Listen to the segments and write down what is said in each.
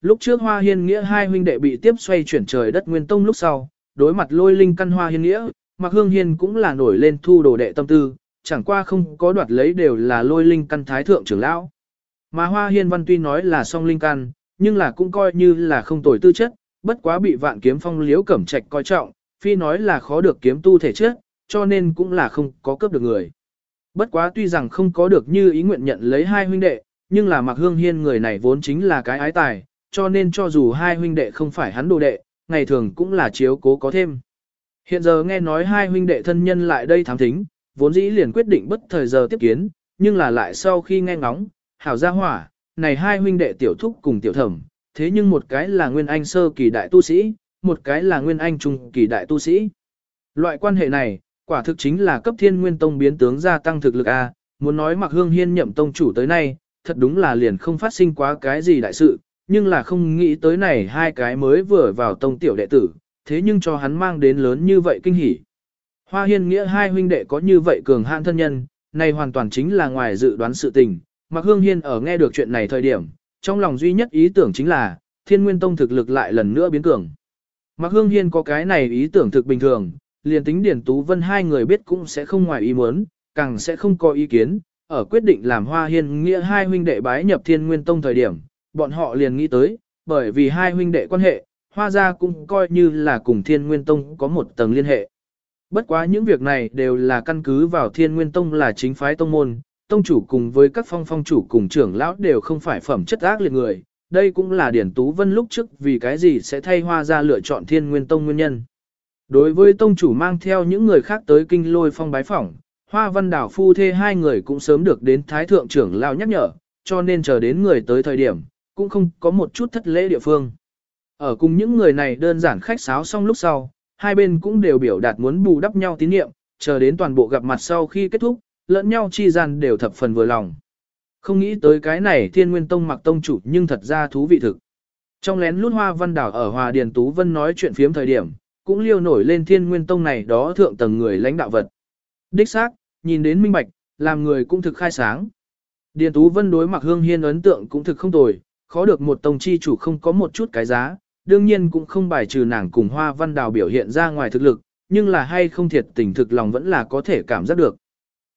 lúc trước Hoa Hiên Nghĩa hai huynh đệ bị tiếp xoay chuyển trời đất nguyên tông lúc sau, đối mặt lôi linh căn Hoa Hiên Nghĩa, Mạc Hương Hiên cũng là nổi lên thu đồ đệ tâm tư, chẳng qua không có đoạt lấy đều là lôi linh căn thái thượng trưởng lão. Mà Hoa Hiên Văn tuy nói là song linh căn, nhưng là cũng coi như là không tồi tư chất, bất quá bị vạn kiếm phong liếu cẩm trạch coi trọng, phi nói là khó được kiếm tu thể chất, cho nên cũng là không có cướp được người. Bất quá tuy rằng không có được như ý nguyện nhận lấy hai huynh đệ, nhưng là Mạc Hương Hiên người này vốn chính là cái ái tài, cho nên cho dù hai huynh đệ không phải hắn đồ đệ, ngày thường cũng là chiếu cố có thêm. Hiện giờ nghe nói hai huynh đệ thân nhân lại đây thám thính, vốn dĩ liền quyết định bất thời giờ tiếp kiến, nhưng là lại sau khi nghe ngóng, hảo gia hỏa, này hai huynh đệ tiểu thúc cùng tiểu thẩm, thế nhưng một cái là nguyên anh sơ kỳ đại tu sĩ, một cái là nguyên anh trung kỳ đại tu sĩ. Loại quan hệ này, quả thực chính là cấp thiên nguyên tông biến tướng gia tăng thực lực A, muốn nói mặc hương hiên nhậm tông chủ tới nay, thật đúng là liền không phát sinh quá cái gì đại sự, nhưng là không nghĩ tới này hai cái mới vừa vào tông tiểu đệ tử, thế nhưng cho hắn mang đến lớn như vậy kinh hỉ. Hoa hiên nghĩa hai huynh đệ có như vậy cường hạn thân nhân, này hoàn toàn chính là ngoài dự đoán sự tình, mặc hương hiên ở nghe được chuyện này thời điểm, trong lòng duy nhất ý tưởng chính là, thiên nguyên tông thực lực lại lần nữa biến cường. Mặc hương hiên có cái này ý tưởng thực bình thường, liền tính Điển Tú Vân hai người biết cũng sẽ không ngoài ý muốn, càng sẽ không có ý kiến, ở quyết định làm Hoa Hiên nghĩa hai huynh đệ bái nhập Thiên Nguyên Tông thời điểm, bọn họ liền nghĩ tới, bởi vì hai huynh đệ quan hệ, Hoa gia cũng coi như là cùng Thiên Nguyên Tông có một tầng liên hệ. Bất quá những việc này đều là căn cứ vào Thiên Nguyên Tông là chính phái tông môn, tông chủ cùng với các phong phong chủ cùng trưởng lão đều không phải phẩm chất ác liệt người, đây cũng là Điển Tú Vân lúc trước vì cái gì sẽ thay Hoa gia lựa chọn Thiên Nguyên Tông nguyên nhân. Đối với tông chủ mang theo những người khác tới kinh lôi phong bái phỏng, Hoa Văn Đảo phu thê hai người cũng sớm được đến Thái Thượng trưởng lao nhắc nhở, cho nên chờ đến người tới thời điểm, cũng không có một chút thất lễ địa phương. Ở cùng những người này đơn giản khách sáo xong lúc sau, hai bên cũng đều biểu đạt muốn bù đắp nhau tín nhiệm, chờ đến toàn bộ gặp mặt sau khi kết thúc, lẫn nhau chi gian đều thập phần vừa lòng. Không nghĩ tới cái này thiên nguyên tông mặc tông chủ nhưng thật ra thú vị thực. Trong lén lút hoa văn đảo ở Hòa Điền Tú Vân nói chuyện phiếm thời điểm, cũng liêu nổi lên thiên nguyên tông này đó thượng tầng người lãnh đạo vật. Đích xác, nhìn đến minh bạch, làm người cũng thực khai sáng. Điền Tú Vân đối mặc hương hiên ấn tượng cũng thực không tồi, khó được một tông chi chủ không có một chút cái giá, đương nhiên cũng không bài trừ nàng cùng hoa văn đào biểu hiện ra ngoài thực lực, nhưng là hay không thiệt tình thực lòng vẫn là có thể cảm giác được.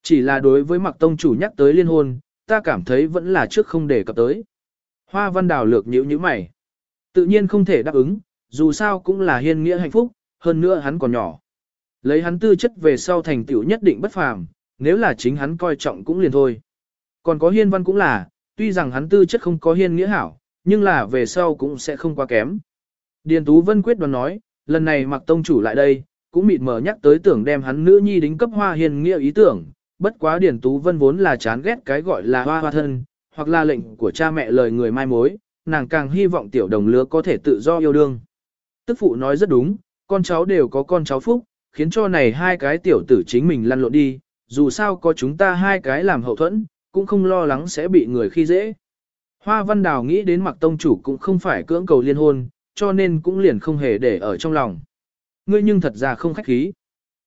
Chỉ là đối với mặc tông chủ nhắc tới liên hôn, ta cảm thấy vẫn là trước không để cập tới. Hoa văn đào lược nhữ như mày. Tự nhiên không thể đáp ứng, dù sao cũng là hiên nghĩa hạnh phúc, hơn nữa hắn còn nhỏ. Lấy hắn tư chất về sau thành tựu nhất định bất phàm, nếu là chính hắn coi trọng cũng liền thôi. Còn có hiên văn cũng là, tuy rằng hắn tư chất không có hiên nghĩa hảo, nhưng là về sau cũng sẽ không quá kém. Điền Tú Vân quyết đoán nói, lần này mặc tông chủ lại đây, cũng mịt mờ nhắc tới tưởng đem hắn nữ nhi đính cấp hoa hiên nghĩa ý tưởng, bất quá Điền Tú Vân vốn là chán ghét cái gọi là hoa hoa thân, hoặc là lệnh của cha mẹ lời người mai mối, nàng càng hy vọng tiểu đồng lứa có thể tự do yêu đương. Tức phụ nói rất đúng, con cháu đều có con cháu phúc, khiến cho này hai cái tiểu tử chính mình lăn lộn đi, dù sao có chúng ta hai cái làm hậu thuẫn, cũng không lo lắng sẽ bị người khi dễ. Hoa Văn Đào nghĩ đến mặc tông chủ cũng không phải cưỡng cầu liên hôn, cho nên cũng liền không hề để ở trong lòng. Ngươi nhưng thật ra không khách khí.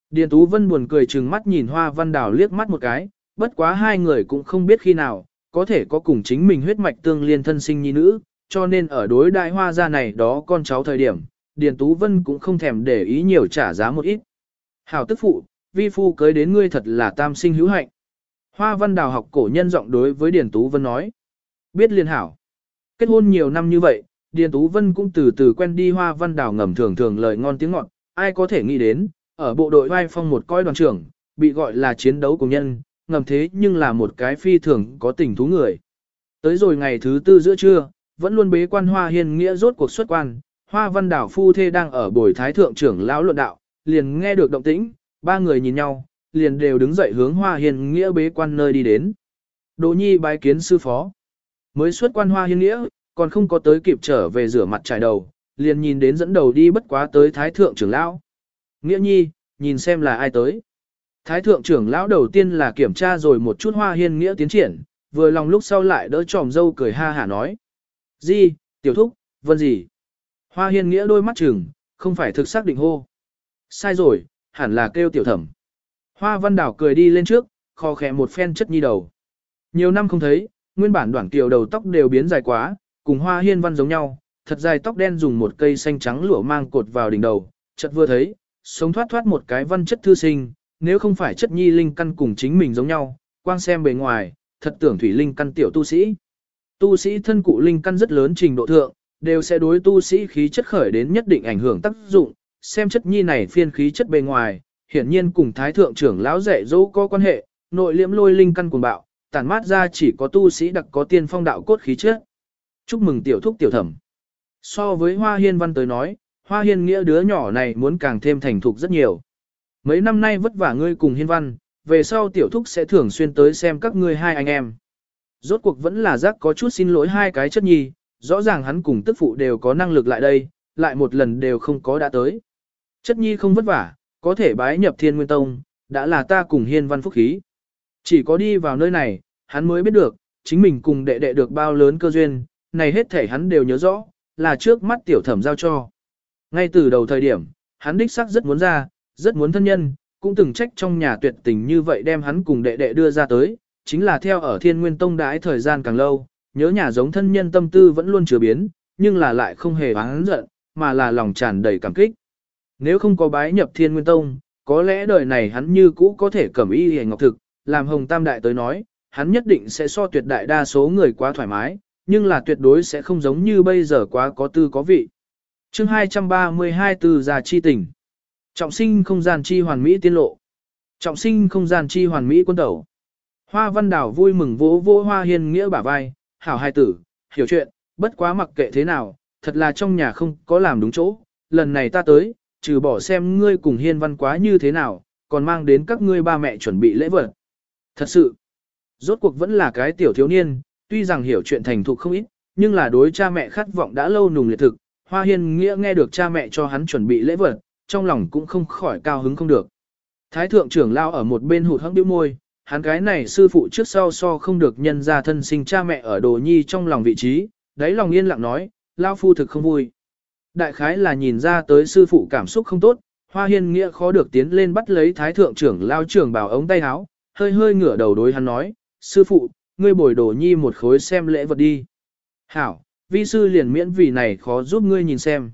Điền Tú Vân buồn cười chừng mắt nhìn Hoa Văn Đào liếc mắt một cái, bất quá hai người cũng không biết khi nào, có thể có cùng chính mình huyết mạch tương liên thân sinh nhi nữ, cho nên ở đối đại hoa gia này đó con cháu thời điểm, Điền Tú Vân cũng không thèm để ý nhiều trả giá một ít. Hảo tức phụ, vi phu cưới đến ngươi thật là tam sinh hữu hạnh. Hoa văn đào học cổ nhân giọng đối với Điền Tú Vân nói. Biết liên hảo. Kết hôn nhiều năm như vậy, Điền Tú Vân cũng từ từ quen đi hoa văn đào ngầm thường thường lời ngon tiếng ngọt. Ai có thể nghĩ đến, ở bộ đội vai phong một coi đoàn trưởng, bị gọi là chiến đấu cùng nhân, ngầm thế nhưng là một cái phi thường có tình thú người. Tới rồi ngày thứ tư giữa trưa, vẫn luôn bế quan hoa hiền nghĩa rốt cuộc xuất quan, hoa văn đảo phu thê đang ở bồi thái thượng trưởng lão luận đạo, liền nghe được động tĩnh, ba người nhìn nhau, liền đều đứng dậy hướng hoa hiền nghĩa bế quan nơi đi đến. Đỗ nhi bái kiến sư phó. Mới xuất quan hoa hiền nghĩa, còn không có tới kịp trở về rửa mặt trải đầu, liền nhìn đến dẫn đầu đi bất quá tới thái thượng trưởng lão. Nghĩa nhi, nhìn xem là ai tới. Thái thượng trưởng lão đầu tiên là kiểm tra rồi một chút hoa hiên nghĩa tiến triển, vừa lòng lúc sau lại đỡ tròm dâu cười ha hả nói. Di, tiểu thúc, vân gì? Hoa hiên nghĩa đôi mắt chừng, không phải thực xác định hô. Sai rồi, hẳn là kêu tiểu thẩm. Hoa văn đảo cười đi lên trước, kho khẽ một phen chất nhi đầu. Nhiều năm không thấy, nguyên bản đoạn kiều đầu tóc đều biến dài quá, cùng hoa hiên văn giống nhau, thật dài tóc đen dùng một cây xanh trắng lụa mang cột vào đỉnh đầu, chợt vừa thấy, sống thoát thoát một cái văn chất thư sinh, nếu không phải chất nhi linh căn cùng chính mình giống nhau, quang xem bề ngoài, thật tưởng thủy linh căn tiểu tu sĩ. Tu sĩ thân cụ linh căn rất lớn trình độ thượng, đều sẽ đối tu sĩ khí chất khởi đến nhất định ảnh hưởng tác dụng, xem chất nhi này phiên khí chất bề ngoài, hiển nhiên cùng thái thượng trưởng lão dạy dỗ có quan hệ, nội liễm lôi linh căn cuồng bạo, tản mát ra chỉ có tu sĩ đặc có tiên phong đạo cốt khí chất. Chúc mừng tiểu thúc tiểu thẩm. So với Hoa Hiên Văn tới nói, Hoa Hiên nghĩa đứa nhỏ này muốn càng thêm thành thục rất nhiều. Mấy năm nay vất vả ngươi cùng Hiên Văn, về sau tiểu thúc sẽ thường xuyên tới xem các ngươi hai anh em. Rốt cuộc vẫn là giác có chút xin lỗi hai cái chất nhi, rõ ràng hắn cùng tức phụ đều có năng lực lại đây, lại một lần đều không có đã tới. Chất nhi không vất vả, có thể bái nhập thiên nguyên tông, đã là ta cùng hiên văn phúc khí. Chỉ có đi vào nơi này, hắn mới biết được, chính mình cùng đệ đệ được bao lớn cơ duyên, này hết thể hắn đều nhớ rõ, là trước mắt tiểu thẩm giao cho. Ngay từ đầu thời điểm, hắn đích xác rất muốn ra, rất muốn thân nhân, cũng từng trách trong nhà tuyệt tình như vậy đem hắn cùng đệ đệ đưa ra tới, chính là theo ở thiên nguyên tông đãi thời gian càng lâu, nhớ nhà giống thân nhân tâm tư vẫn luôn chưa biến, nhưng là lại không hề oán giận, mà là lòng tràn đầy cảm kích. Nếu không có bái nhập thiên nguyên tông, có lẽ đời này hắn như cũ có thể cẩm y hề ngọc thực, làm hồng tam đại tới nói, hắn nhất định sẽ so tuyệt đại đa số người quá thoải mái, nhưng là tuyệt đối sẽ không giống như bây giờ quá có tư có vị. chương 232 từ già chi tỉnh. Trọng sinh không gian chi hoàn mỹ tiên lộ. Trọng sinh không gian chi hoàn mỹ quân tẩu. Hoa văn đảo vui mừng vỗ vỗ hoa hiên nghĩa bả vai, hảo hai tử, hiểu chuyện, bất quá mặc kệ thế nào, thật là trong nhà không có làm đúng chỗ, lần này ta tới, trừ bỏ xem ngươi cùng hiên văn quá như thế nào, còn mang đến các ngươi ba mẹ chuẩn bị lễ vật. Thật sự, rốt cuộc vẫn là cái tiểu thiếu niên, tuy rằng hiểu chuyện thành thục không ít, nhưng là đối cha mẹ khát vọng đã lâu nùng liệt thực, hoa hiên nghĩa nghe được cha mẹ cho hắn chuẩn bị lễ vật, trong lòng cũng không khỏi cao hứng không được. Thái thượng trưởng lao ở một bên hụt hẫng điếu môi, hắn cái này sư phụ trước sau so không được nhân ra thân sinh cha mẹ ở đồ nhi trong lòng vị trí, đáy lòng yên lặng nói, lao phu thực không vui. Đại khái là nhìn ra tới sư phụ cảm xúc không tốt, hoa hiên nghĩa khó được tiến lên bắt lấy thái thượng trưởng lao trưởng bảo ống tay áo, hơi hơi ngửa đầu đối hắn nói, sư phụ, ngươi bồi đồ nhi một khối xem lễ vật đi. Hảo, vi sư liền miễn vì này khó giúp ngươi nhìn xem.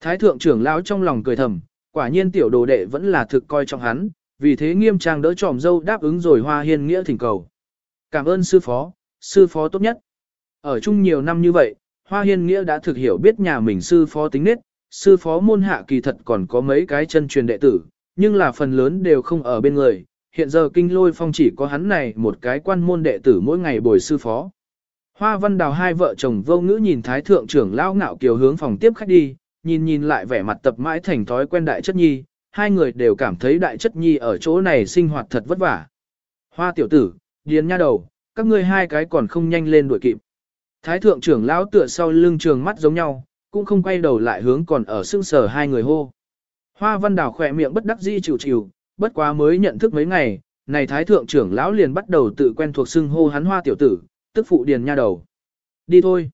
Thái thượng trưởng lão trong lòng cười thầm, quả nhiên tiểu đồ đệ vẫn là thực coi trọng hắn, vì thế nghiêm trang đỡ tròm dâu đáp ứng rồi hoa hiên nghĩa thỉnh cầu. Cảm ơn sư phó, sư phó tốt nhất. Ở chung nhiều năm như vậy, hoa hiên nghĩa đã thực hiểu biết nhà mình sư phó tính nết, sư phó môn hạ kỳ thật còn có mấy cái chân truyền đệ tử, nhưng là phần lớn đều không ở bên người. Hiện giờ kinh lôi phong chỉ có hắn này một cái quan môn đệ tử mỗi ngày bồi sư phó. Hoa văn đào hai vợ chồng vô ngữ nhìn thái thượng trưởng lao ngạo kiều hướng phòng tiếp khách đi, nhìn nhìn lại vẻ mặt tập mãi thành thói quen đại chất nhi, hai người đều cảm thấy đại chất nhi ở chỗ này sinh hoạt thật vất vả. Hoa tiểu tử, điền nha đầu, các ngươi hai cái còn không nhanh lên đuổi kịp. Thái thượng trưởng lão tựa sau lưng trường mắt giống nhau, cũng không quay đầu lại hướng còn ở sưng sở hai người hô. Hoa văn đào khỏe miệng bất đắc di chịu chịu, bất quá mới nhận thức mấy ngày, này thái thượng trưởng lão liền bắt đầu tự quen thuộc xưng hô hắn hoa tiểu tử, tức phụ điền nha đầu. Đi thôi.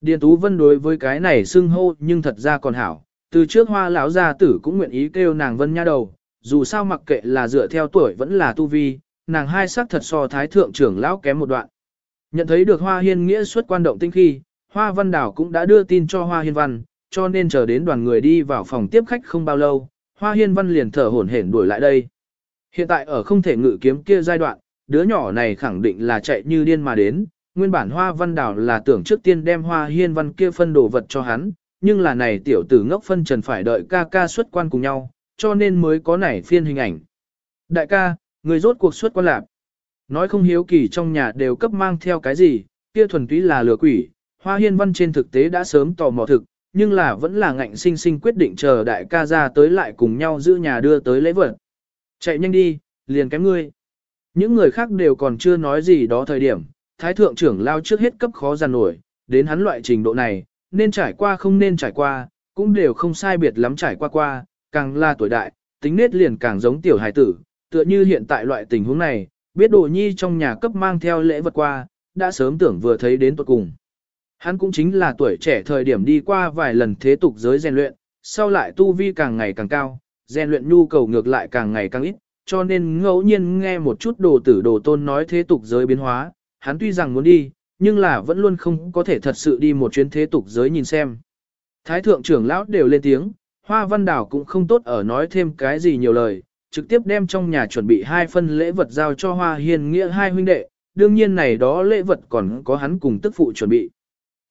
Điền Tú Vân đối với cái này xưng hô nhưng thật ra còn hảo, từ trước hoa lão gia tử cũng nguyện ý kêu nàng Vân nha đầu, dù sao mặc kệ là dựa theo tuổi vẫn là tu vi, nàng hai sắc thật so thái thượng trưởng lão kém một đoạn. Nhận thấy được hoa hiên nghĩa xuất quan động tinh khi, hoa văn đảo cũng đã đưa tin cho hoa hiên văn, cho nên chờ đến đoàn người đi vào phòng tiếp khách không bao lâu, hoa hiên văn liền thở hổn hển đuổi lại đây. Hiện tại ở không thể ngự kiếm kia giai đoạn, đứa nhỏ này khẳng định là chạy như điên mà đến, nguyên bản hoa văn đảo là tưởng trước tiên đem hoa hiên văn kia phân đồ vật cho hắn, nhưng là này tiểu tử ngốc phân trần phải đợi ca ca xuất quan cùng nhau, cho nên mới có nảy phiên hình ảnh. Đại ca, người rốt cuộc xuất quan lạc. Nói không hiếu kỳ trong nhà đều cấp mang theo cái gì, kia thuần túy là lừa quỷ, hoa hiên văn trên thực tế đã sớm tò mò thực, nhưng là vẫn là ngạnh sinh sinh quyết định chờ đại ca ra tới lại cùng nhau giữ nhà đưa tới lễ vật. Chạy nhanh đi, liền kém ngươi. Những người khác đều còn chưa nói gì đó thời điểm, thái thượng trưởng lao trước hết cấp khó giàn nổi, đến hắn loại trình độ này, nên trải qua không nên trải qua, cũng đều không sai biệt lắm trải qua qua, càng là tuổi đại, tính nết liền càng giống tiểu hài tử, tựa như hiện tại loại tình huống này, biết đồ nhi trong nhà cấp mang theo lễ vật qua, đã sớm tưởng vừa thấy đến tuột cùng. Hắn cũng chính là tuổi trẻ thời điểm đi qua vài lần thế tục giới rèn luyện, sau lại tu vi càng ngày càng cao, rèn luyện nhu cầu ngược lại càng ngày càng ít, cho nên ngẫu nhiên nghe một chút đồ tử đồ tôn nói thế tục giới biến hóa, hắn tuy rằng muốn đi, nhưng là vẫn luôn không có thể thật sự đi một chuyến thế tục giới nhìn xem. Thái thượng trưởng lão đều lên tiếng, Hoa Văn đảo cũng không tốt ở nói thêm cái gì nhiều lời, trực tiếp đem trong nhà chuẩn bị hai phân lễ vật giao cho Hoa Hiên Nghĩa hai huynh đệ, đương nhiên này đó lễ vật còn có hắn cùng tức phụ chuẩn bị.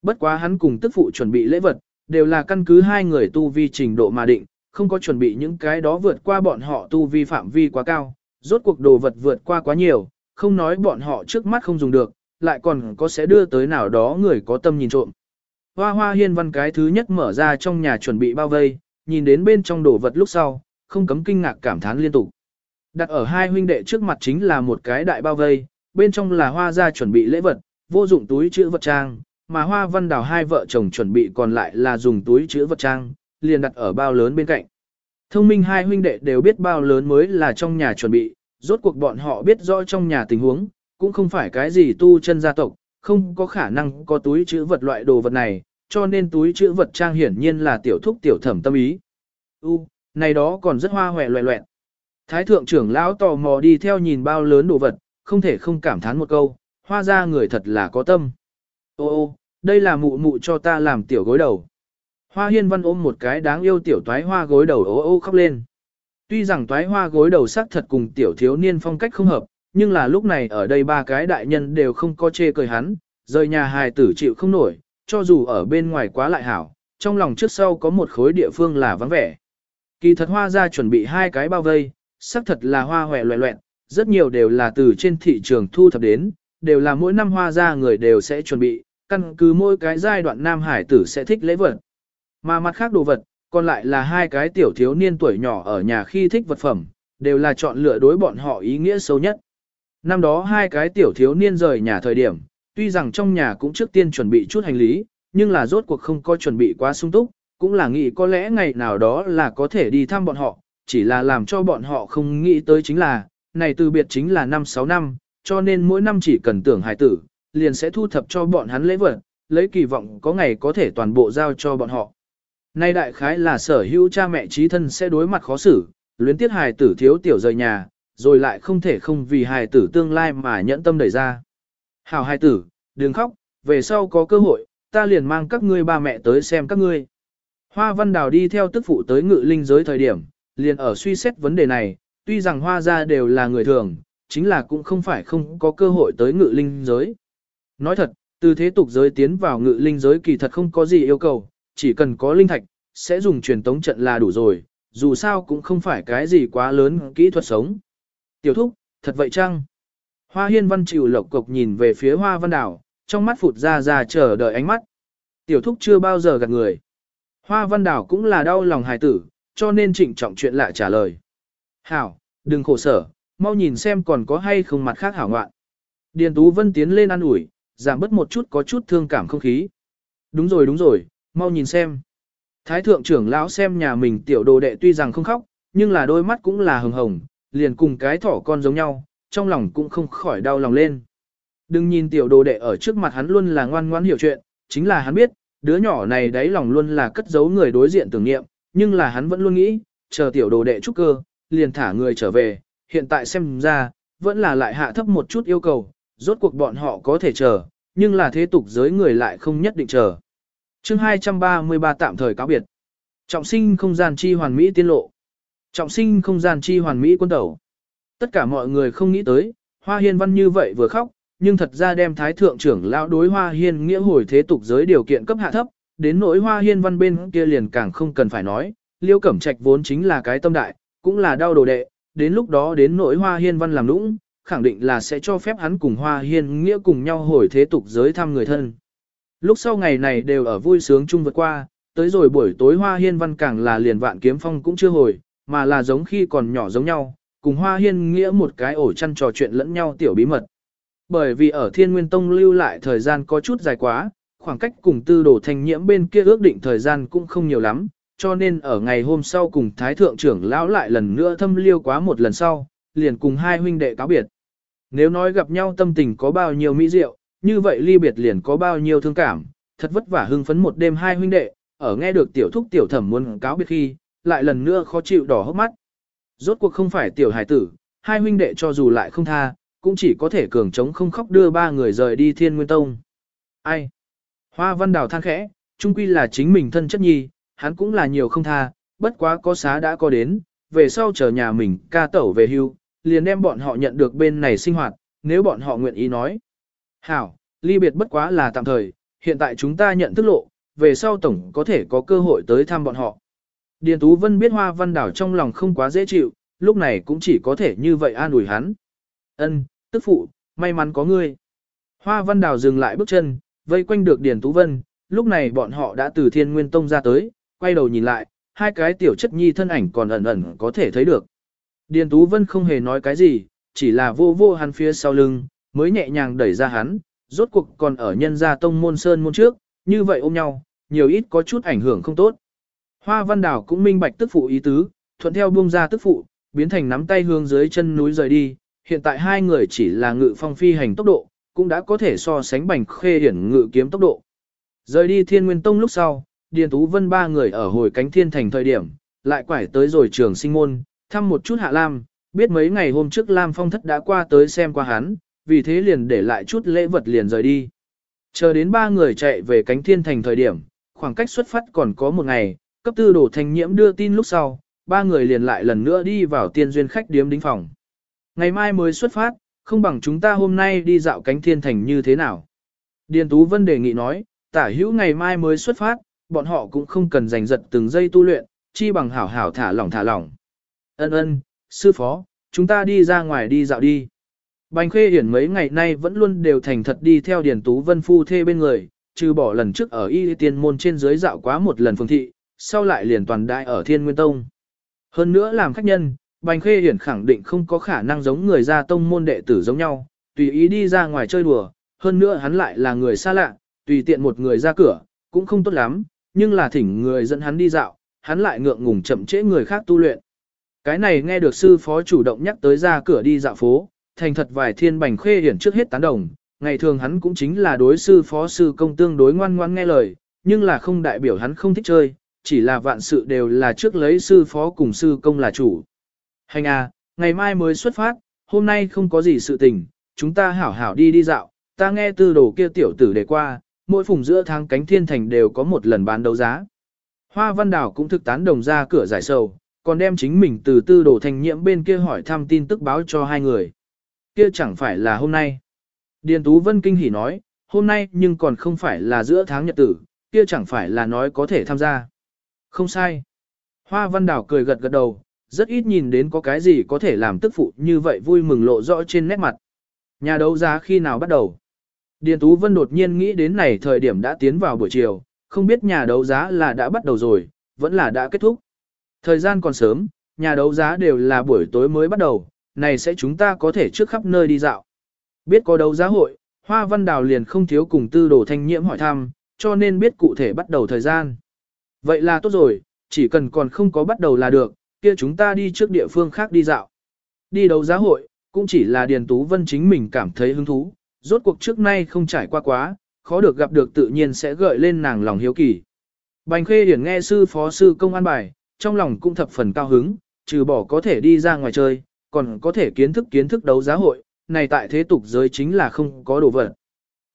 Bất quá hắn cùng tức phụ chuẩn bị lễ vật, đều là căn cứ hai người tu vi trình độ mà định, không có chuẩn bị những cái đó vượt qua bọn họ tu vi phạm vi quá cao, rốt cuộc đồ vật vượt qua quá nhiều, không nói bọn họ trước mắt không dùng được, lại còn có sẽ đưa tới nào đó người có tâm nhìn trộm. Hoa hoa hiên văn cái thứ nhất mở ra trong nhà chuẩn bị bao vây, nhìn đến bên trong đồ vật lúc sau, không cấm kinh ngạc cảm thán liên tục. Đặt ở hai huynh đệ trước mặt chính là một cái đại bao vây, bên trong là hoa gia chuẩn bị lễ vật, vô dụng túi chữ vật trang, mà hoa văn đào hai vợ chồng chuẩn bị còn lại là dùng túi chữ vật trang, liền đặt ở bao lớn bên cạnh. Thông minh hai huynh đệ đều biết bao lớn mới là trong nhà chuẩn bị, rốt cuộc bọn họ biết rõ trong nhà tình huống, cũng không phải cái gì tu chân gia tộc, không có khả năng có túi chữ vật loại đồ vật này, cho nên túi chữ vật trang hiển nhiên là tiểu thúc tiểu thẩm tâm ý. U, này đó còn rất hoa hòe loẹ loẹn. Thái thượng trưởng lão tò mò đi theo nhìn bao lớn đồ vật, không thể không cảm thán một câu, hoa ra người thật là có tâm. Ô ô, đây là mụ mụ cho ta làm tiểu gối đầu. Hoa hiên văn ôm một cái đáng yêu tiểu toái hoa gối đầu ô ô khóc lên. Tuy rằng toái hoa gối đầu sắc thật cùng tiểu thiếu niên phong cách không hợp, nhưng là lúc này ở đây ba cái đại nhân đều không có chê cười hắn, rời nhà hài tử chịu không nổi, cho dù ở bên ngoài quá lại hảo, trong lòng trước sau có một khối địa phương là vắng vẻ. Kỳ thật hoa ra chuẩn bị hai cái bao vây, sắc thật là hoa hòe loẹ loẹn, rất nhiều đều là từ trên thị trường thu thập đến, đều là mỗi năm hoa ra người đều sẽ chuẩn bị, căn cứ mỗi cái giai đoạn nam hải tử sẽ thích lễ vật. Mà mặt khác đồ vật, còn lại là hai cái tiểu thiếu niên tuổi nhỏ ở nhà khi thích vật phẩm, đều là chọn lựa đối bọn họ ý nghĩa sâu nhất. Năm đó hai cái tiểu thiếu niên rời nhà thời điểm, tuy rằng trong nhà cũng trước tiên chuẩn bị chút hành lý, nhưng là rốt cuộc không có chuẩn bị quá sung túc, cũng là nghĩ có lẽ ngày nào đó là có thể đi thăm bọn họ, chỉ là làm cho bọn họ không nghĩ tới chính là, này từ biệt chính là năm 6 năm, cho nên mỗi năm chỉ cần tưởng hài tử, liền sẽ thu thập cho bọn hắn lễ vật, lấy kỳ vọng có ngày có thể toàn bộ giao cho bọn họ. Nay đại khái là sở hữu cha mẹ trí thân sẽ đối mặt khó xử, luyến tiết hài tử thiếu tiểu rời nhà, rồi lại không thể không vì hài tử tương lai mà nhẫn tâm đẩy ra. Hảo hài tử, đừng khóc, về sau có cơ hội, ta liền mang các ngươi ba mẹ tới xem các ngươi. Hoa Văn Đào đi theo tức phụ tới ngự linh giới thời điểm, liền ở suy xét vấn đề này, tuy rằng hoa gia đều là người thường, chính là cũng không phải không có cơ hội tới ngự linh giới. Nói thật, từ thế tục giới tiến vào ngự linh giới kỳ thật không có gì yêu cầu, chỉ cần có linh thạch, sẽ dùng truyền tống trận là đủ rồi, dù sao cũng không phải cái gì quá lớn kỹ thuật sống. Tiểu thúc, thật vậy chăng? Hoa hiên văn chịu lộc cộc nhìn về phía hoa văn đảo, trong mắt phụt ra ra chờ đợi ánh mắt. Tiểu thúc chưa bao giờ gặp người. Hoa văn đảo cũng là đau lòng hài tử, cho nên trịnh trọng chuyện lạ trả lời. Hảo, đừng khổ sở, mau nhìn xem còn có hay không mặt khác hảo ngoạn. Điền Tú Vân tiến lên ăn ủi, giảm bớt một chút có chút thương cảm không khí. Đúng rồi đúng rồi, mau nhìn xem. Thái thượng trưởng lão xem nhà mình tiểu đồ đệ tuy rằng không khóc, nhưng là đôi mắt cũng là hồng hồng, liền cùng cái thỏ con giống nhau, trong lòng cũng không khỏi đau lòng lên. Đừng nhìn tiểu đồ đệ ở trước mặt hắn luôn là ngoan ngoãn hiểu chuyện, chính là hắn biết, đứa nhỏ này đáy lòng luôn là cất giấu người đối diện tưởng niệm, nhưng là hắn vẫn luôn nghĩ, chờ tiểu đồ đệ trúc cơ, liền thả người trở về, hiện tại xem ra, vẫn là lại hạ thấp một chút yêu cầu, rốt cuộc bọn họ có thể chờ, nhưng là thế tục giới người lại không nhất định chờ. chương 233 tạm thời cáo biệt. Trọng sinh không gian chi hoàn mỹ tiên lộ. Trọng sinh không gian chi hoàn mỹ quân tẩu. Tất cả mọi người không nghĩ tới, Hoa Hiên Văn như vậy vừa khóc, nhưng thật ra đem Thái Thượng trưởng lão đối Hoa Hiên nghĩa hồi thế tục giới điều kiện cấp hạ thấp, đến nỗi Hoa Hiên Văn bên kia liền càng không cần phải nói, Liêu Cẩm Trạch vốn chính là cái tâm đại, cũng là đau đồ đệ, đến lúc đó đến nỗi Hoa Hiên Văn làm lũng khẳng định là sẽ cho phép hắn cùng Hoa Hiên nghĩa cùng nhau hồi thế tục giới thăm người thân. Lúc sau ngày này đều ở vui sướng chung vượt qua, tới rồi buổi tối Hoa Hiên Văn càng là liền vạn kiếm phong cũng chưa hồi, mà là giống khi còn nhỏ giống nhau, cùng Hoa Hiên nghĩa một cái ổ chăn trò chuyện lẫn nhau tiểu bí mật. Bởi vì ở Thiên Nguyên Tông lưu lại thời gian có chút dài quá, khoảng cách cùng tư đồ thành nhiễm bên kia ước định thời gian cũng không nhiều lắm, cho nên ở ngày hôm sau cùng Thái Thượng trưởng lão lại lần nữa thâm liêu quá một lần sau, liền cùng hai huynh đệ cáo biệt. Nếu nói gặp nhau tâm tình có bao nhiêu mỹ diệu, như vậy ly biệt liền có bao nhiêu thương cảm, thật vất vả hưng phấn một đêm hai huynh đệ, ở nghe được tiểu thúc tiểu thẩm muốn cáo biệt khi, lại lần nữa khó chịu đỏ hốc mắt. Rốt cuộc không phải tiểu hải tử, hai huynh đệ cho dù lại không tha, cũng chỉ có thể cường chống không khóc đưa ba người rời đi thiên nguyên tông. Ai? Hoa văn đào than khẽ, Trung quy là chính mình thân chất nhi, hắn cũng là nhiều không tha, bất quá có xá đã có đến, về sau chờ nhà mình ca tẩu về hưu, liền đem bọn họ nhận được bên này sinh hoạt, nếu bọn họ nguyện ý nói. Hảo, ly biệt bất quá là tạm thời, hiện tại chúng ta nhận thức lộ, về sau tổng có thể có cơ hội tới thăm bọn họ. Điền Tú Vân biết Hoa Văn Đảo trong lòng không quá dễ chịu, lúc này cũng chỉ có thể như vậy an ủi hắn. Ân, tức phụ, may mắn có ngươi. Hoa Văn Đào dừng lại bước chân, vây quanh được Điền Tú Vân, lúc này bọn họ đã từ Thiên Nguyên Tông ra tới, quay đầu nhìn lại, hai cái tiểu chất nhi thân ảnh còn ẩn ẩn có thể thấy được. Điền Tú Vân không hề nói cái gì, chỉ là vô vô hắn phía sau lưng, mới nhẹ nhàng đẩy ra hắn, rốt cuộc còn ở nhân gia tông môn sơn môn trước, như vậy ôm nhau, nhiều ít có chút ảnh hưởng không tốt. Hoa Văn Đào cũng minh bạch tức phụ ý tứ, thuận theo buông ra tức phụ, biến thành nắm tay hướng dưới chân núi rời đi, hiện tại hai người chỉ là ngự phong phi hành tốc độ, cũng đã có thể so sánh bành khê hiển ngự kiếm tốc độ. Rời đi Thiên Nguyên Tông lúc sau, Điền Tú Vân ba người ở hồi cánh thiên thành thời điểm, lại quải tới rồi trường sinh môn, thăm một chút Hạ Lam, biết mấy ngày hôm trước Lam Phong Thất đã qua tới xem qua hắn, vì thế liền để lại chút lễ vật liền rời đi. Chờ đến ba người chạy về cánh thiên thành thời điểm, khoảng cách xuất phát còn có một ngày, cấp tư đổ thành nhiễm đưa tin lúc sau, ba người liền lại lần nữa đi vào tiên duyên khách điếm đính phòng. Ngày mai mới xuất phát, không bằng chúng ta hôm nay đi dạo cánh thiên thành như thế nào. Điền Tú Vân đề nghị nói, tả hữu ngày mai mới xuất phát, bọn họ cũng không cần giành giật từng giây tu luyện, chi bằng hảo hảo thả lỏng thả lỏng. Ân ân, sư phó, chúng ta đi ra ngoài đi dạo đi. Bành Khê Hiển mấy ngày nay vẫn luôn đều thành thật đi theo Điền Tú Vân phu thê bên người, trừ bỏ lần trước ở y tiên môn trên dưới dạo quá một lần phương thị, sau lại liền toàn đại ở Thiên Nguyên Tông. Hơn nữa làm khách nhân, Bành Khê Hiển khẳng định không có khả năng giống người ra tông môn đệ tử giống nhau, tùy ý đi ra ngoài chơi đùa, hơn nữa hắn lại là người xa lạ, tùy tiện một người ra cửa, cũng không tốt lắm, nhưng là thỉnh người dẫn hắn đi dạo, hắn lại ngượng ngùng chậm trễ người khác tu luyện. Cái này nghe được sư phó chủ động nhắc tới ra cửa đi dạo phố, thành thật vài thiên bành khê hiển trước hết tán đồng, ngày thường hắn cũng chính là đối sư phó sư công tương đối ngoan ngoan nghe lời, nhưng là không đại biểu hắn không thích chơi, chỉ là vạn sự đều là trước lấy sư phó cùng sư công là chủ. Hành à, ngày mai mới xuất phát, hôm nay không có gì sự tình, chúng ta hảo hảo đi đi dạo, ta nghe tư đồ kia tiểu tử để qua, mỗi phùng giữa tháng cánh thiên thành đều có một lần bán đấu giá. Hoa Văn Đào cũng thực tán đồng ra cửa giải sầu, còn đem chính mình từ tư đồ thành nhiễm bên kia hỏi thăm tin tức báo cho hai người. Kia chẳng phải là hôm nay. Điền Tú Vân kinh hỉ nói, hôm nay nhưng còn không phải là giữa tháng nhật tử, kia chẳng phải là nói có thể tham gia. Không sai. Hoa Văn Đào cười gật gật đầu, rất ít nhìn đến có cái gì có thể làm tức phụ như vậy vui mừng lộ rõ trên nét mặt. Nhà đấu giá khi nào bắt đầu? Điền Tú Vân đột nhiên nghĩ đến này thời điểm đã tiến vào buổi chiều, không biết nhà đấu giá là đã bắt đầu rồi, vẫn là đã kết thúc. Thời gian còn sớm, nhà đấu giá đều là buổi tối mới bắt đầu, này sẽ chúng ta có thể trước khắp nơi đi dạo. Biết có đấu giá hội, Hoa Văn Đào liền không thiếu cùng tư đồ thanh nhiễm hỏi thăm, cho nên biết cụ thể bắt đầu thời gian. Vậy là tốt rồi, chỉ cần còn không có bắt đầu là được, kia chúng ta đi trước địa phương khác đi dạo. Đi đấu giá hội, cũng chỉ là Điền Tú Vân chính mình cảm thấy hứng thú, rốt cuộc trước nay không trải qua quá, khó được gặp được tự nhiên sẽ gợi lên nàng lòng hiếu kỳ. Bành Khê Điển nghe sư phó sư công an bài, trong lòng cũng thập phần cao hứng, trừ bỏ có thể đi ra ngoài chơi, còn có thể kiến thức kiến thức đấu giá hội, này tại thế tục giới chính là không có đồ vật.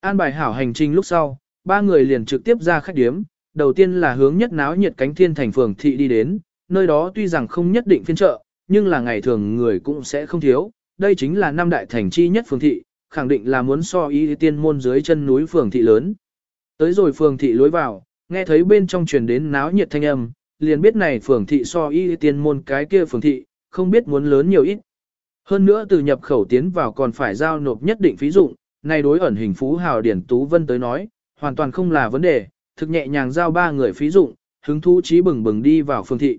An bài hảo hành trình lúc sau, ba người liền trực tiếp ra khách điếm, đầu tiên là hướng nhất náo nhiệt cánh thiên thành phường thị đi đến, nơi đó tuy rằng không nhất định phiên chợ, nhưng là ngày thường người cũng sẽ không thiếu, đây chính là năm đại thành chi nhất phường thị, khẳng định là muốn so y tiên môn dưới chân núi phường thị lớn. Tới rồi phường thị lối vào, nghe thấy bên trong truyền đến náo nhiệt thanh âm, liền biết này phường thị so y tiên môn cái kia phường thị, không biết muốn lớn nhiều ít. Hơn nữa từ nhập khẩu tiến vào còn phải giao nộp nhất định phí dụng, này đối ẩn hình phú hào điển tú vân tới nói, hoàn toàn không là vấn đề, thực nhẹ nhàng giao ba người phí dụng, hứng thú trí bừng bừng đi vào phường thị.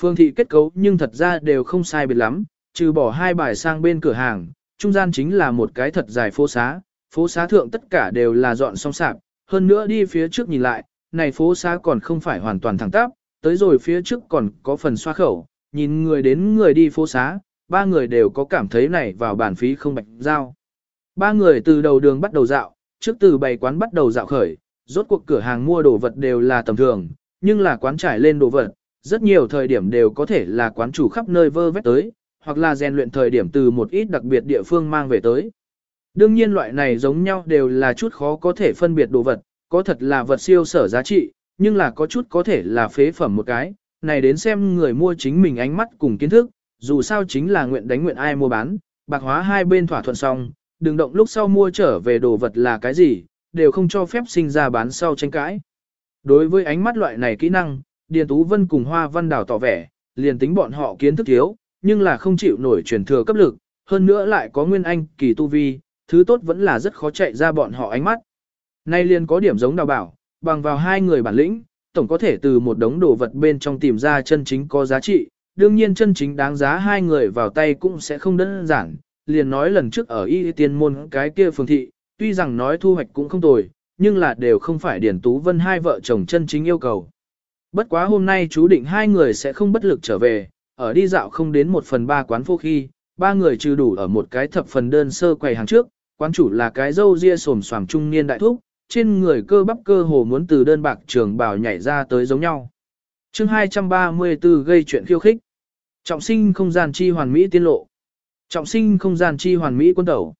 Phương thị kết cấu nhưng thật ra đều không sai biệt lắm, trừ bỏ hai bài sang bên cửa hàng, trung gian chính là một cái thật dài phố xá, phố xá thượng tất cả đều là dọn xong sạp, hơn nữa đi phía trước nhìn lại, này phố xá còn không phải hoàn toàn thẳng tắp, tới rồi phía trước còn có phần xoa khẩu, nhìn người đến người đi phố xá, ba người đều có cảm thấy này vào bản phí không bạch giao. Ba người từ đầu đường bắt đầu dạo, trước từ bày quán bắt đầu dạo khởi, rốt cuộc cửa hàng mua đồ vật đều là tầm thường, nhưng là quán trải lên đồ vật, rất nhiều thời điểm đều có thể là quán chủ khắp nơi vơ vét tới, hoặc là rèn luyện thời điểm từ một ít đặc biệt địa phương mang về tới. Đương nhiên loại này giống nhau đều là chút khó có thể phân biệt đồ vật, có thật là vật siêu sở giá trị, nhưng là có chút có thể là phế phẩm một cái, này đến xem người mua chính mình ánh mắt cùng kiến thức, dù sao chính là nguyện đánh nguyện ai mua bán, bạc hóa hai bên thỏa thuận xong, đừng động lúc sau mua trở về đồ vật là cái gì, đều không cho phép sinh ra bán sau tranh cãi. Đối với ánh mắt loại này kỹ năng, Điền Tú Vân cùng Hoa Văn Đào tỏ vẻ, liền tính bọn họ kiến thức thiếu, nhưng là không chịu nổi truyền thừa cấp lực, hơn nữa lại có nguyên anh kỳ tu vi, thứ tốt vẫn là rất khó chạy ra bọn họ ánh mắt. Nay liền có điểm giống đào bảo, bằng vào hai người bản lĩnh, tổng có thể từ một đống đồ vật bên trong tìm ra chân chính có giá trị, đương nhiên chân chính đáng giá hai người vào tay cũng sẽ không đơn giản, liền nói lần trước ở y tiên môn cái kia phường thị, tuy rằng nói thu hoạch cũng không tồi, nhưng là đều không phải Điển Tú Vân hai vợ chồng chân chính yêu cầu. Bất quá hôm nay chú định hai người sẽ không bất lực trở về, ở đi dạo không đến một phần ba quán phô khi, ba người trừ đủ ở một cái thập phần đơn sơ quầy hàng trước, quán chủ là cái dâu ria sồm xoàm trung niên đại thúc, trên người cơ bắp cơ hồ muốn từ đơn bạc trường bào nhảy ra tới giống nhau. chương 234 gây chuyện khiêu khích. Trọng sinh không gian chi hoàn mỹ tiên lộ. Trọng sinh không gian chi hoàn mỹ quân tẩu.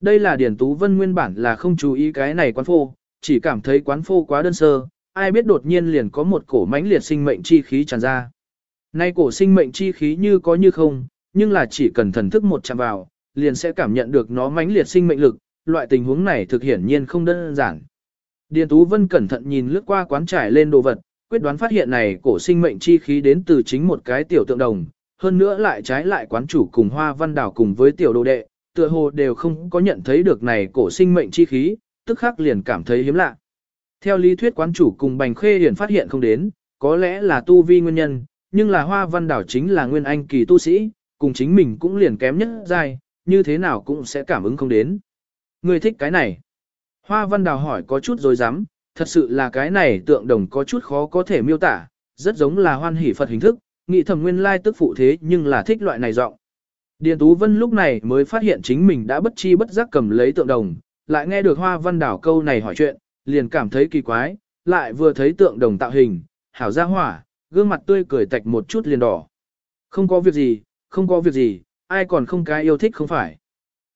Đây là Điển Tú Vân nguyên bản là không chú ý cái này quán phô, chỉ cảm thấy quán phô quá đơn sơ, ai biết đột nhiên liền có một cổ mãnh liệt sinh mệnh chi khí tràn ra. Nay cổ sinh mệnh chi khí như có như không, nhưng là chỉ cần thần thức một chạm vào, liền sẽ cảm nhận được nó mãnh liệt sinh mệnh lực, loại tình huống này thực hiển nhiên không đơn giản. Điền Tú Vân cẩn thận nhìn lướt qua quán trải lên đồ vật, quyết đoán phát hiện này cổ sinh mệnh chi khí đến từ chính một cái tiểu tượng đồng, hơn nữa lại trái lại quán chủ cùng hoa văn đảo cùng với tiểu đồ đệ, tựa hồ đều không có nhận thấy được này cổ sinh mệnh chi khí, tức khắc liền cảm thấy hiếm lạ. Theo lý thuyết quán chủ cùng bành khê hiển phát hiện không đến, có lẽ là tu vi nguyên nhân, nhưng là hoa văn đảo chính là nguyên anh kỳ tu sĩ, cùng chính mình cũng liền kém nhất dai, như thế nào cũng sẽ cảm ứng không đến. Người thích cái này. Hoa văn đào hỏi có chút rồi dám, thật sự là cái này tượng đồng có chút khó có thể miêu tả, rất giống là hoan hỷ Phật hình thức, nghị thẩm nguyên lai tức phụ thế nhưng là thích loại này giọng. Điền Tú Vân lúc này mới phát hiện chính mình đã bất chi bất giác cầm lấy tượng đồng, lại nghe được Hoa Văn Đảo câu này hỏi chuyện, liền cảm thấy kỳ quái, lại vừa thấy tượng đồng tạo hình, hảo ra hỏa, gương mặt tươi cười tạch một chút liền đỏ. Không có việc gì, không có việc gì, ai còn không cái yêu thích không phải.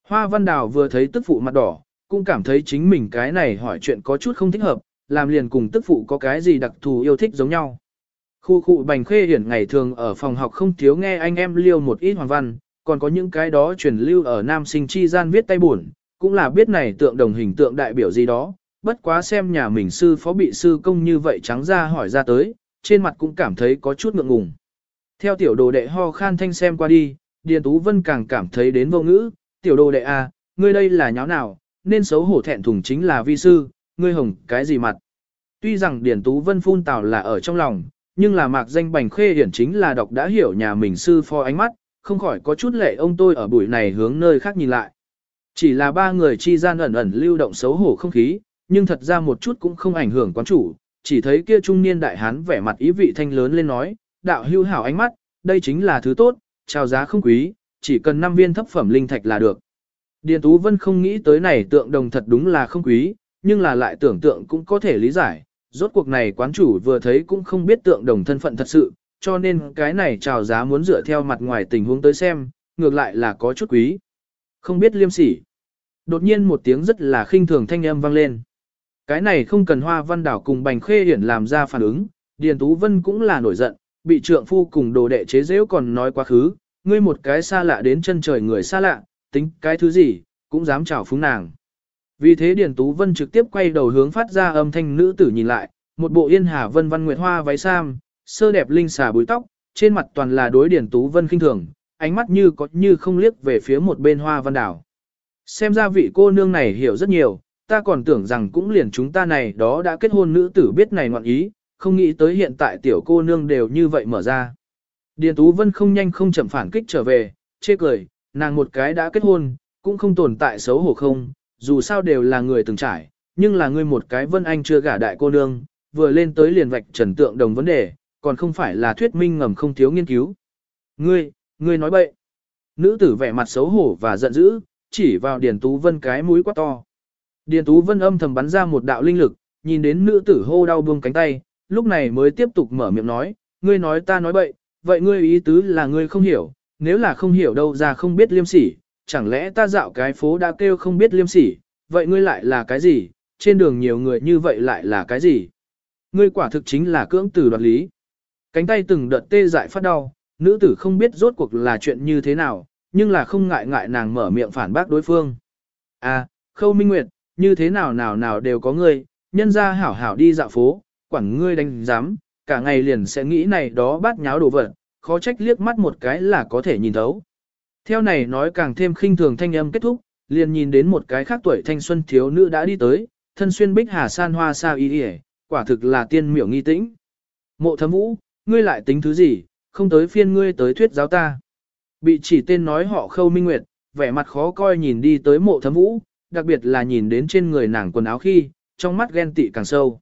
Hoa Văn Đào vừa thấy tức phụ mặt đỏ, cũng cảm thấy chính mình cái này hỏi chuyện có chút không thích hợp, làm liền cùng tức phụ có cái gì đặc thù yêu thích giống nhau. Khu khu bành khê hiển ngày thường ở phòng học không thiếu nghe anh em liêu một ít hoàng văn, còn có những cái đó truyền lưu ở nam sinh chi gian viết tay buồn, cũng là biết này tượng đồng hình tượng đại biểu gì đó, bất quá xem nhà mình sư phó bị sư công như vậy trắng ra hỏi ra tới, trên mặt cũng cảm thấy có chút ngượng ngùng. Theo tiểu đồ đệ ho khan thanh xem qua đi, Điền Tú Vân càng cảm thấy đến vô ngữ, tiểu đồ đệ à, ngươi đây là nháo nào, nên xấu hổ thẹn thùng chính là vi sư, ngươi hồng cái gì mặt. Tuy rằng Điền Tú Vân phun tào là ở trong lòng, nhưng là mạc danh bành khê hiển chính là đọc đã hiểu nhà mình sư phó ánh mắt, không khỏi có chút lệ ông tôi ở buổi này hướng nơi khác nhìn lại. Chỉ là ba người chi gian ẩn ẩn lưu động xấu hổ không khí, nhưng thật ra một chút cũng không ảnh hưởng quán chủ, chỉ thấy kia trung niên đại hán vẻ mặt ý vị thanh lớn lên nói, đạo hưu hảo ánh mắt, đây chính là thứ tốt, chào giá không quý, chỉ cần 5 viên thấp phẩm linh thạch là được. Điền Tú Vân không nghĩ tới này tượng đồng thật đúng là không quý, nhưng là lại tưởng tượng cũng có thể lý giải, rốt cuộc này quán chủ vừa thấy cũng không biết tượng đồng thân phận thật sự, cho nên cái này chào giá muốn dựa theo mặt ngoài tình huống tới xem, ngược lại là có chút quý. Không biết liêm sỉ. Đột nhiên một tiếng rất là khinh thường thanh âm vang lên. Cái này không cần hoa văn đảo cùng bành khê hiển làm ra phản ứng, Điền Tú Vân cũng là nổi giận, bị trượng phu cùng đồ đệ chế dễu còn nói quá khứ, ngươi một cái xa lạ đến chân trời người xa lạ, tính cái thứ gì, cũng dám chào phúng nàng. Vì thế Điền Tú Vân trực tiếp quay đầu hướng phát ra âm thanh nữ tử nhìn lại, một bộ yên hà vân văn nguyệt hoa váy sam, sơ đẹp linh xà búi tóc, trên mặt toàn là đối Điền Tú Vân khinh thường, ánh mắt như có như không liếc về phía một bên hoa văn đảo. Xem ra vị cô nương này hiểu rất nhiều, ta còn tưởng rằng cũng liền chúng ta này đó đã kết hôn nữ tử biết này ngoạn ý, không nghĩ tới hiện tại tiểu cô nương đều như vậy mở ra. Điền Tú Vân không nhanh không chậm phản kích trở về, chê cười, nàng một cái đã kết hôn, cũng không tồn tại xấu hổ không, dù sao đều là người từng trải, nhưng là ngươi một cái Vân Anh chưa gả đại cô nương, vừa lên tới liền vạch trần tượng đồng vấn đề, còn không phải là thuyết minh ngầm không thiếu nghiên cứu. Ngươi, ngươi nói bậy. Nữ tử vẻ mặt xấu hổ và giận dữ, chỉ vào Điền Tú Vân cái mũi quá to. Điền Tú Vân âm thầm bắn ra một đạo linh lực, nhìn đến nữ tử hô đau buông cánh tay, lúc này mới tiếp tục mở miệng nói, ngươi nói ta nói bậy, vậy ngươi ý tứ là ngươi không hiểu, nếu là không hiểu đâu ra không biết liêm sỉ, chẳng lẽ ta dạo cái phố đã kêu không biết liêm sỉ, vậy ngươi lại là cái gì, trên đường nhiều người như vậy lại là cái gì? Ngươi quả thực chính là cưỡng tử đoạt lý. Cánh tay từng đợt tê dại phát đau, nữ tử không biết rốt cuộc là chuyện như thế nào, nhưng là không ngại ngại nàng mở miệng phản bác đối phương. À, khâu minh nguyệt, như thế nào nào nào đều có ngươi, nhân ra hảo hảo đi dạo phố, quản ngươi đánh giám, cả ngày liền sẽ nghĩ này đó bát nháo đồ vật, khó trách liếc mắt một cái là có thể nhìn thấu. Theo này nói càng thêm khinh thường thanh âm kết thúc, liền nhìn đến một cái khác tuổi thanh xuân thiếu nữ đã đi tới, thân xuyên bích hà san hoa sao y yể, quả thực là tiên miểu nghi tĩnh. Mộ thấm vũ, ngươi lại tính thứ gì, không tới phiên ngươi tới thuyết giáo ta. Bị chỉ tên nói họ khâu minh nguyệt, vẻ mặt khó coi nhìn đi tới mộ thấm vũ, đặc biệt là nhìn đến trên người nàng quần áo khi, trong mắt ghen tị càng sâu.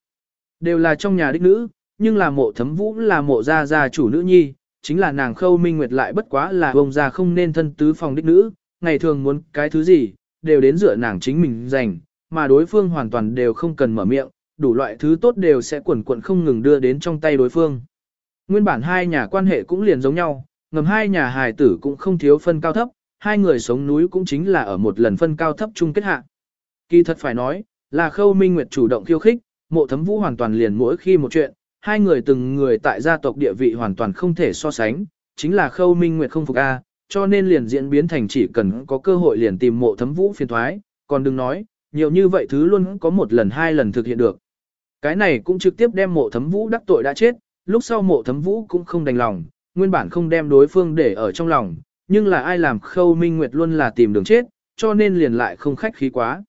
Đều là trong nhà đích nữ, nhưng là mộ thấm vũ là mộ gia gia chủ nữ nhi, chính là nàng khâu minh nguyệt lại bất quá là ông gia không nên thân tứ phòng đích nữ, ngày thường muốn cái thứ gì, đều đến dựa nàng chính mình dành, mà đối phương hoàn toàn đều không cần mở miệng, đủ loại thứ tốt đều sẽ quẩn quẩn không ngừng đưa đến trong tay đối phương. Nguyên bản hai nhà quan hệ cũng liền giống nhau, ngầm hai nhà hài tử cũng không thiếu phân cao thấp, hai người sống núi cũng chính là ở một lần phân cao thấp chung kết hạ. Kỳ thật phải nói, là khâu minh nguyệt chủ động khiêu khích, mộ thấm vũ hoàn toàn liền mỗi khi một chuyện, hai người từng người tại gia tộc địa vị hoàn toàn không thể so sánh, chính là khâu minh nguyệt không phục A, cho nên liền diễn biến thành chỉ cần có cơ hội liền tìm mộ thấm vũ phiền thoái, còn đừng nói, nhiều như vậy thứ luôn có một lần hai lần thực hiện được. Cái này cũng trực tiếp đem mộ thấm vũ đắc tội đã chết, lúc sau mộ thấm vũ cũng không đành lòng, nguyên bản không đem đối phương để ở trong lòng, nhưng là ai làm khâu minh nguyệt luôn là tìm đường chết, cho nên liền lại không khách khí quá.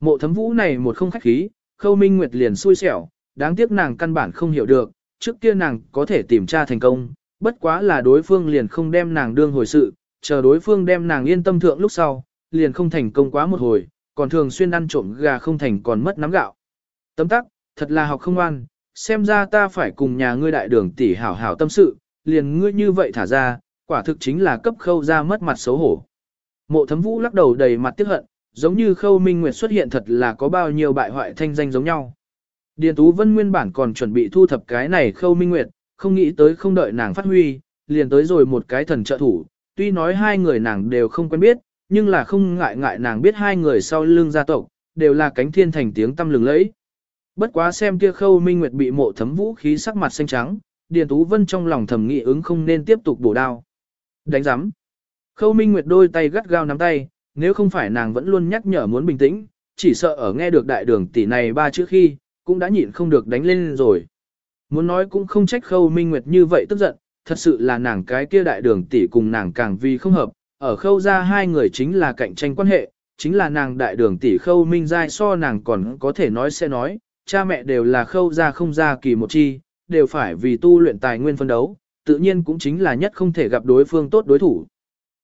Mộ thấm vũ này một không khách khí, khâu minh nguyệt liền xui xẻo, đáng tiếc nàng căn bản không hiểu được, trước kia nàng có thể tìm tra thành công, bất quá là đối phương liền không đem nàng đương hồi sự, chờ đối phương đem nàng yên tâm thượng lúc sau, liền không thành công quá một hồi, còn thường xuyên ăn trộm gà không thành còn mất nắm gạo. Tấm tắc, thật là học không ngoan, xem ra ta phải cùng nhà ngươi đại đường tỷ hảo hảo tâm sự, liền ngươi như vậy thả ra, quả thực chính là cấp khâu ra mất mặt xấu hổ. Mộ thấm vũ lắc đầu đầy mặt tiếc hận, giống như khâu minh nguyệt xuất hiện thật là có bao nhiêu bại hoại thanh danh giống nhau. Điền Tú Vân nguyên bản còn chuẩn bị thu thập cái này khâu minh nguyệt, không nghĩ tới không đợi nàng phát huy, liền tới rồi một cái thần trợ thủ, tuy nói hai người nàng đều không quen biết, nhưng là không ngại ngại nàng biết hai người sau lưng gia tộc, đều là cánh thiên thành tiếng tâm lừng lẫy. Bất quá xem kia khâu minh nguyệt bị mộ thấm vũ khí sắc mặt xanh trắng, Điền Tú Vân trong lòng thầm nghĩ ứng không nên tiếp tục bổ đao. Đánh giám. Khâu minh nguyệt đôi tay gắt gao nắm tay, nếu không phải nàng vẫn luôn nhắc nhở muốn bình tĩnh, chỉ sợ ở nghe được đại đường tỷ này ba chữ khi, cũng đã nhịn không được đánh lên rồi. Muốn nói cũng không trách khâu minh nguyệt như vậy tức giận, thật sự là nàng cái kia đại đường tỷ cùng nàng càng vì không hợp, ở khâu ra hai người chính là cạnh tranh quan hệ, chính là nàng đại đường tỷ khâu minh giai so nàng còn có thể nói sẽ nói, cha mẹ đều là khâu ra không ra kỳ một chi, đều phải vì tu luyện tài nguyên phân đấu, tự nhiên cũng chính là nhất không thể gặp đối phương tốt đối thủ.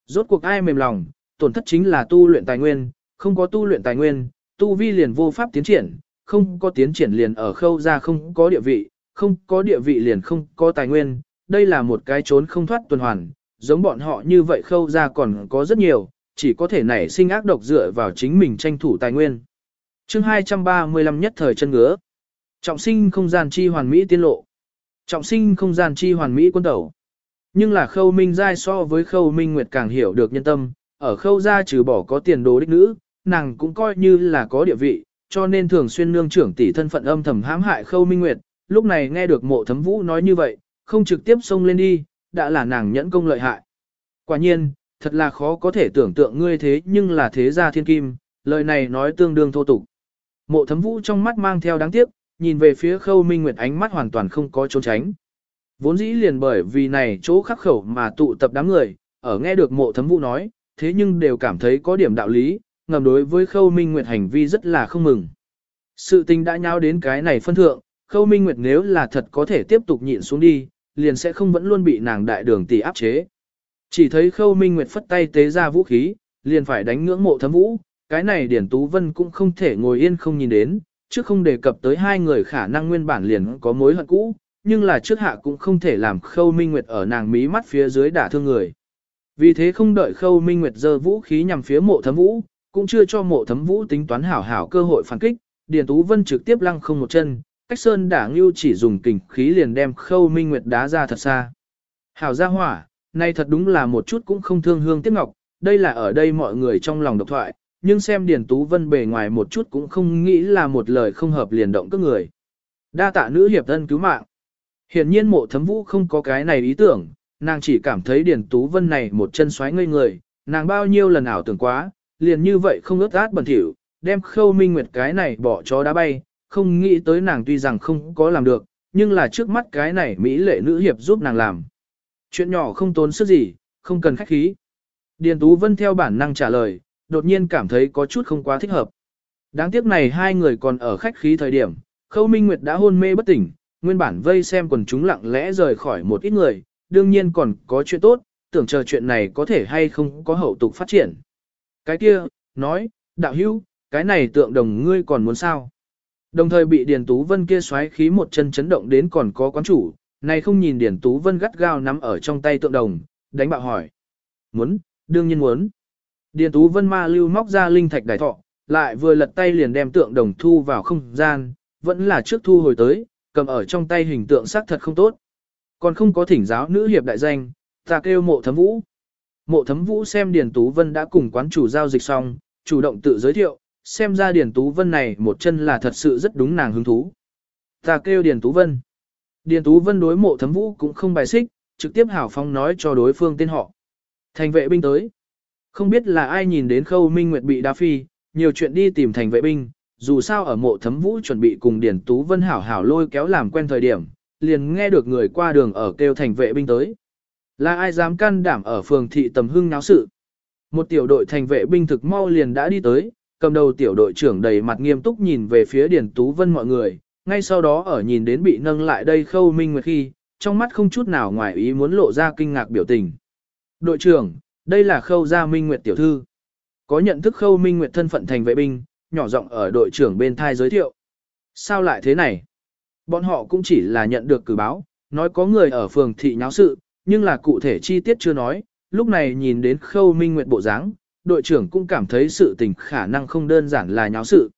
Rốt cuộc ai mềm lòng, tổn thất chính là tu luyện tài nguyên, không có tu luyện tài nguyên, tu vi liền vô pháp tiến triển, không có tiến triển liền ở khâu ra không có địa vị, không có địa vị liền không có tài nguyên, đây là một cái trốn không thoát tuần hoàn, giống bọn họ như vậy khâu ra còn có rất nhiều, chỉ có thể nảy sinh ác độc dựa vào chính mình tranh thủ tài nguyên. chương 235 nhất thời chân ngứa. Trọng sinh không gian chi hoàn mỹ tiên lộ. Trọng sinh không gian chi hoàn mỹ quân tẩu. Nhưng là khâu minh giai so với khâu minh nguyệt càng hiểu được nhân tâm, ở khâu gia trừ bỏ có tiền đồ đích nữ, nàng cũng coi như là có địa vị, cho nên thường xuyên nương trưởng tỷ thân phận âm thầm hãm hại khâu minh nguyệt, lúc này nghe được mộ thấm vũ nói như vậy, không trực tiếp xông lên đi, đã là nàng nhẫn công lợi hại. Quả nhiên, thật là khó có thể tưởng tượng ngươi thế nhưng là thế gia thiên kim, lời này nói tương đương thô tục. Mộ thấm vũ trong mắt mang theo đáng tiếc, nhìn về phía khâu minh nguyệt ánh mắt hoàn toàn không có trốn tránh. Vốn dĩ liền bởi vì này chỗ khắc khẩu mà tụ tập đám người, ở nghe được mộ thấm vũ nói, thế nhưng đều cảm thấy có điểm đạo lý, ngầm đối với khâu minh nguyệt hành vi rất là không mừng. Sự tình đã nhau đến cái này phân thượng, khâu minh nguyệt nếu là thật có thể tiếp tục nhịn xuống đi, liền sẽ không vẫn luôn bị nàng đại đường tỷ áp chế. Chỉ thấy khâu minh nguyệt phất tay tế ra vũ khí, liền phải đánh ngưỡng mộ thấm vũ, cái này Điển Tú Vân cũng không thể ngồi yên không nhìn đến, chứ không đề cập tới hai người khả năng nguyên bản liền có mối hận cũ, nhưng là trước hạ cũng không thể làm khâu minh nguyệt ở nàng mí mắt phía dưới đả thương người. Vì thế không đợi khâu minh nguyệt giơ vũ khí nhằm phía mộ thấm vũ, cũng chưa cho mộ thấm vũ tính toán hảo hảo cơ hội phản kích, Điền Tú Vân trực tiếp lăng không một chân, cách sơn đả ngưu chỉ dùng kình khí liền đem khâu minh nguyệt đá ra thật xa. Hảo gia hỏa, nay thật đúng là một chút cũng không thương hương tiếc ngọc, đây là ở đây mọi người trong lòng độc thoại, nhưng xem Điền Tú Vân bề ngoài một chút cũng không nghĩ là một lời không hợp liền động các người. Đa tạ nữ hiệp thân cứu mạng. Hiển nhiên mộ thấm vũ không có cái này ý tưởng, nàng chỉ cảm thấy Điền Tú Vân này một chân xoáy ngây người, nàng bao nhiêu lần ảo tưởng quá, liền như vậy không ướt át bẩn thỉu, đem khâu minh nguyệt cái này bỏ chó đá bay, không nghĩ tới nàng tuy rằng không có làm được, nhưng là trước mắt cái này Mỹ lệ nữ hiệp giúp nàng làm. Chuyện nhỏ không tốn sức gì, không cần khách khí. Điền Tú Vân theo bản năng trả lời, đột nhiên cảm thấy có chút không quá thích hợp. Đáng tiếc này hai người còn ở khách khí thời điểm, Khâu Minh Nguyệt đã hôn mê bất tỉnh, nguyên bản vây xem quần chúng lặng lẽ rời khỏi một ít người, đương nhiên còn có chuyện tốt, tưởng chờ chuyện này có thể hay không có hậu tục phát triển. Cái kia, nói, đạo hữu, cái này tượng đồng ngươi còn muốn sao? Đồng thời bị Điền Tú Vân kia xoáy khí một chân chấn động đến còn có quán chủ, này không nhìn Điền Tú Vân gắt gao nắm ở trong tay tượng đồng, đánh bạo hỏi. Muốn, đương nhiên muốn. Điền Tú Vân ma lưu móc ra linh thạch đại thọ, lại vừa lật tay liền đem tượng đồng thu vào không gian, vẫn là trước thu hồi tới, cầm ở trong tay hình tượng sắc thật không tốt. Còn không có thỉnh giáo nữ hiệp đại danh, ta kêu mộ thấm vũ. Mộ thấm vũ xem Điền Tú Vân đã cùng quán chủ giao dịch xong, chủ động tự giới thiệu, xem ra Điền Tú Vân này một chân là thật sự rất đúng nàng hứng thú. Ta kêu Điền Tú Vân. Điền Tú Vân đối mộ thấm vũ cũng không bài xích, trực tiếp hảo phong nói cho đối phương tên họ. Thành vệ binh tới. Không biết là ai nhìn đến khâu minh nguyệt bị đa phi, nhiều chuyện đi tìm thành vệ binh, dù sao ở mộ thấm vũ chuẩn bị cùng Điền Tú Vân hảo hảo lôi kéo làm quen thời điểm, liền nghe được người qua đường ở kêu thành vệ binh tới. Là ai dám can đảm ở phường thị tầm hưng náo sự. Một tiểu đội thành vệ binh thực mau liền đã đi tới, cầm đầu tiểu đội trưởng đầy mặt nghiêm túc nhìn về phía Điền Tú Vân mọi người, ngay sau đó ở nhìn đến bị nâng lại đây khâu minh nguyệt khi, trong mắt không chút nào ngoài ý muốn lộ ra kinh ngạc biểu tình. Đội trưởng, đây là khâu gia minh nguyệt tiểu thư. Có nhận thức khâu minh nguyệt thân phận thành vệ binh, nhỏ giọng ở đội trưởng bên thai giới thiệu. Sao lại thế này? Bọn họ cũng chỉ là nhận được cử báo, nói có người ở phường thị nháo sự, nhưng là cụ thể chi tiết chưa nói, lúc này nhìn đến khâu minh nguyệt bộ dáng, đội trưởng cũng cảm thấy sự tình khả năng không đơn giản là nháo sự.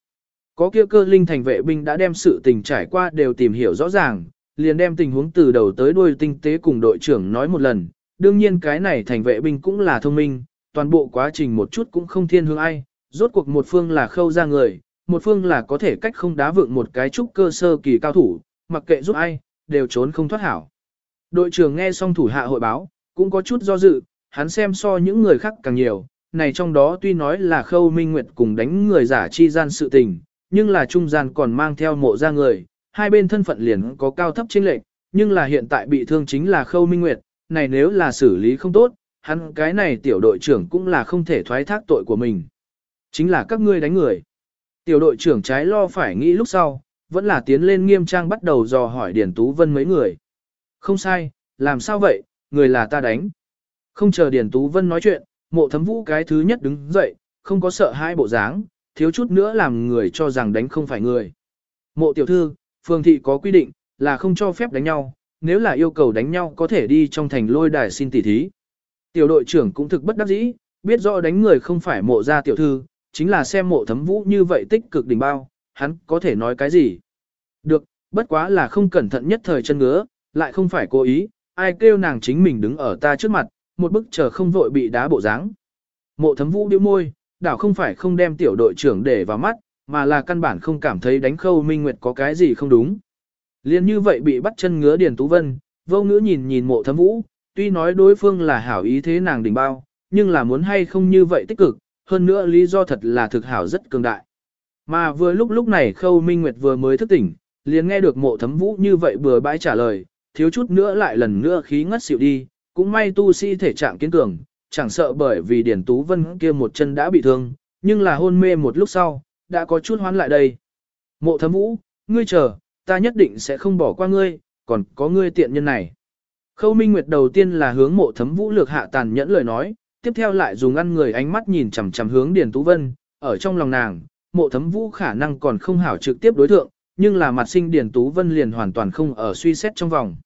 Có kia cơ linh thành vệ binh đã đem sự tình trải qua đều tìm hiểu rõ ràng, liền đem tình huống từ đầu tới đuôi tinh tế cùng đội trưởng nói một lần. Đương nhiên cái này thành vệ binh cũng là thông minh, toàn bộ quá trình một chút cũng không thiên hướng ai, rốt cuộc một phương là khâu ra người, một phương là có thể cách không đá vượng một cái trúc cơ sơ kỳ cao thủ, mặc kệ giúp ai, đều trốn không thoát hảo. Đội trưởng nghe xong thủ hạ hội báo, cũng có chút do dự, hắn xem so những người khác càng nhiều, này trong đó tuy nói là khâu minh nguyệt cùng đánh người giả chi gian sự tình, nhưng là trung gian còn mang theo mộ ra người, hai bên thân phận liền có cao thấp chênh lệch, nhưng là hiện tại bị thương chính là khâu minh nguyệt, này nếu là xử lý không tốt, hắn cái này tiểu đội trưởng cũng là không thể thoái thác tội của mình. Chính là các ngươi đánh người. Tiểu đội trưởng trái lo phải nghĩ lúc sau, vẫn là tiến lên nghiêm trang bắt đầu dò hỏi Điền Tú Vân mấy người. Không sai, làm sao vậy, người là ta đánh. Không chờ Điền Tú Vân nói chuyện, mộ thấm vũ cái thứ nhất đứng dậy, không có sợ hai bộ dáng, thiếu chút nữa làm người cho rằng đánh không phải người. Mộ tiểu thư, phương thị có quy định, là không cho phép đánh nhau, nếu là yêu cầu đánh nhau có thể đi trong thành lôi đài xin tỉ thí. Tiểu đội trưởng cũng thực bất đắc dĩ, biết rõ đánh người không phải mộ gia tiểu thư, chính là xem mộ thấm vũ như vậy tích cực đỉnh bao, hắn có thể nói cái gì. Được, bất quá là không cẩn thận nhất thời chân ngứa, lại không phải cố ý, ai kêu nàng chính mình đứng ở ta trước mặt, một bức chờ không vội bị đá bộ dáng. Mộ thấm vũ điêu môi, đảo không phải không đem tiểu đội trưởng để vào mắt, mà là căn bản không cảm thấy đánh khâu minh nguyệt có cái gì không đúng. Liên như vậy bị bắt chân ngứa Điền Tú Vân, vô ngữ nhìn nhìn mộ thấm vũ, tuy nói đối phương là hảo ý thế nàng đỉnh bao, nhưng là muốn hay không như vậy tích cực, hơn nữa lý do thật là thực hảo rất cường đại. Mà vừa lúc lúc này khâu minh nguyệt vừa mới thức tỉnh, liền nghe được mộ thấm vũ như vậy bừa bãi trả lời, thiếu chút nữa lại lần nữa khí ngất xỉu đi, cũng may tu sĩ thể trạng kiến cường, chẳng sợ bởi vì Điển Tú Vân kia một chân đã bị thương, nhưng là hôn mê một lúc sau, đã có chút hoán lại đây. Mộ thấm vũ, ngươi chờ, ta nhất định sẽ không bỏ qua ngươi, còn có ngươi tiện nhân này. Khâu Minh Nguyệt đầu tiên là hướng mộ thấm vũ lược hạ tàn nhẫn lời nói, tiếp theo lại dùng ăn người ánh mắt nhìn chằm chằm hướng Điền Tú Vân, ở trong lòng nàng, mộ thấm vũ khả năng còn không hảo trực tiếp đối thượng, nhưng là mặt sinh Điền Tú Vân liền hoàn toàn không ở suy xét trong vòng.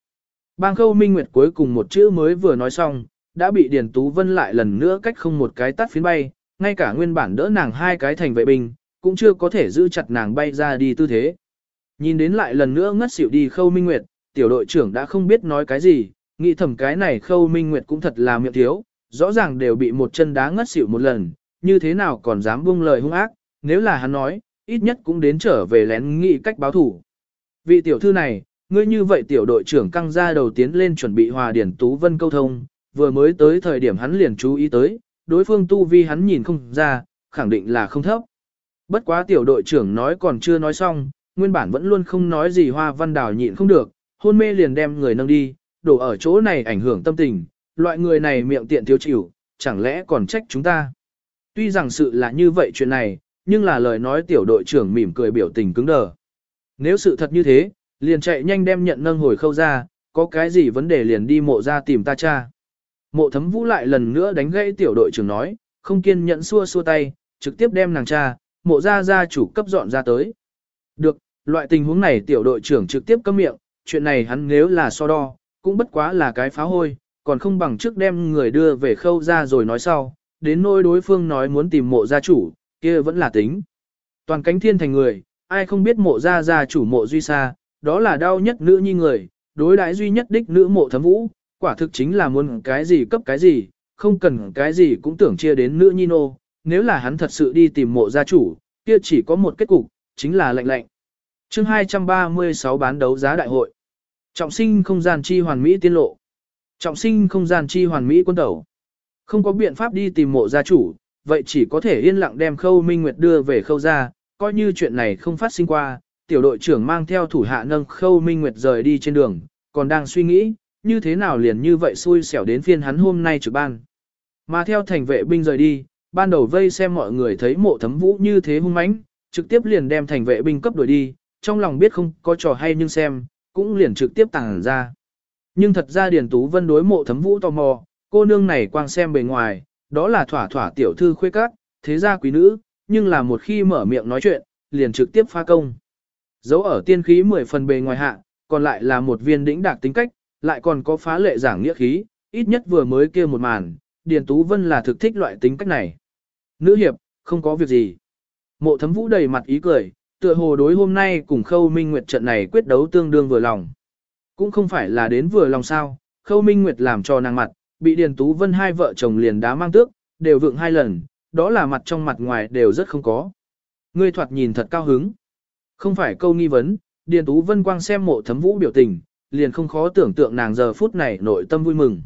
Bang khâu minh nguyệt cuối cùng một chữ mới vừa nói xong, đã bị Điền Tú Vân lại lần nữa cách không một cái tắt phiến bay, ngay cả nguyên bản đỡ nàng hai cái thành vệ binh, cũng chưa có thể giữ chặt nàng bay ra đi tư thế. Nhìn đến lại lần nữa ngất xỉu đi khâu minh nguyệt, tiểu đội trưởng đã không biết nói cái gì, nghĩ thầm cái này khâu minh nguyệt cũng thật là miệng thiếu, rõ ràng đều bị một chân đá ngất xỉu một lần, như thế nào còn dám buông lời hung ác, nếu là hắn nói, ít nhất cũng đến trở về lén nghĩ cách báo thủ. Vị tiểu thư này, ngươi như vậy tiểu đội trưởng căng ra đầu tiến lên chuẩn bị hòa điển Tú Vân câu thông, vừa mới tới thời điểm hắn liền chú ý tới, đối phương tu vi hắn nhìn không ra, khẳng định là không thấp. Bất quá tiểu đội trưởng nói còn chưa nói xong, nguyên bản vẫn luôn không nói gì hoa văn đào nhịn không được, hôn mê liền đem người nâng đi, đổ ở chỗ này ảnh hưởng tâm tình, loại người này miệng tiện thiếu chịu, chẳng lẽ còn trách chúng ta. Tuy rằng sự là như vậy chuyện này, nhưng là lời nói tiểu đội trưởng mỉm cười biểu tình cứng đờ. Nếu sự thật như thế, liền chạy nhanh đem nhận nâng hồi khâu ra, có cái gì vấn đề liền đi mộ ra tìm ta cha. Mộ thấm vũ lại lần nữa đánh gãy tiểu đội trưởng nói, không kiên nhẫn xua xua tay, trực tiếp đem nàng cha, mộ ra ra chủ cấp dọn ra tới. Được, loại tình huống này tiểu đội trưởng trực tiếp cấm miệng, chuyện này hắn nếu là so đo, cũng bất quá là cái phá hôi, còn không bằng trước đem người đưa về khâu ra rồi nói sau, đến nỗi đối phương nói muốn tìm mộ gia chủ, kia vẫn là tính. Toàn cánh thiên thành người, ai không biết mộ gia gia chủ mộ duy xa, đó là đau nhất nữ nhi người, đối đãi duy nhất đích nữ mộ thấm vũ, quả thực chính là muốn cái gì cấp cái gì, không cần cái gì cũng tưởng chia đến nữ nhi nô, nếu là hắn thật sự đi tìm mộ gia chủ, kia chỉ có một kết cục, chính là lạnh lạnh. Chương 236 bán đấu giá đại hội. Trọng sinh không gian chi hoàn mỹ tiên lộ. Trọng sinh không gian chi hoàn mỹ quân tẩu. Không có biện pháp đi tìm mộ gia chủ, vậy chỉ có thể yên lặng đem khâu minh nguyệt đưa về khâu gia, coi như chuyện này không phát sinh qua, tiểu đội trưởng mang theo thủ hạ nâng khâu minh nguyệt rời đi trên đường, còn đang suy nghĩ, như thế nào liền như vậy xui xẻo đến phiên hắn hôm nay trực ban. Mà theo thành vệ binh rời đi, ban đầu vây xem mọi người thấy mộ thấm vũ như thế hung mãnh, trực tiếp liền đem thành vệ binh cấp đuổi đi, trong lòng biết không có trò hay nhưng xem, cũng liền trực tiếp tàng ra. Nhưng thật ra Điền Tú Vân đối mộ thấm vũ tò mò, cô nương này quang xem bề ngoài, đó là thỏa thỏa tiểu thư khuê các, thế gia quý nữ, nhưng là một khi mở miệng nói chuyện, liền trực tiếp pha công. Dấu ở tiên khí 10 phần bề ngoài hạ, còn lại là một viên đỉnh đạc tính cách, lại còn có phá lệ giảng nghĩa khí, ít nhất vừa mới kia một màn, Điền Tú Vân là thực thích loại tính cách này. Nữ hiệp, không có việc gì. Mộ thấm vũ đầy mặt ý cười, tựa hồ đối hôm nay cùng Khâu Minh Nguyệt trận này quyết đấu tương đương vừa lòng. Cũng không phải là đến vừa lòng sao, Khâu Minh Nguyệt làm cho nàng mặt, bị Điền Tú Vân hai vợ chồng liền đá mang tước, đều vượng hai lần, đó là mặt trong mặt ngoài đều rất không có. Ngươi thoạt nhìn thật cao hứng. Không phải câu nghi vấn, Điền Tú Vân quang xem mộ thấm vũ biểu tình, liền không khó tưởng tượng nàng giờ phút này nội tâm vui mừng.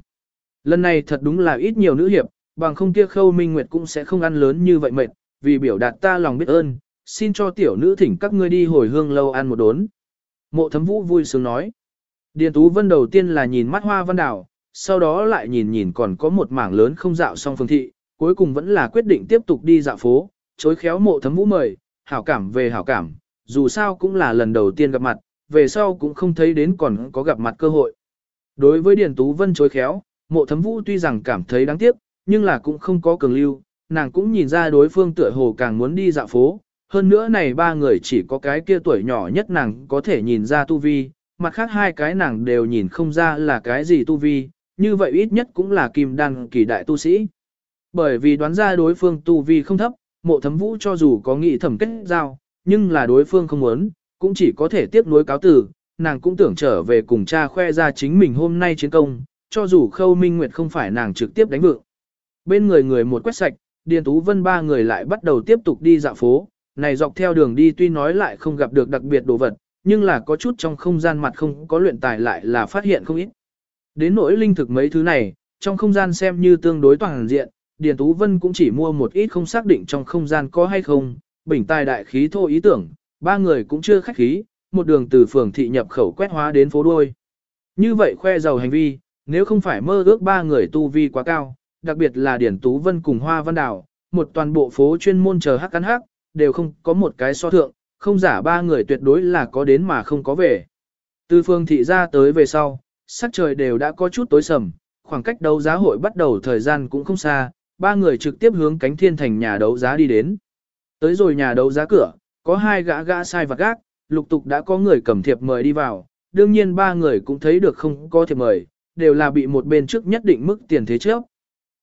Lần này thật đúng là ít nhiều nữ hiệp, bằng không kia khâu minh nguyệt cũng sẽ không ăn lớn như vậy mệt, vì biểu đạt ta lòng biết ơn, xin cho tiểu nữ thỉnh các ngươi đi hồi hương lâu ăn một đốn. Mộ thấm vũ vui sướng nói. Điền Tú Vân đầu tiên là nhìn mắt hoa văn đảo, sau đó lại nhìn nhìn còn có một mảng lớn không dạo xong phương thị, cuối cùng vẫn là quyết định tiếp tục đi dạo phố, chối khéo mộ thấm vũ mời, hảo cảm về hảo cảm, dù sao cũng là lần đầu tiên gặp mặt, về sau cũng không thấy đến còn có gặp mặt cơ hội. Đối với Điền Tú Vân chối khéo, mộ thấm vũ tuy rằng cảm thấy đáng tiếc, nhưng là cũng không có cường lưu, nàng cũng nhìn ra đối phương tựa hồ càng muốn đi dạo phố, hơn nữa này ba người chỉ có cái kia tuổi nhỏ nhất nàng có thể nhìn ra tu vi, mặt khác hai cái nàng đều nhìn không ra là cái gì tu vi, như vậy ít nhất cũng là kim đan kỳ đại tu sĩ. Bởi vì đoán ra đối phương tu vi không thấp, mộ thấm vũ cho dù có nghị thẩm kết giao, nhưng là đối phương không muốn, cũng chỉ có thể tiếp nối cáo tử, nàng cũng tưởng trở về cùng cha khoe ra chính mình hôm nay chiến công, cho dù khâu minh nguyệt không phải nàng trực tiếp đánh vượng. Bên người người một quét sạch, Điền Tú Vân ba người lại bắt đầu tiếp tục đi dạo phố, này dọc theo đường đi tuy nói lại không gặp được đặc biệt đồ vật, nhưng là có chút trong không gian mặt không có luyện tài lại là phát hiện không ít. Đến nỗi linh thực mấy thứ này, trong không gian xem như tương đối toàn diện, Điền Tú Vân cũng chỉ mua một ít không xác định trong không gian có hay không, bình tài đại khí thô ý tưởng, ba người cũng chưa khách khí, một đường từ phường thị nhập khẩu quét hóa đến phố đuôi. Như vậy khoe giàu hành vi, nếu không phải mơ ước ba người tu vi quá cao, đặc biệt là Điển Tú Vân cùng Hoa Văn Đào, một toàn bộ phố chuyên môn chờ hắc cắn hắc, đều không có một cái so thượng, không giả ba người tuyệt đối là có đến mà không có về. Từ phương thị ra tới về sau, sắc trời đều đã có chút tối sầm, khoảng cách đấu giá hội bắt đầu thời gian cũng không xa, ba người trực tiếp hướng cánh thiên thành nhà đấu giá đi đến. Tới rồi nhà đấu giá cửa, có hai gã gã sai vặt gác, lục tục đã có người cầm thiệp mời đi vào, đương nhiên ba người cũng thấy được không có thiệp mời, đều là bị một bên trước nhất định mức tiền thế trước.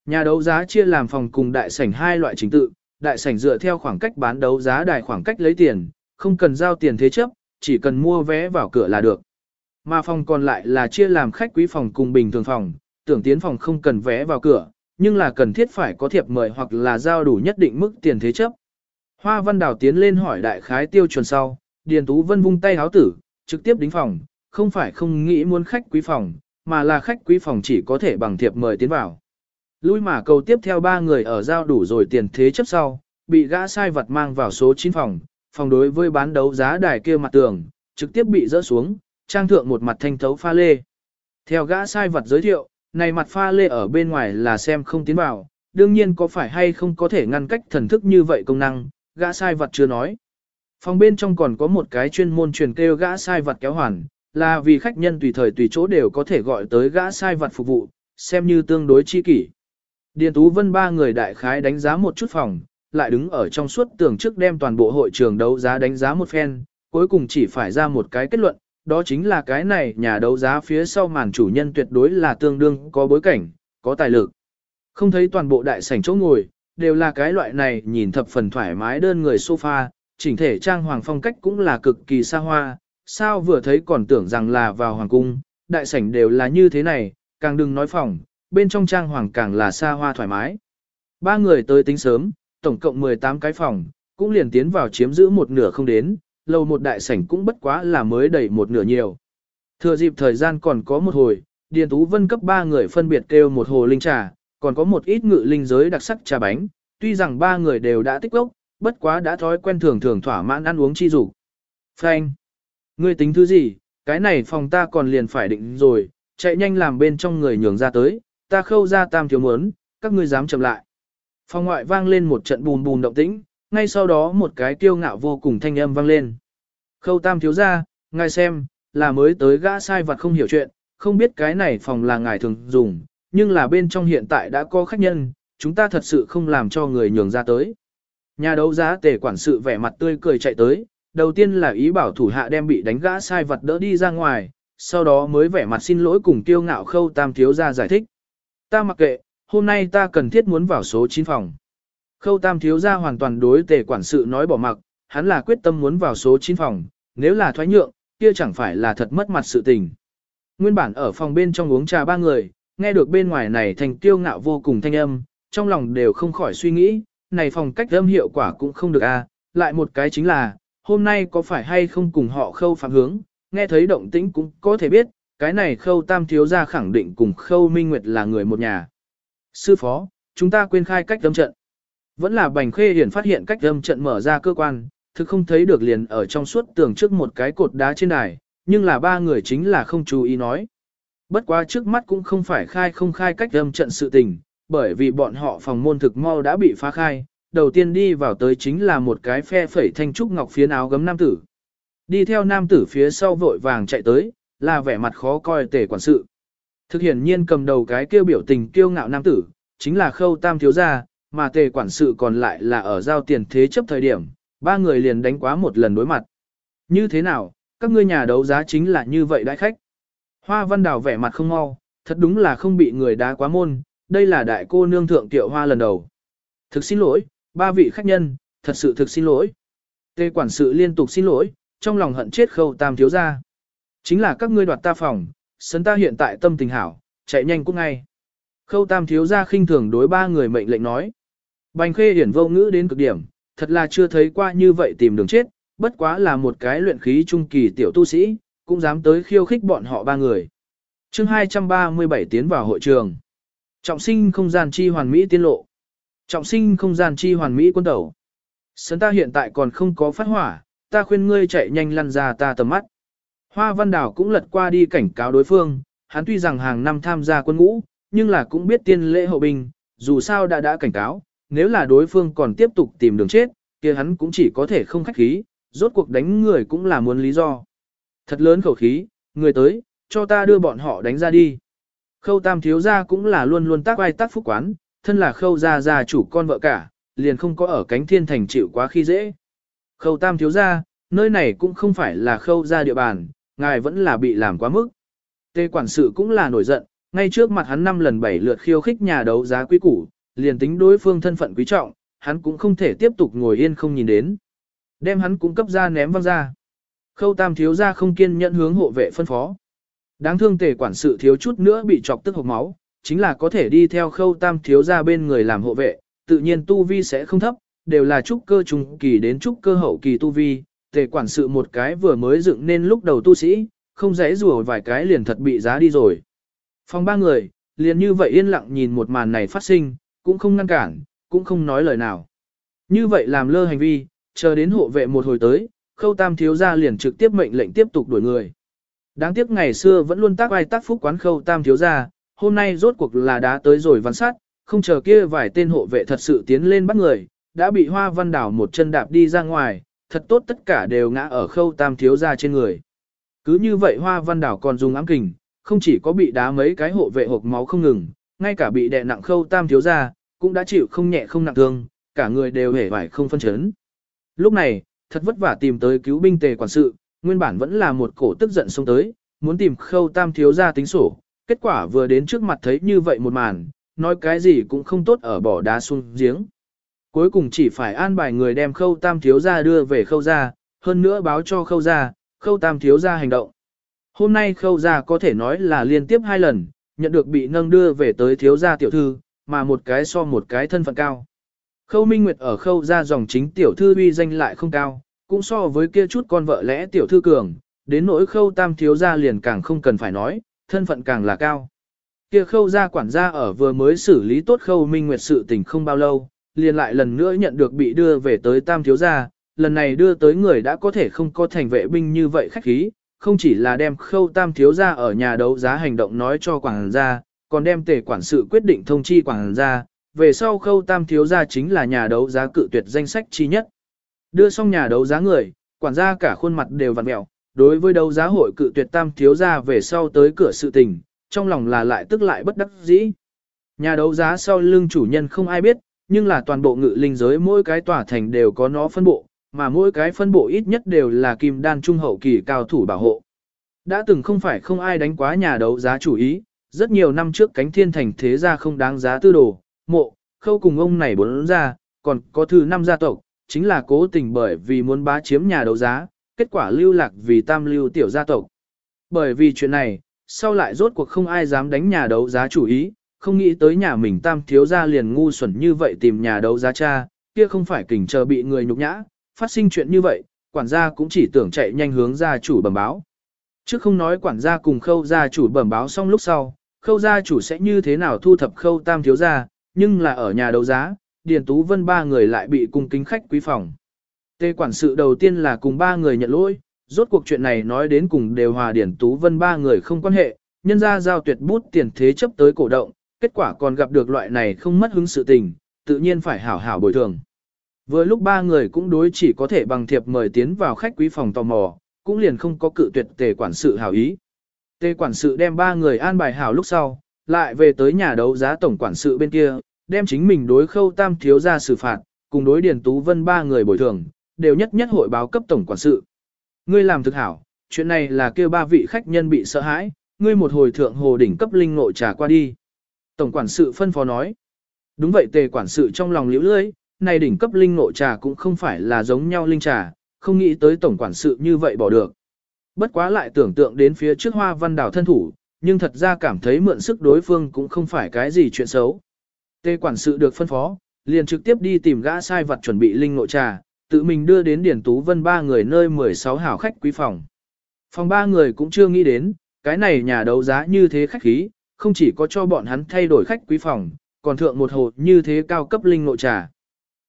Nhà đấu giá chia làm phòng cùng đại sảnh hai loại trình tự, đại sảnh dựa theo khoảng cách bán đấu giá đài khoảng cách lấy tiền, không cần giao tiền thế chấp, chỉ cần mua vé vào cửa là được. Mà phòng còn lại là chia làm khách quý phòng cùng bình thường phòng, tưởng tiến phòng không cần vé vào cửa, nhưng là cần thiết phải có thiệp mời hoặc là giao đủ nhất định mức tiền thế chấp. Hoa Văn Đào tiến lên hỏi đại khái tiêu chuẩn sau, Điền Tú Vân vung tay háo tử, trực tiếp đính phòng, không phải không nghĩ muốn khách quý phòng, mà là khách quý phòng chỉ có thể bằng thiệp mời tiến vào. Lui mà cầu tiếp theo ba người ở giao đủ rồi tiền thế chấp sau, bị gã sai vật mang vào số 9 phòng, phòng đối với bán đấu giá đài kia mặt tường, trực tiếp bị rỡ xuống, trang thượng một mặt thanh thấu pha lê. Theo gã sai vật giới thiệu, này mặt pha lê ở bên ngoài là xem không tiến vào, đương nhiên có phải hay không có thể ngăn cách thần thức như vậy công năng, gã sai vật chưa nói. Phòng bên trong còn có một cái chuyên môn truyền kêu gã sai vật kéo hoàn, là vì khách nhân tùy thời tùy chỗ đều có thể gọi tới gã sai vật phục vụ, xem như tương đối chi kỷ. Điền Tú Vân ba người đại khái đánh giá một chút phòng, lại đứng ở trong suốt tường trước đem toàn bộ hội trường đấu giá đánh giá một phen, cuối cùng chỉ phải ra một cái kết luận, đó chính là cái này nhà đấu giá phía sau màn chủ nhân tuyệt đối là tương đương có bối cảnh, có tài lực. Không thấy toàn bộ đại sảnh chỗ ngồi, đều là cái loại này nhìn thập phần thoải mái đơn người sofa, chỉnh thể trang hoàng phong cách cũng là cực kỳ xa hoa, sao vừa thấy còn tưởng rằng là vào hoàng cung, đại sảnh đều là như thế này, càng đừng nói phòng, bên trong trang hoàng càng là xa hoa thoải mái. Ba người tới tính sớm, tổng cộng 18 cái phòng, cũng liền tiến vào chiếm giữ một nửa không đến, lầu một đại sảnh cũng bất quá là mới đầy một nửa nhiều. Thừa dịp thời gian còn có một hồi, Điền Tú Vân cấp ba người phân biệt kêu một hồ linh trà, còn có một ít ngự linh giới đặc sắc trà bánh, tuy rằng ba người đều đã tích lốc, bất quá đã thói quen thường thường thỏa mãn ăn uống chi dục. Phanh! Ngươi tính thứ gì, cái này phòng ta còn liền phải định rồi, chạy nhanh làm bên trong người nhường ra tới, ta khâu ra tam thiếu muốn, các ngươi dám chậm lại. Phòng ngoại vang lên một trận bùn bùn động tĩnh, ngay sau đó một cái kiêu ngạo vô cùng thanh âm vang lên. Khâu tam thiếu ra, ngài xem, là mới tới gã sai vật không hiểu chuyện, không biết cái này phòng là ngài thường dùng, nhưng là bên trong hiện tại đã có khách nhân, chúng ta thật sự không làm cho người nhường ra tới. Nhà đấu giá tề quản sự vẻ mặt tươi cười chạy tới, đầu tiên là ý bảo thủ hạ đem bị đánh gã sai vật đỡ đi ra ngoài, sau đó mới vẻ mặt xin lỗi cùng kiêu ngạo khâu tam thiếu ra giải thích. Ta mặc kệ, hôm nay ta cần thiết muốn vào số 9 phòng. Khâu tam thiếu ra hoàn toàn đối tề quản sự nói bỏ mặc, hắn là quyết tâm muốn vào số 9 phòng, nếu là thoái nhượng, kia chẳng phải là thật mất mặt sự tình. Nguyên bản ở phòng bên trong uống trà ba người, nghe được bên ngoài này thành tiêu ngạo vô cùng thanh âm, trong lòng đều không khỏi suy nghĩ, này phòng cách âm hiệu quả cũng không được a. À. lại một cái chính là, hôm nay có phải hay không cùng họ khâu phạm hướng, nghe thấy động tĩnh cũng có thể biết, cái này khâu tam thiếu ra khẳng định cùng khâu minh nguyệt là người một nhà. Sư phó, chúng ta quên khai cách âm trận. Vẫn là bành khê hiển phát hiện cách âm trận mở ra cơ quan, thực không thấy được liền ở trong suốt tường trước một cái cột đá trên đài, nhưng là ba người chính là không chú ý nói. Bất quá trước mắt cũng không phải khai không khai cách âm trận sự tình, bởi vì bọn họ phòng môn thực mau đã bị phá khai, đầu tiên đi vào tới chính là một cái phe phẩy thanh trúc ngọc phiến áo gấm nam tử. Đi theo nam tử phía sau vội vàng chạy tới, là vẻ mặt khó coi tề quản sự. Thực hiện nhiên cầm đầu cái kêu biểu tình kiêu ngạo nam tử, chính là khâu tam thiếu gia, mà tề quản sự còn lại là ở giao tiền thế chấp thời điểm, ba người liền đánh quá một lần đối mặt. Như thế nào, các ngươi nhà đấu giá chính là như vậy đại khách. Hoa văn đào vẻ mặt không mau, thật đúng là không bị người đá quá môn, đây là đại cô nương thượng tiệu hoa lần đầu. Thực xin lỗi, ba vị khách nhân, thật sự thực xin lỗi. Tề quản sự liên tục xin lỗi, trong lòng hận chết khâu tam thiếu gia. Chính là các ngươi đoạt ta phòng, sấn ta hiện tại tâm tình hảo, chạy nhanh cũng ngay. Khâu tam thiếu gia khinh thường đối ba người mệnh lệnh nói. Bành khê hiển vô ngữ đến cực điểm, thật là chưa thấy qua như vậy tìm đường chết, bất quá là một cái luyện khí trung kỳ tiểu tu sĩ, cũng dám tới khiêu khích bọn họ ba người. chương 237 tiến vào hội trường. Trọng sinh không gian chi hoàn mỹ tiên lộ. Trọng sinh không gian chi hoàn mỹ quân đầu. Sấn ta hiện tại còn không có phát hỏa, ta khuyên ngươi chạy nhanh lăn ra ta tầm mắt. Hoa Văn Đảo cũng lật qua đi cảnh cáo đối phương, hắn tuy rằng hàng năm tham gia quân ngũ, nhưng là cũng biết tiên lễ hậu binh, dù sao đã đã cảnh cáo, nếu là đối phương còn tiếp tục tìm đường chết, kia hắn cũng chỉ có thể không khách khí, rốt cuộc đánh người cũng là muốn lý do. Thật lớn khẩu khí, người tới, cho ta đưa bọn họ đánh ra đi. Khâu tam thiếu gia cũng là luôn luôn tác ai tác phúc quán, thân là khâu gia gia chủ con vợ cả, liền không có ở cánh thiên thành chịu quá khi dễ. Khâu tam thiếu gia, nơi này cũng không phải là khâu gia địa bàn, ngài vẫn là bị làm quá mức. Tê quản sự cũng là nổi giận, ngay trước mặt hắn năm lần bảy lượt khiêu khích nhà đấu giá quý củ, liền tính đối phương thân phận quý trọng, hắn cũng không thể tiếp tục ngồi yên không nhìn đến. Đem hắn cũng cấp ra ném văng ra. Khâu tam thiếu ra không kiên nhẫn hướng hộ vệ phân phó. Đáng thương tề quản sự thiếu chút nữa bị chọc tức hộc máu, chính là có thể đi theo khâu tam thiếu ra bên người làm hộ vệ, tự nhiên tu vi sẽ không thấp, đều là trúc cơ trùng kỳ đến trúc cơ hậu kỳ tu vi, tề quản sự một cái vừa mới dựng nên lúc đầu tu sĩ, không dễ rùa vài cái liền thật bị giá đi rồi. Phòng ba người, liền như vậy yên lặng nhìn một màn này phát sinh, cũng không ngăn cản, cũng không nói lời nào. Như vậy làm lơ hành vi, chờ đến hộ vệ một hồi tới, khâu tam thiếu ra liền trực tiếp mệnh lệnh tiếp tục đuổi người. Đáng tiếc ngày xưa vẫn luôn tác ai tác phúc quán khâu tam thiếu ra, hôm nay rốt cuộc là đã tới rồi văn sát, không chờ kia vài tên hộ vệ thật sự tiến lên bắt người, đã bị hoa văn đảo một chân đạp đi ra ngoài, thật tốt tất cả đều ngã ở khâu tam thiếu ra trên người. Cứ như vậy hoa văn đảo còn dùng ám kình, không chỉ có bị đá mấy cái hộ vệ hộp máu không ngừng, ngay cả bị đè nặng khâu tam thiếu ra, cũng đã chịu không nhẹ không nặng thương, cả người đều hề vải không phân chấn. Lúc này, thật vất vả tìm tới cứu binh tề quản sự, nguyên bản vẫn là một cổ tức giận xông tới, muốn tìm khâu tam thiếu ra tính sổ, kết quả vừa đến trước mặt thấy như vậy một màn, nói cái gì cũng không tốt ở bỏ đá xuống giếng. Cuối cùng chỉ phải an bài người đem khâu tam thiếu gia đưa về khâu gia. hơn nữa báo cho khâu gia, khâu tam thiếu gia hành động. Hôm nay khâu gia có thể nói là liên tiếp hai lần, nhận được bị nâng đưa về tới thiếu gia tiểu thư, mà một cái so một cái thân phận cao. Khâu Minh Nguyệt ở khâu gia dòng chính tiểu thư uy danh lại không cao, cũng so với kia chút con vợ lẽ tiểu thư cường, đến nỗi khâu tam thiếu gia liền càng không cần phải nói, thân phận càng là cao. Kia khâu gia quản gia ở vừa mới xử lý tốt khâu Minh Nguyệt sự tình không bao lâu, liền lại lần nữa nhận được bị đưa về tới tam thiếu gia, lần này đưa tới người đã có thể không có thành vệ binh như vậy khách khí, không chỉ là đem khâu tam thiếu gia ở nhà đấu giá hành động nói cho Quảng gia, còn đem tề quản sự quyết định thông chi Quảng gia, về sau khâu tam thiếu gia chính là nhà đấu giá cự tuyệt danh sách chi nhất. Đưa xong nhà đấu giá người, quản gia cả khuôn mặt đều vặn mẹo, đối với đấu giá hội cự tuyệt tam thiếu gia về sau tới cửa sự tình, trong lòng là lại tức lại bất đắc dĩ. Nhà đấu giá sau lưng chủ nhân không ai biết, nhưng là toàn bộ ngự linh giới mỗi cái tòa thành đều có nó phân bộ, mà mỗi cái phân bộ ít nhất đều là kim đan trung hậu kỳ cao thủ bảo hộ. Đã từng không phải không ai đánh quá nhà đấu giá chủ ý, rất nhiều năm trước cánh thiên thành thế gia không đáng giá tư đồ, mộ, khâu cùng ông này bốn ra, còn có thứ năm gia tộc, chính là cố tình bởi vì muốn bá chiếm nhà đấu giá, kết quả lưu lạc vì tam lưu tiểu gia tộc. Bởi vì chuyện này, sau lại rốt cuộc không ai dám đánh nhà đấu giá chủ ý, không nghĩ tới nhà mình tam thiếu gia liền ngu xuẩn như vậy tìm nhà đấu giá cha, kia không phải kình chờ bị người nhục nhã, phát sinh chuyện như vậy, quản gia cũng chỉ tưởng chạy nhanh hướng gia chủ bẩm báo. Trước không nói quản gia cùng khâu gia chủ bẩm báo xong lúc sau, khâu gia chủ sẽ như thế nào thu thập khâu tam thiếu gia, nhưng là ở nhà đấu giá, Điền Tú Vân ba người lại bị cung kính khách quý phòng. Tê quản sự đầu tiên là cùng ba người nhận lỗi, rốt cuộc chuyện này nói đến cùng đều hòa Điền Tú Vân ba người không quan hệ, nhân ra giao tuyệt bút tiền thế chấp tới cổ động, kết quả còn gặp được loại này không mất hứng sự tình, tự nhiên phải hảo hảo bồi thường. Vừa lúc ba người cũng đối chỉ có thể bằng thiệp mời tiến vào khách quý phòng tò mò, cũng liền không có cự tuyệt tề quản sự hảo ý. Tề quản sự đem ba người an bài hảo lúc sau, lại về tới nhà đấu giá tổng quản sự bên kia, đem chính mình đối khâu tam thiếu ra xử phạt, cùng đối điền tú vân ba người bồi thường, đều nhất nhất hội báo cấp tổng quản sự. Ngươi làm thực hảo, chuyện này là kêu ba vị khách nhân bị sợ hãi, ngươi một hồi thượng hồ đỉnh cấp linh ngộ trả qua đi. Tổng quản sự phân phó nói. Đúng vậy tề quản sự trong lòng liễu lưỡi, này đỉnh cấp linh ngộ trà cũng không phải là giống nhau linh trà, không nghĩ tới tổng quản sự như vậy bỏ được. Bất quá lại tưởng tượng đến phía trước hoa văn đảo thân thủ, nhưng thật ra cảm thấy mượn sức đối phương cũng không phải cái gì chuyện xấu. Tề quản sự được phân phó, liền trực tiếp đi tìm gã sai vật chuẩn bị linh ngộ trà, tự mình đưa đến Điển Tú Vân ba người nơi 16 hảo khách quý phòng. Phòng ba người cũng chưa nghĩ đến, cái này nhà đấu giá như thế khách khí, không chỉ có cho bọn hắn thay đổi khách quý phòng, còn thượng một hồ như thế cao cấp linh ngộ trà.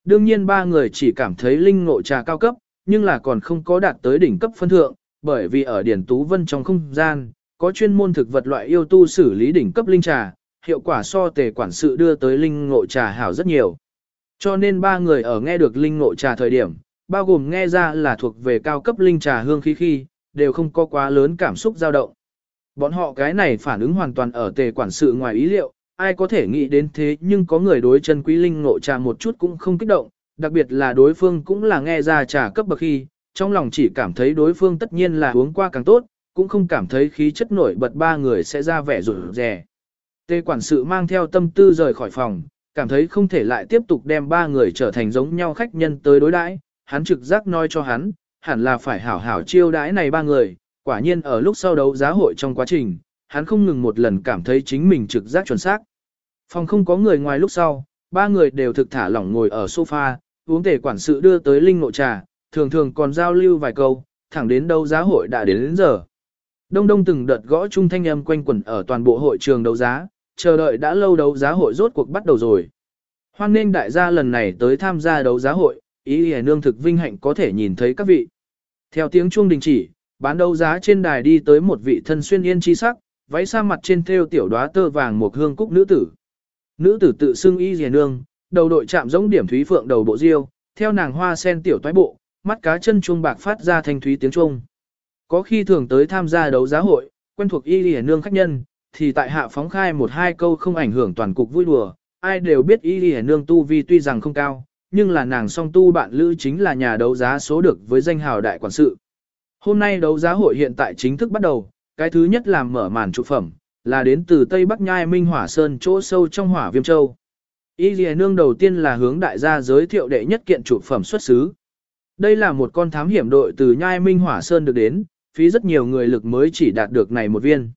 Đương nhiên ba người chỉ cảm thấy linh ngộ trà cao cấp, nhưng là còn không có đạt tới đỉnh cấp phân thượng, bởi vì ở Điển Tú Vân trong không gian, có chuyên môn thực vật loại yêu tu xử lý đỉnh cấp linh trà, hiệu quả so tề quản sự đưa tới linh ngộ trà hảo rất nhiều. Cho nên ba người ở nghe được linh ngộ trà thời điểm, bao gồm nghe ra là thuộc về cao cấp linh trà hương khí khi, đều không có quá lớn cảm xúc dao động. Bọn họ cái này phản ứng hoàn toàn ở tề quản sự ngoài ý liệu, ai có thể nghĩ đến thế nhưng có người đối chân quý linh ngộ trà một chút cũng không kích động, đặc biệt là đối phương cũng là nghe ra trà cấp bậc khi, trong lòng chỉ cảm thấy đối phương tất nhiên là uống qua càng tốt, cũng không cảm thấy khí chất nổi bật ba người sẽ ra vẻ rủi rè. Tề quản sự mang theo tâm tư rời khỏi phòng, cảm thấy không thể lại tiếp tục đem ba người trở thành giống nhau khách nhân tới đối đãi, hắn trực giác nói cho hắn, hẳn là phải hảo hảo chiêu đãi này ba người, quả nhiên ở lúc sau đấu giá hội trong quá trình, hắn không ngừng một lần cảm thấy chính mình trực giác chuẩn xác. Phòng không có người ngoài lúc sau, ba người đều thực thả lỏng ngồi ở sofa, uống tể quản sự đưa tới linh ngộ trà, thường thường còn giao lưu vài câu, thẳng đến đấu giá hội đã đến đến giờ. Đông đông từng đợt gõ trung thanh âm quanh quẩn ở toàn bộ hội trường đấu giá, chờ đợi đã lâu đấu giá hội rốt cuộc bắt đầu rồi. Hoan nên đại gia lần này tới tham gia đấu giá hội, ý hề nương thực vinh hạnh có thể nhìn thấy các vị. Theo tiếng chuông đình chỉ, bán đấu giá trên đài đi tới một vị thân xuyên yên chi sắc, váy sa mặt trên thêu tiểu đóa tơ vàng một hương cúc nữ tử. Nữ tử tự xưng y hề nương, đầu đội chạm giống điểm thúy phượng đầu bộ diêu, theo nàng hoa sen tiểu toái bộ, mắt cá chân chuông bạc phát ra thanh thúy tiếng chuông. Có khi thường tới tham gia đấu giá hội, quen thuộc y hề nương khách nhân, thì tại hạ phóng khai một hai câu không ảnh hưởng toàn cục vui đùa, ai đều biết y hề nương tu vi tuy rằng không cao, nhưng là nàng song tu bạn lữ chính là nhà đấu giá số được với danh hào đại quản sự. Hôm nay đấu giá hội hiện tại chính thức bắt đầu, cái thứ nhất làm mở màn trụ phẩm, là đến từ Tây Bắc Nhai Minh Hỏa Sơn chỗ sâu trong hỏa viêm châu. Y Lìa Nương đầu tiên là hướng đại gia giới thiệu đệ nhất kiện trụ phẩm xuất xứ. Đây là một con thám hiểm đội từ Nhai Minh Hỏa Sơn được đến, phí rất nhiều người lực mới chỉ đạt được này một viên.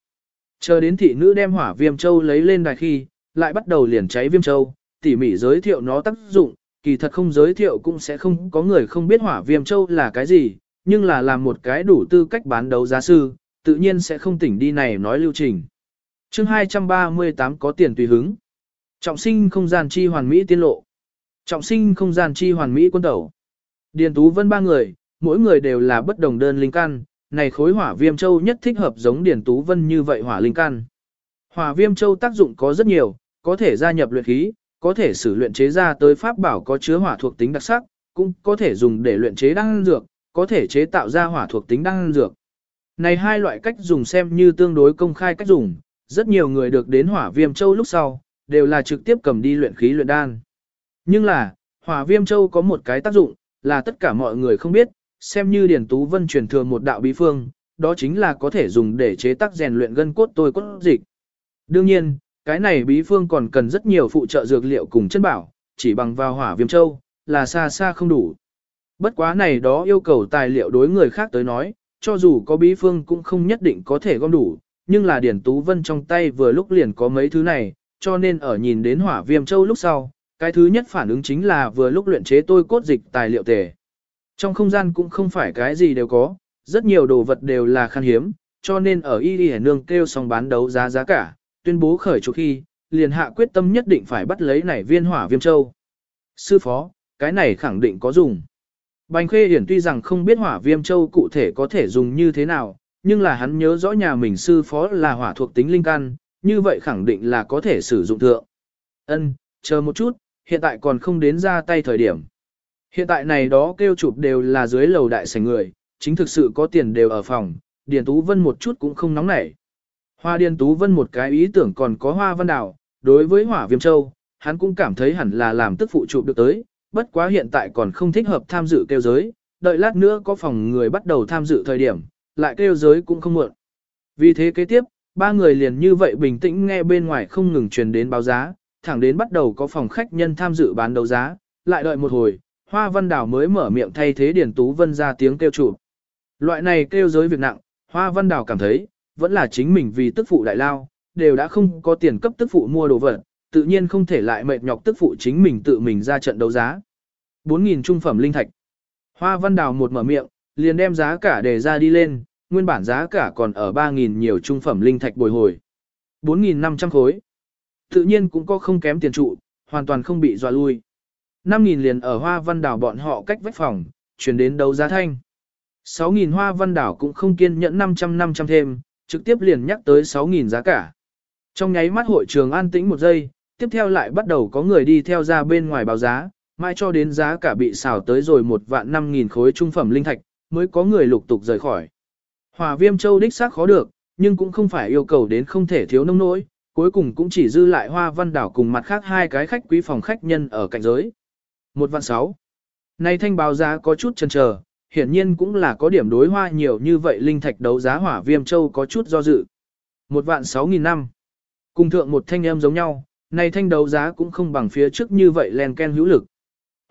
Chờ đến thị nữ đem hỏa viêm châu lấy lên đài khi, lại bắt đầu liền cháy viêm châu, tỉ mỉ giới thiệu nó tác dụng, kỳ thật không giới thiệu cũng sẽ không có người không biết hỏa viêm châu là cái gì, nhưng là làm một cái đủ tư cách bán đấu giá sư, tự nhiên sẽ không tỉnh đi này nói lưu trình. chương 238 có tiền tùy hứng. Trọng sinh không gian chi hoàn mỹ tiên lộ. Trọng sinh không gian chi hoàn mỹ quân tẩu. Điền Tú Vân ba người, mỗi người đều là bất đồng đơn linh căn, này khối hỏa viêm châu nhất thích hợp giống Điền Tú Vân như vậy hỏa linh căn. Hỏa viêm châu tác dụng có rất nhiều, có thể gia nhập luyện khí, có thể sử luyện chế ra tới pháp bảo có chứa hỏa thuộc tính đặc sắc, cũng có thể dùng để luyện chế đan dược, có thể chế tạo ra hỏa thuộc tính đan dược. Này hai loại cách dùng xem như tương đối công khai cách dùng, rất nhiều người được đến hỏa viêm châu lúc sau, đều là trực tiếp cầm đi luyện khí luyện đan. Nhưng là, hỏa viêm châu có một cái tác dụng, là tất cả mọi người không biết, xem như Điển Tú Vân truyền thừa một đạo bí phương, đó chính là có thể dùng để chế tác rèn luyện gân cốt tôi cốt dịch. Đương nhiên, cái này bí phương còn cần rất nhiều phụ trợ dược liệu cùng chân bảo, chỉ bằng vào hỏa viêm châu, là xa xa không đủ. Bất quá này đó yêu cầu tài liệu đối người khác tới nói, cho dù có bí phương cũng không nhất định có thể gom đủ, nhưng là Điển Tú Vân trong tay vừa lúc liền có mấy thứ này, cho nên ở nhìn đến hỏa viêm châu lúc sau, cái thứ nhất phản ứng chính là vừa lúc luyện chế tôi cốt dịch tài liệu tề. Trong không gian cũng không phải cái gì đều có, rất nhiều đồ vật đều là khan hiếm, cho nên ở y y nương kêu xong bán đấu giá giá cả, tuyên bố khởi chỗ khi, liền hạ quyết tâm nhất định phải bắt lấy này viên hỏa viêm châu. Sư phó, cái này khẳng định có dùng. Bành Khê Hiển tuy rằng không biết hỏa viêm châu cụ thể có thể dùng như thế nào, nhưng là hắn nhớ rõ nhà mình sư phó là hỏa thuộc tính linh căn, như vậy khẳng định là có thể sử dụng thượng. Ân, chờ một chút, hiện tại còn không đến ra tay thời điểm. Hiện tại này đó kêu chụp đều là dưới lầu đại sảnh người, chính thực sự có tiền đều ở phòng, Điền Tú Vân một chút cũng không nóng nảy. Hoa Điền Tú Vân một cái ý tưởng còn có hoa văn đảo, đối với hỏa viêm châu, hắn cũng cảm thấy hẳn là làm tức phụ chụp được tới, bất quá hiện tại còn không thích hợp tham dự kêu giới, đợi lát nữa có phòng người bắt đầu tham dự thời điểm, lại kêu giới cũng không muộn. Vì thế kế tiếp, ba người liền như vậy bình tĩnh nghe bên ngoài không ngừng truyền đến báo giá, thẳng đến bắt đầu có phòng khách nhân tham dự bán đấu giá, lại đợi một hồi, Hoa Văn Đào mới mở miệng thay thế Điền Tú Vân ra tiếng kêu chủ. Loại này kêu giới việc nặng, Hoa Văn Đào cảm thấy, vẫn là chính mình vì tức phụ đại lao, đều đã không có tiền cấp tức phụ mua đồ vật, tự nhiên không thể lại mệt nhọc tức phụ chính mình tự mình ra trận đấu giá. 4.000 trung phẩm linh thạch. Hoa Văn Đào một mở miệng, liền đem giá cả đề ra đi lên, nguyên bản giá cả còn ở 3.000 nhiều trung phẩm linh thạch bồi hồi. 4.500 khối. Tự nhiên cũng có không kém tiền trụ, hoàn toàn không bị dọa lui. 5.000 liền ở Hoa Văn Đảo bọn họ cách vách phòng, chuyển đến đấu giá thanh. 6.000 Hoa Văn Đảo cũng không kiên nhẫn 500-500 thêm, trực tiếp liền nhắc tới 6.000 giá cả. Trong nháy mắt hội trường an tĩnh một giây, tiếp theo lại bắt đầu có người đi theo ra bên ngoài báo giá, mai cho đến giá cả bị xào tới rồi một vạn 5.000 khối trung phẩm linh thạch, mới có người lục tục rời khỏi. Hòa viêm châu đích xác khó được, nhưng cũng không phải yêu cầu đến không thể thiếu nông nỗi, cuối cùng cũng chỉ dư lại hoa văn đảo cùng mặt khác hai cái khách quý phòng khách nhân ở cạnh giới. Một vạn sáu. nay thanh báo giá có chút chần chờ, hiển nhiên cũng là có điểm đối hoa nhiều như vậy linh thạch đấu giá hỏa viêm châu có chút do dự. Một vạn sáu nghìn năm. Cùng thượng một thanh em giống nhau, này thanh đấu giá cũng không bằng phía trước như vậy len ken hữu lực.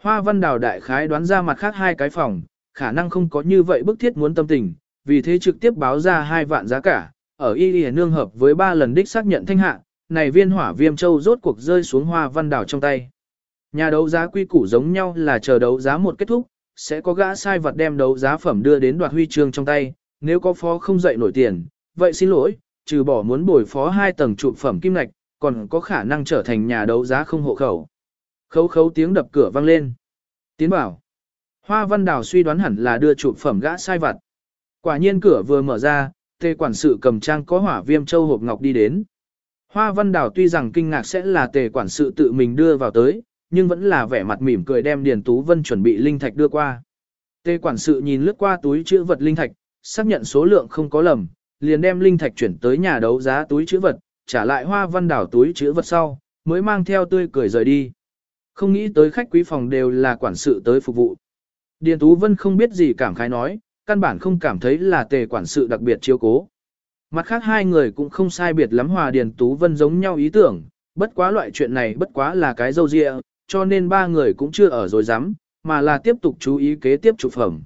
Hoa văn đào đại khái đoán ra mặt khác hai cái phòng, khả năng không có như vậy bức thiết muốn tâm tình, vì thế trực tiếp báo ra hai vạn giá cả, ở y y nương hợp với ba lần đích xác nhận thanh hạ, này viên hỏa viêm châu rốt cuộc rơi xuống hoa văn đảo trong tay. Nhà đấu giá quy củ giống nhau là chờ đấu giá một kết thúc, sẽ có gã sai vật đem đấu giá phẩm đưa đến đoạt huy chương trong tay, nếu có phó không dậy nổi tiền, vậy xin lỗi, trừ bỏ muốn bồi phó hai tầng trụ phẩm kim lạch, còn có khả năng trở thành nhà đấu giá không hộ khẩu. Khấu khấu tiếng đập cửa vang lên. Tiến bảo. Hoa Văn Đào suy đoán hẳn là đưa chụp phẩm gã sai vật. Quả nhiên cửa vừa mở ra, tề quản sự cầm trang có hỏa viêm châu hộp ngọc đi đến. Hoa Văn Đào tuy rằng kinh ngạc sẽ là tề quản sự tự mình đưa vào tới, nhưng vẫn là vẻ mặt mỉm cười đem Điền Tú Vân chuẩn bị linh thạch đưa qua. Tề quản sự nhìn lướt qua túi chữ vật linh thạch, xác nhận số lượng không có lầm, liền đem linh thạch chuyển tới nhà đấu giá túi chữ vật, trả lại Hoa Văn đảo túi chữ vật sau, mới mang theo tươi cười rời đi. Không nghĩ tới khách quý phòng đều là quản sự tới phục vụ. Điền Tú Vân không biết gì cảm khái nói, căn bản không cảm thấy là tề quản sự đặc biệt chiếu cố. Mặt khác hai người cũng không sai biệt lắm hòa Điền Tú Vân giống nhau ý tưởng, bất quá loại chuyện này bất quá là cái dâu dịa, cho nên ba người cũng chưa ở rồi dám, mà là tiếp tục chú ý kế tiếp chụp phẩm.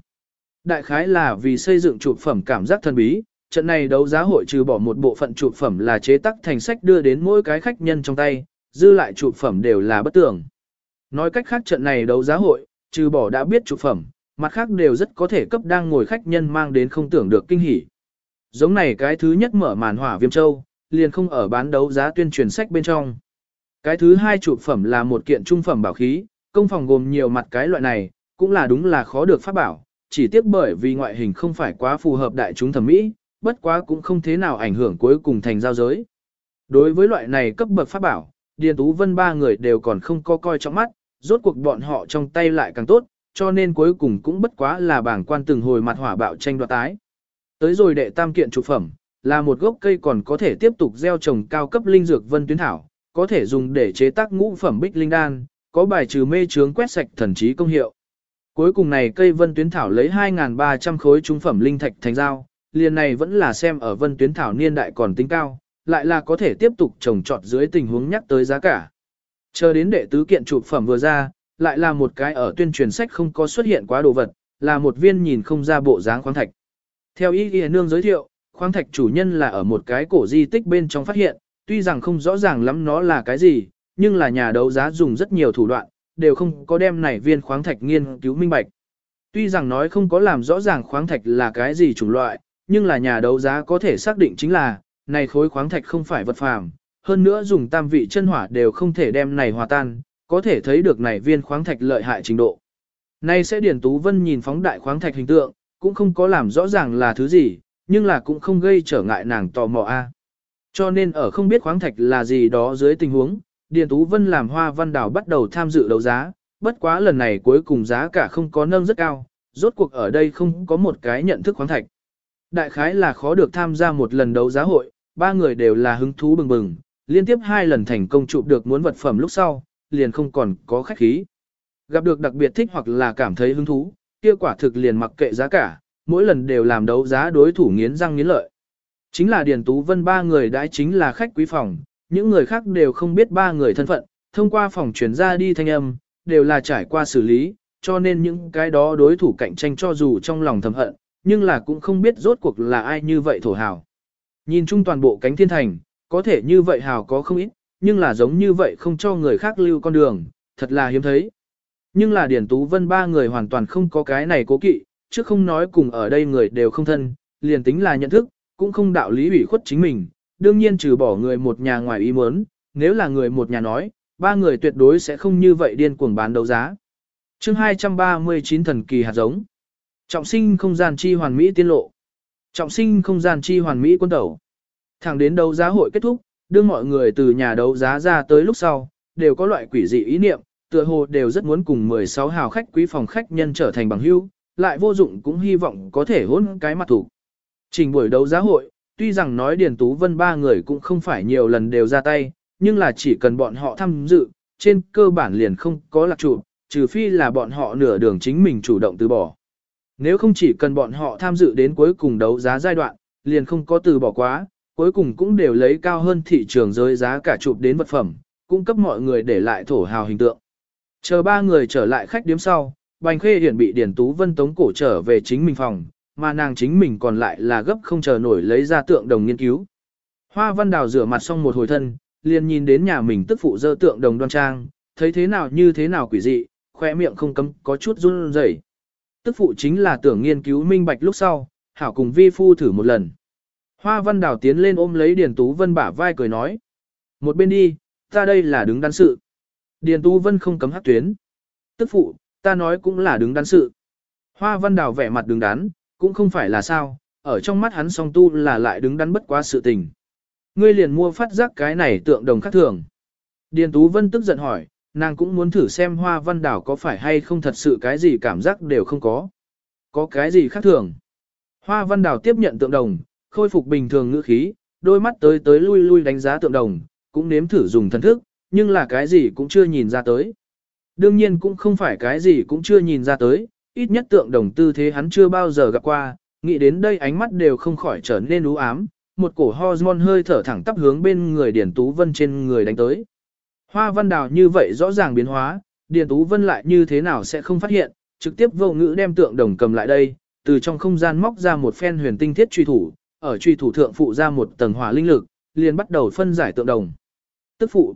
Đại khái là vì xây dựng chụp phẩm cảm giác thần bí, trận này đấu giá hội trừ bỏ một bộ phận chụp phẩm là chế tác thành sách đưa đến mỗi cái khách nhân trong tay, dư lại chụp phẩm đều là bất tưởng. Nói cách khác trận này đấu giá hội, trừ bỏ đã biết chụp phẩm, mặt khác đều rất có thể cấp đang ngồi khách nhân mang đến không tưởng được kinh hỉ. Giống này cái thứ nhất mở màn hỏa viêm châu, liền không ở bán đấu giá tuyên truyền sách bên trong. Cái thứ hai chụp phẩm là một kiện trung phẩm bảo khí, công phòng gồm nhiều mặt cái loại này, cũng là đúng là khó được phát bảo, chỉ tiếc bởi vì ngoại hình không phải quá phù hợp đại chúng thẩm mỹ, bất quá cũng không thế nào ảnh hưởng cuối cùng thành giao giới. Đối với loại này cấp bậc pháp bảo, Điền Tú Vân ba người đều còn không có coi trong mắt, rốt cuộc bọn họ trong tay lại càng tốt, cho nên cuối cùng cũng bất quá là bảng quan từng hồi mặt hỏa bạo tranh đoạt tái. Tới rồi đệ tam kiện trụ phẩm, là một gốc cây còn có thể tiếp tục gieo trồng cao cấp linh dược vân tuyến thảo, có thể dùng để chế tác ngũ phẩm bích linh đan, có bài trừ mê chướng quét sạch thần trí công hiệu. Cuối cùng này cây vân tuyến thảo lấy 2.300 khối trung phẩm linh thạch thành giao, liền này vẫn là xem ở vân tuyến thảo niên đại còn tính cao, lại là có thể tiếp tục trồng trọt dưới tình huống nhắc tới giá cả. Chờ đến đệ tứ kiện trụ phẩm vừa ra, lại là một cái ở tuyên truyền sách không có xuất hiện quá đồ vật, là một viên nhìn không ra bộ dáng khoáng thạch. Theo ý ghi nương giới thiệu, khoáng thạch chủ nhân là ở một cái cổ di tích bên trong phát hiện, tuy rằng không rõ ràng lắm nó là cái gì, nhưng là nhà đấu giá dùng rất nhiều thủ đoạn, đều không có đem này viên khoáng thạch nghiên cứu minh bạch. Tuy rằng nói không có làm rõ ràng khoáng thạch là cái gì chủng loại, nhưng là nhà đấu giá có thể xác định chính là, này khối khoáng thạch không phải vật phàm, hơn nữa dùng tam vị chân hỏa đều không thể đem này hòa tan, có thể thấy được này viên khoáng thạch lợi hại trình độ. Nay sẽ Điển Tú Vân nhìn phóng đại khoáng thạch hình tượng, cũng không có làm rõ ràng là thứ gì, nhưng là cũng không gây trở ngại nàng tò mò a. Cho nên ở không biết khoáng thạch là gì đó dưới tình huống, Điền Tú Vân làm hoa văn đảo bắt đầu tham dự đấu giá, bất quá lần này cuối cùng giá cả không có nâng rất cao, rốt cuộc ở đây không có một cái nhận thức khoáng thạch. Đại khái là khó được tham gia một lần đấu giá hội, ba người đều là hứng thú bừng bừng, liên tiếp hai lần thành công chụp được muốn vật phẩm lúc sau, liền không còn có khách khí. Gặp được đặc biệt thích hoặc là cảm thấy hứng thú, kia quả thực liền mặc kệ giá cả, mỗi lần đều làm đấu giá đối thủ nghiến răng nghiến lợi. Chính là Điền Tú Vân ba người đã chính là khách quý phòng, những người khác đều không biết ba người thân phận, thông qua phòng chuyển ra đi thanh âm, đều là trải qua xử lý, cho nên những cái đó đối thủ cạnh tranh cho dù trong lòng thầm hận, nhưng là cũng không biết rốt cuộc là ai như vậy thổ hào. Nhìn chung toàn bộ cánh thiên thành, có thể như vậy hào có không ít, nhưng là giống như vậy không cho người khác lưu con đường, thật là hiếm thấy. Nhưng là Điển Tú Vân ba người hoàn toàn không có cái này cố kỵ, chứ không nói cùng ở đây người đều không thân, liền tính là nhận thức, cũng không đạo lý ủy khuất chính mình, đương nhiên trừ bỏ người một nhà ngoài ý muốn, nếu là người một nhà nói, ba người tuyệt đối sẽ không như vậy điên cuồng bán đấu giá. chương 239 thần kỳ hạt giống. Trọng sinh không gian chi hoàn mỹ tiên lộ. Trọng sinh không gian chi hoàn mỹ quân tẩu. Thẳng đến đấu giá hội kết thúc, đưa mọi người từ nhà đấu giá ra tới lúc sau, đều có loại quỷ dị ý niệm, tựa hồ đều rất muốn cùng 16 hào khách quý phòng khách nhân trở thành bằng hữu, lại vô dụng cũng hy vọng có thể hôn cái mặt thủ. Trình buổi đấu giá hội, tuy rằng nói Điền Tú Vân ba người cũng không phải nhiều lần đều ra tay, nhưng là chỉ cần bọn họ tham dự, trên cơ bản liền không có lạc trụ, trừ phi là bọn họ nửa đường chính mình chủ động từ bỏ. Nếu không chỉ cần bọn họ tham dự đến cuối cùng đấu giá giai đoạn, liền không có từ bỏ quá, cuối cùng cũng đều lấy cao hơn thị trường giới giá cả chụp đến vật phẩm, cung cấp mọi người để lại thổ hào hình tượng. Chờ ba người trở lại khách điếm sau, Bành Khê Hiển bị Điển Tú Vân tống cổ trở về chính mình phòng, mà nàng chính mình còn lại là gấp không chờ nổi lấy ra tượng đồng nghiên cứu. Hoa văn đào rửa mặt xong một hồi thân, liền nhìn đến nhà mình tức phụ dơ tượng đồng đoan trang, thấy thế nào như thế nào quỷ dị, khoe miệng không cấm có chút run rẩy. Tức phụ chính là tưởng nghiên cứu minh bạch lúc sau, hảo cùng vi phu thử một lần. Hoa văn đào tiến lên ôm lấy Điền Tú Vân bả vai cười nói. Một bên đi, ta đây là đứng đắn sự. Điền Tú Vân không cấm hắc tuyến. Tức phụ, ta nói cũng là đứng đắn sự. Hoa văn đào vẻ mặt đứng đắn, cũng không phải là sao, ở trong mắt hắn song tu là lại đứng đắn bất quá sự tình. Ngươi liền mua phát giác cái này tượng đồng khác thường. Điền Tú Vân tức giận hỏi, nàng cũng muốn thử xem hoa văn đảo có phải hay không thật sự cái gì cảm giác đều không có. Có cái gì khác thường. Hoa văn đảo tiếp nhận tượng đồng, khôi phục bình thường ngữ khí, đôi mắt tới tới lui lui đánh giá tượng đồng, cũng nếm thử dùng thần thức, nhưng là cái gì cũng chưa nhìn ra tới. Đương nhiên cũng không phải cái gì cũng chưa nhìn ra tới, ít nhất tượng đồng tư thế hắn chưa bao giờ gặp qua, nghĩ đến đây ánh mắt đều không khỏi trở nên u ám, một cổ hormone hơi thở thẳng tắp hướng bên người Điền Tú Vân trên người đánh tới. Hoa văn đào như vậy rõ ràng biến hóa, Điền Tú Vân lại như thế nào sẽ không phát hiện, trực tiếp vô ngữ đem tượng đồng cầm lại đây, từ trong không gian móc ra một phen huyền tinh thiết truy thủ, ở truy thủ thượng phụ ra một tầng hỏa linh lực, liền bắt đầu phân giải tượng đồng. Tức phụ.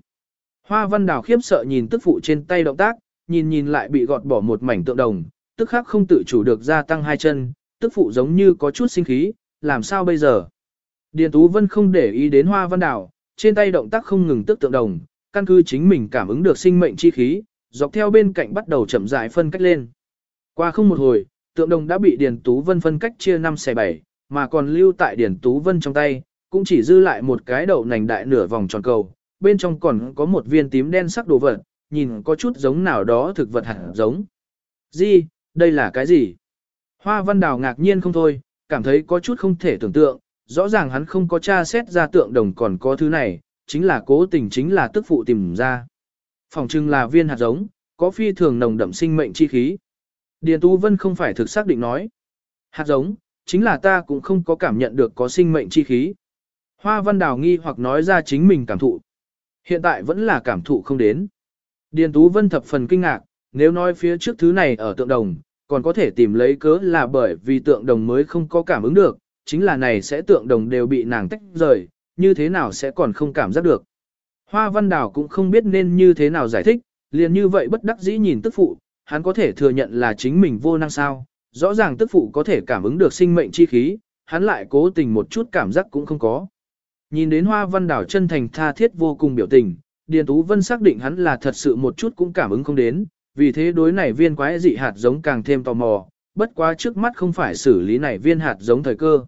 Hoa văn đào khiếp sợ nhìn tức phụ trên tay động tác, nhìn nhìn lại bị gọt bỏ một mảnh tượng đồng, tức khắc không tự chủ được gia tăng hai chân, tức phụ giống như có chút sinh khí, làm sao bây giờ? Điền Tú Vân không để ý đến hoa văn Đào, trên tay động tác không ngừng tức tượng đồng, căn cứ chính mình cảm ứng được sinh mệnh chi khí, dọc theo bên cạnh bắt đầu chậm rãi phân cách lên. Qua không một hồi, tượng đồng đã bị Điền Tú Vân phân cách chia 5 xe 7, mà còn lưu tại Điền Tú Vân trong tay, cũng chỉ dư lại một cái đậu nành đại nửa vòng tròn cầu, bên trong còn có một viên tím đen sắc đồ vật, nhìn có chút giống nào đó thực vật hẳn giống. Gì, đây là cái gì? Hoa Văn Đào ngạc nhiên không thôi, cảm thấy có chút không thể tưởng tượng, rõ ràng hắn không có tra xét ra tượng đồng còn có thứ này, chính là cố tình chính là tức phụ tìm ra. Phòng trưng là viên hạt giống, có phi thường nồng đậm sinh mệnh chi khí. Điền Tú Vân không phải thực xác định nói. Hạt giống, chính là ta cũng không có cảm nhận được có sinh mệnh chi khí. Hoa Văn Đào nghi hoặc nói ra chính mình cảm thụ. Hiện tại vẫn là cảm thụ không đến. Điền Tú Vân thập phần kinh ngạc, nếu nói phía trước thứ này ở tượng đồng, còn có thể tìm lấy cớ là bởi vì tượng đồng mới không có cảm ứng được, chính là này sẽ tượng đồng đều bị nàng tách rời, như thế nào sẽ còn không cảm giác được. Hoa Văn Đào cũng không biết nên như thế nào giải thích, liền như vậy bất đắc dĩ nhìn tức phụ, hắn có thể thừa nhận là chính mình vô năng sao, rõ ràng tức phụ có thể cảm ứng được sinh mệnh chi khí, hắn lại cố tình một chút cảm giác cũng không có. Nhìn đến Hoa Văn Đào chân thành tha thiết vô cùng biểu tình, Điền Tú Vân xác định hắn là thật sự một chút cũng cảm ứng không đến, vì thế đối này viên quái dị hạt giống càng thêm tò mò, bất quá trước mắt không phải xử lý này viên hạt giống thời cơ.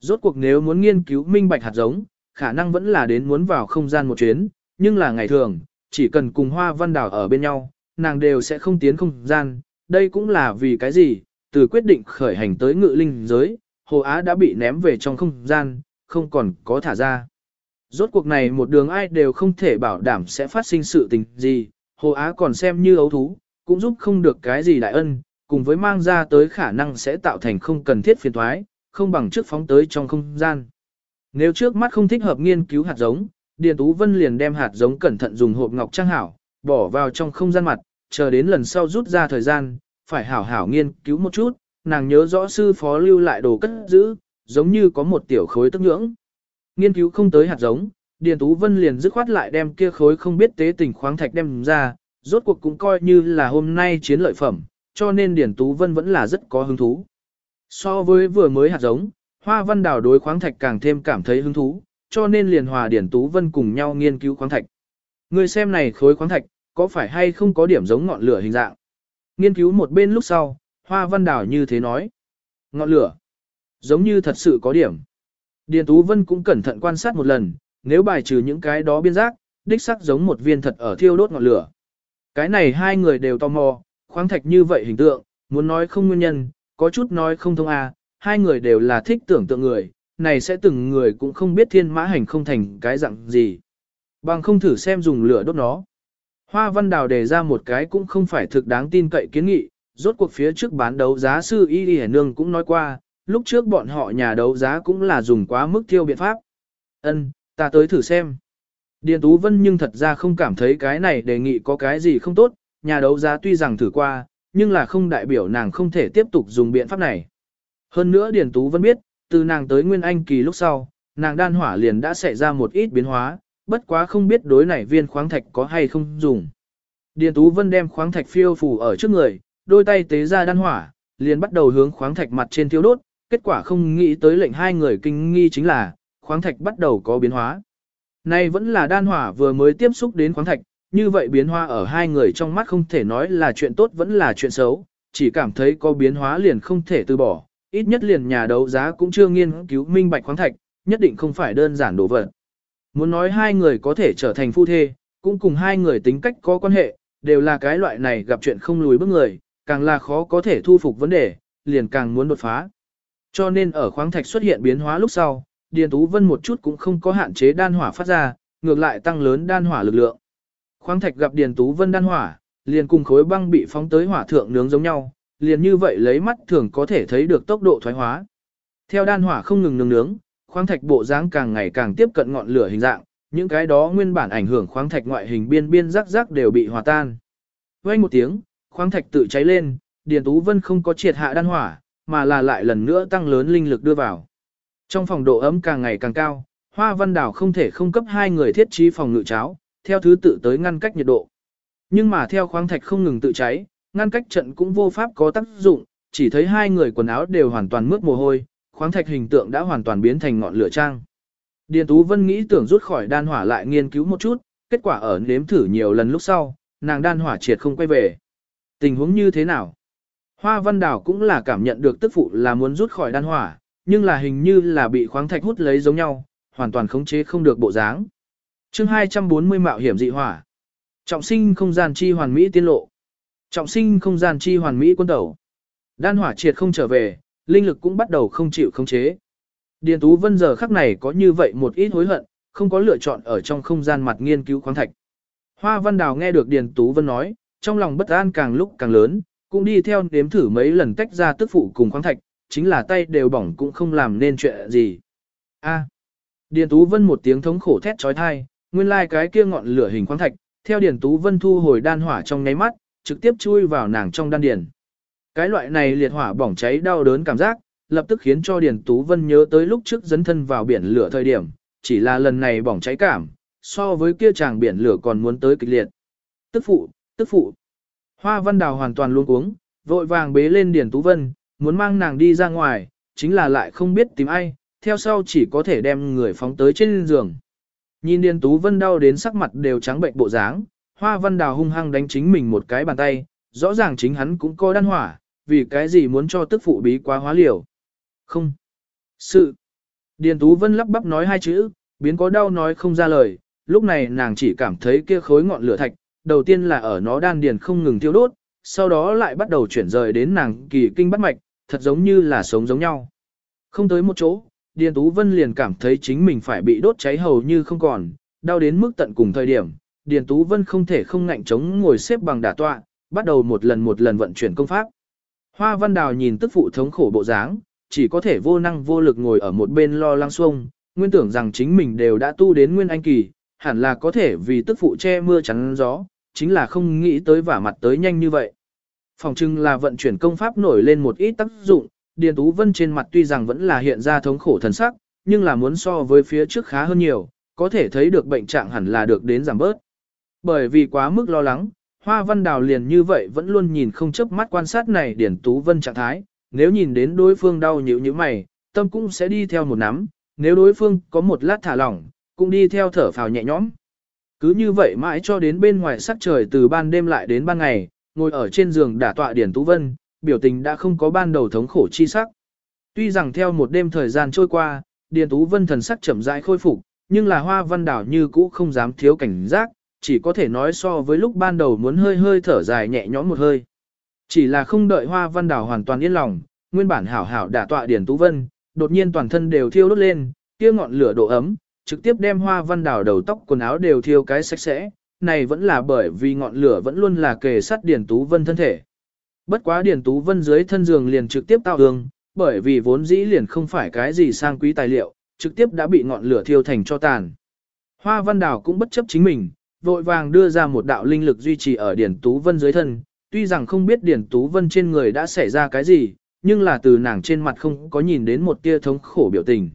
Rốt cuộc nếu muốn nghiên cứu minh bạch hạt giống, khả năng vẫn là đến muốn vào không gian một chuyến, nhưng là ngày thường, chỉ cần cùng hoa văn đảo ở bên nhau, nàng đều sẽ không tiến không gian, đây cũng là vì cái gì, từ quyết định khởi hành tới ngự linh giới, Hồ Á đã bị ném về trong không gian, không còn có thả ra. Rốt cuộc này một đường ai đều không thể bảo đảm sẽ phát sinh sự tình gì, Hồ Á còn xem như ấu thú, cũng giúp không được cái gì đại ân, cùng với mang ra tới khả năng sẽ tạo thành không cần thiết phiền thoái, không bằng trước phóng tới trong không gian. Nếu trước mắt không thích hợp nghiên cứu hạt giống, Điền Tú Vân liền đem hạt giống cẩn thận dùng hộp ngọc trang hảo, bỏ vào trong không gian mặt, chờ đến lần sau rút ra thời gian, phải hảo hảo nghiên cứu một chút, nàng nhớ rõ sư phó lưu lại đồ cất giữ, giống như có một tiểu khối tức nhưỡng. Nghiên cứu không tới hạt giống, Điền Tú Vân liền dứt khoát lại đem kia khối không biết tế tình khoáng thạch đem ra, rốt cuộc cũng coi như là hôm nay chiến lợi phẩm, cho nên Điền Tú Vân vẫn là rất có hứng thú. So với vừa mới hạt giống, Hoa Văn Đào đối khoáng thạch càng thêm cảm thấy hứng thú, cho nên liền hòa Điển Tú Vân cùng nhau nghiên cứu khoáng thạch. Người xem này khối khoáng thạch, có phải hay không có điểm giống ngọn lửa hình dạng? Nghiên cứu một bên lúc sau, Hoa Văn Đào như thế nói. Ngọn lửa, giống như thật sự có điểm. Điền Tú Vân cũng cẩn thận quan sát một lần, nếu bài trừ những cái đó biên giác, đích sắc giống một viên thật ở thiêu đốt ngọn lửa. Cái này hai người đều tò mò, khoáng thạch như vậy hình tượng, muốn nói không nguyên nhân, có chút nói không thông à, hai người đều là thích tưởng tượng người, này sẽ từng người cũng không biết thiên mã hành không thành cái dạng gì. Bằng không thử xem dùng lửa đốt nó. Hoa Văn Đào đề ra một cái cũng không phải thực đáng tin cậy kiến nghị, rốt cuộc phía trước bán đấu giá sư Y Y Nương cũng nói qua, lúc trước bọn họ nhà đấu giá cũng là dùng quá mức thiêu biện pháp. Ân, ta tới thử xem. Điền Tú Vân nhưng thật ra không cảm thấy cái này đề nghị có cái gì không tốt, nhà đấu giá tuy rằng thử qua, nhưng là không đại biểu nàng không thể tiếp tục dùng biện pháp này. Hơn nữa Điền Tú vẫn biết, từ nàng tới Nguyên Anh kỳ lúc sau, nàng đan hỏa liền đã xảy ra một ít biến hóa, bất quá không biết đối này viên khoáng thạch có hay không dùng. Điền Tú Vân đem khoáng thạch phiêu phủ ở trước người, đôi tay tế ra đan hỏa, liền bắt đầu hướng khoáng thạch mặt trên thiêu đốt, kết quả không nghĩ tới lệnh hai người kinh nghi chính là, khoáng thạch bắt đầu có biến hóa. Nay vẫn là đan hỏa vừa mới tiếp xúc đến khoáng thạch, như vậy biến hóa ở hai người trong mắt không thể nói là chuyện tốt vẫn là chuyện xấu, chỉ cảm thấy có biến hóa liền không thể từ bỏ, ít nhất liền nhà đấu giá cũng chưa nghiên cứu minh bạch khoáng thạch, nhất định không phải đơn giản đồ vật. Muốn nói hai người có thể trở thành phu thê, cũng cùng hai người tính cách có quan hệ, đều là cái loại này gặp chuyện không lùi bước người, càng là khó có thể thu phục vấn đề, liền càng muốn đột phá. Cho nên ở khoáng thạch xuất hiện biến hóa lúc sau, Điền Tú Vân một chút cũng không có hạn chế đan hỏa phát ra, ngược lại tăng lớn đan hỏa lực lượng. Khoáng thạch gặp Điền Tú Vân đan hỏa, liền cùng khối băng bị phóng tới hỏa thượng nướng giống nhau, liền như vậy lấy mắt thường có thể thấy được tốc độ thoái hóa. Theo đan hỏa không ngừng nướng nướng, khoáng thạch bộ dáng càng ngày càng tiếp cận ngọn lửa hình dạng, những cái đó nguyên bản ảnh hưởng khoáng thạch ngoại hình biên biên rắc rắc đều bị hòa tan. Vang một tiếng, khoáng thạch tự cháy lên, Điền Tú Vân không có triệt hạ đan hỏa, mà là lại lần nữa tăng lớn linh lực đưa vào. Trong phòng độ ấm càng ngày càng cao, Hoa Văn Đảo không thể không cấp hai người thiết trí phòng ngự cháo, theo thứ tự tới ngăn cách nhiệt độ. Nhưng mà theo khoáng thạch không ngừng tự cháy, ngăn cách trận cũng vô pháp có tác dụng, chỉ thấy hai người quần áo đều hoàn toàn mướt mồ hôi, khoáng thạch hình tượng đã hoàn toàn biến thành ngọn lửa trang. Điền Tú Vân nghĩ tưởng rút khỏi đan hỏa lại nghiên cứu một chút, kết quả ở nếm thử nhiều lần lúc sau, nàng đan hỏa triệt không quay về. Tình huống như thế nào? Hoa Văn Đảo cũng là cảm nhận được tức phụ là muốn rút khỏi đan hỏa, nhưng là hình như là bị khoáng thạch hút lấy giống nhau, hoàn toàn khống chế không được bộ dáng. chương 240 mạo hiểm dị hỏa. Trọng sinh không gian chi hoàn mỹ tiên lộ. Trọng sinh không gian chi hoàn mỹ quân tẩu. Đan hỏa triệt không trở về, linh lực cũng bắt đầu không chịu khống chế. Điền Tú Vân giờ khắc này có như vậy một ít hối hận, không có lựa chọn ở trong không gian mặt nghiên cứu khoáng thạch. Hoa Văn Đào nghe được Điền Tú Vân nói, trong lòng bất an càng lúc càng lớn, cũng đi theo nếm thử mấy lần tách ra tức phụ cùng khoáng thạch, chính là tay đều bỏng cũng không làm nên chuyện gì. A. Điền Tú Vân một tiếng thống khổ thét trói thai, nguyên lai like cái kia ngọn lửa hình khoáng thạch, theo Điền Tú Vân thu hồi đan hỏa trong nháy mắt, trực tiếp chui vào nàng trong đan điền. Cái loại này liệt hỏa bỏng cháy đau đớn cảm giác, lập tức khiến cho Điền Tú Vân nhớ tới lúc trước dấn thân vào biển lửa thời điểm, chỉ là lần này bỏng cháy cảm, so với kia chàng biển lửa còn muốn tới kịch liệt. Tức phụ, tức phụ. Hoa Văn Đào hoàn toàn luôn uống, vội vàng bế lên Điền Tú Vân, muốn mang nàng đi ra ngoài, chính là lại không biết tìm ai, theo sau chỉ có thể đem người phóng tới trên giường. Nhìn Điền Tú Vân đau đến sắc mặt đều trắng bệnh bộ dáng, Hoa Văn Đào hung hăng đánh chính mình một cái bàn tay, rõ ràng chính hắn cũng có đan hỏa, vì cái gì muốn cho tức phụ bí quá hóa liều. Không. Sự. Điền Tú Vân lắp bắp nói hai chữ, biến có đau nói không ra lời, lúc này nàng chỉ cảm thấy kia khối ngọn lửa thạch, đầu tiên là ở nó đan điền không ngừng thiêu đốt, sau đó lại bắt đầu chuyển rời đến nàng kỳ kinh bắt mạch, thật giống như là sống giống nhau. Không tới một chỗ, Điền Tú Vân liền cảm thấy chính mình phải bị đốt cháy hầu như không còn, đau đến mức tận cùng thời điểm, Điền Tú Vân không thể không ngạnh chống ngồi xếp bằng đả tọa, bắt đầu một lần một lần vận chuyển công pháp. Hoa Văn Đào nhìn tức phụ thống khổ bộ dáng, chỉ có thể vô năng vô lực ngồi ở một bên lo lắng xuông, nguyên tưởng rằng chính mình đều đã tu đến nguyên anh kỳ, hẳn là có thể vì tức phụ che mưa chắn gió, chính là không nghĩ tới vả mặt tới nhanh như vậy. Phòng trưng là vận chuyển công pháp nổi lên một ít tác dụng, Điền Tú Vân trên mặt tuy rằng vẫn là hiện ra thống khổ thần sắc, nhưng là muốn so với phía trước khá hơn nhiều, có thể thấy được bệnh trạng hẳn là được đến giảm bớt. Bởi vì quá mức lo lắng, Hoa Văn Đào liền như vậy vẫn luôn nhìn không chớp mắt quan sát này Điền Tú Vân trạng thái, nếu nhìn đến đối phương đau nhíu như mày, tâm cũng sẽ đi theo một nắm, nếu đối phương có một lát thả lỏng, cũng đi theo thở phào nhẹ nhõm. Cứ như vậy mãi cho đến bên ngoài sắc trời từ ban đêm lại đến ban ngày, ngồi ở trên giường đả tọa Điển Tú Vân, biểu tình đã không có ban đầu thống khổ chi sắc. Tuy rằng theo một đêm thời gian trôi qua, Điền Tú Vân thần sắc chậm rãi khôi phục, nhưng là hoa văn đảo như cũ không dám thiếu cảnh giác, chỉ có thể nói so với lúc ban đầu muốn hơi hơi thở dài nhẹ nhõm một hơi. Chỉ là không đợi hoa văn đảo hoàn toàn yên lòng, nguyên bản hảo hảo đả tọa Điền Tú Vân, đột nhiên toàn thân đều thiêu đốt lên, kia ngọn lửa độ ấm, trực tiếp đem hoa văn đảo đầu tóc quần áo đều thiêu cái sạch sẽ, này vẫn là bởi vì ngọn lửa vẫn luôn là kề sát Điền Tú Vân thân thể. Bất quá Điền Tú Vân dưới thân giường liền trực tiếp tạo hương, bởi vì vốn dĩ liền không phải cái gì sang quý tài liệu, trực tiếp đã bị ngọn lửa thiêu thành cho tàn. Hoa Văn Đào cũng bất chấp chính mình, vội vàng đưa ra một đạo linh lực duy trì ở điển Tú Vân dưới thân, tuy rằng không biết điển Tú Vân trên người đã xảy ra cái gì, nhưng là từ nàng trên mặt không có nhìn đến một tia thống khổ biểu tình.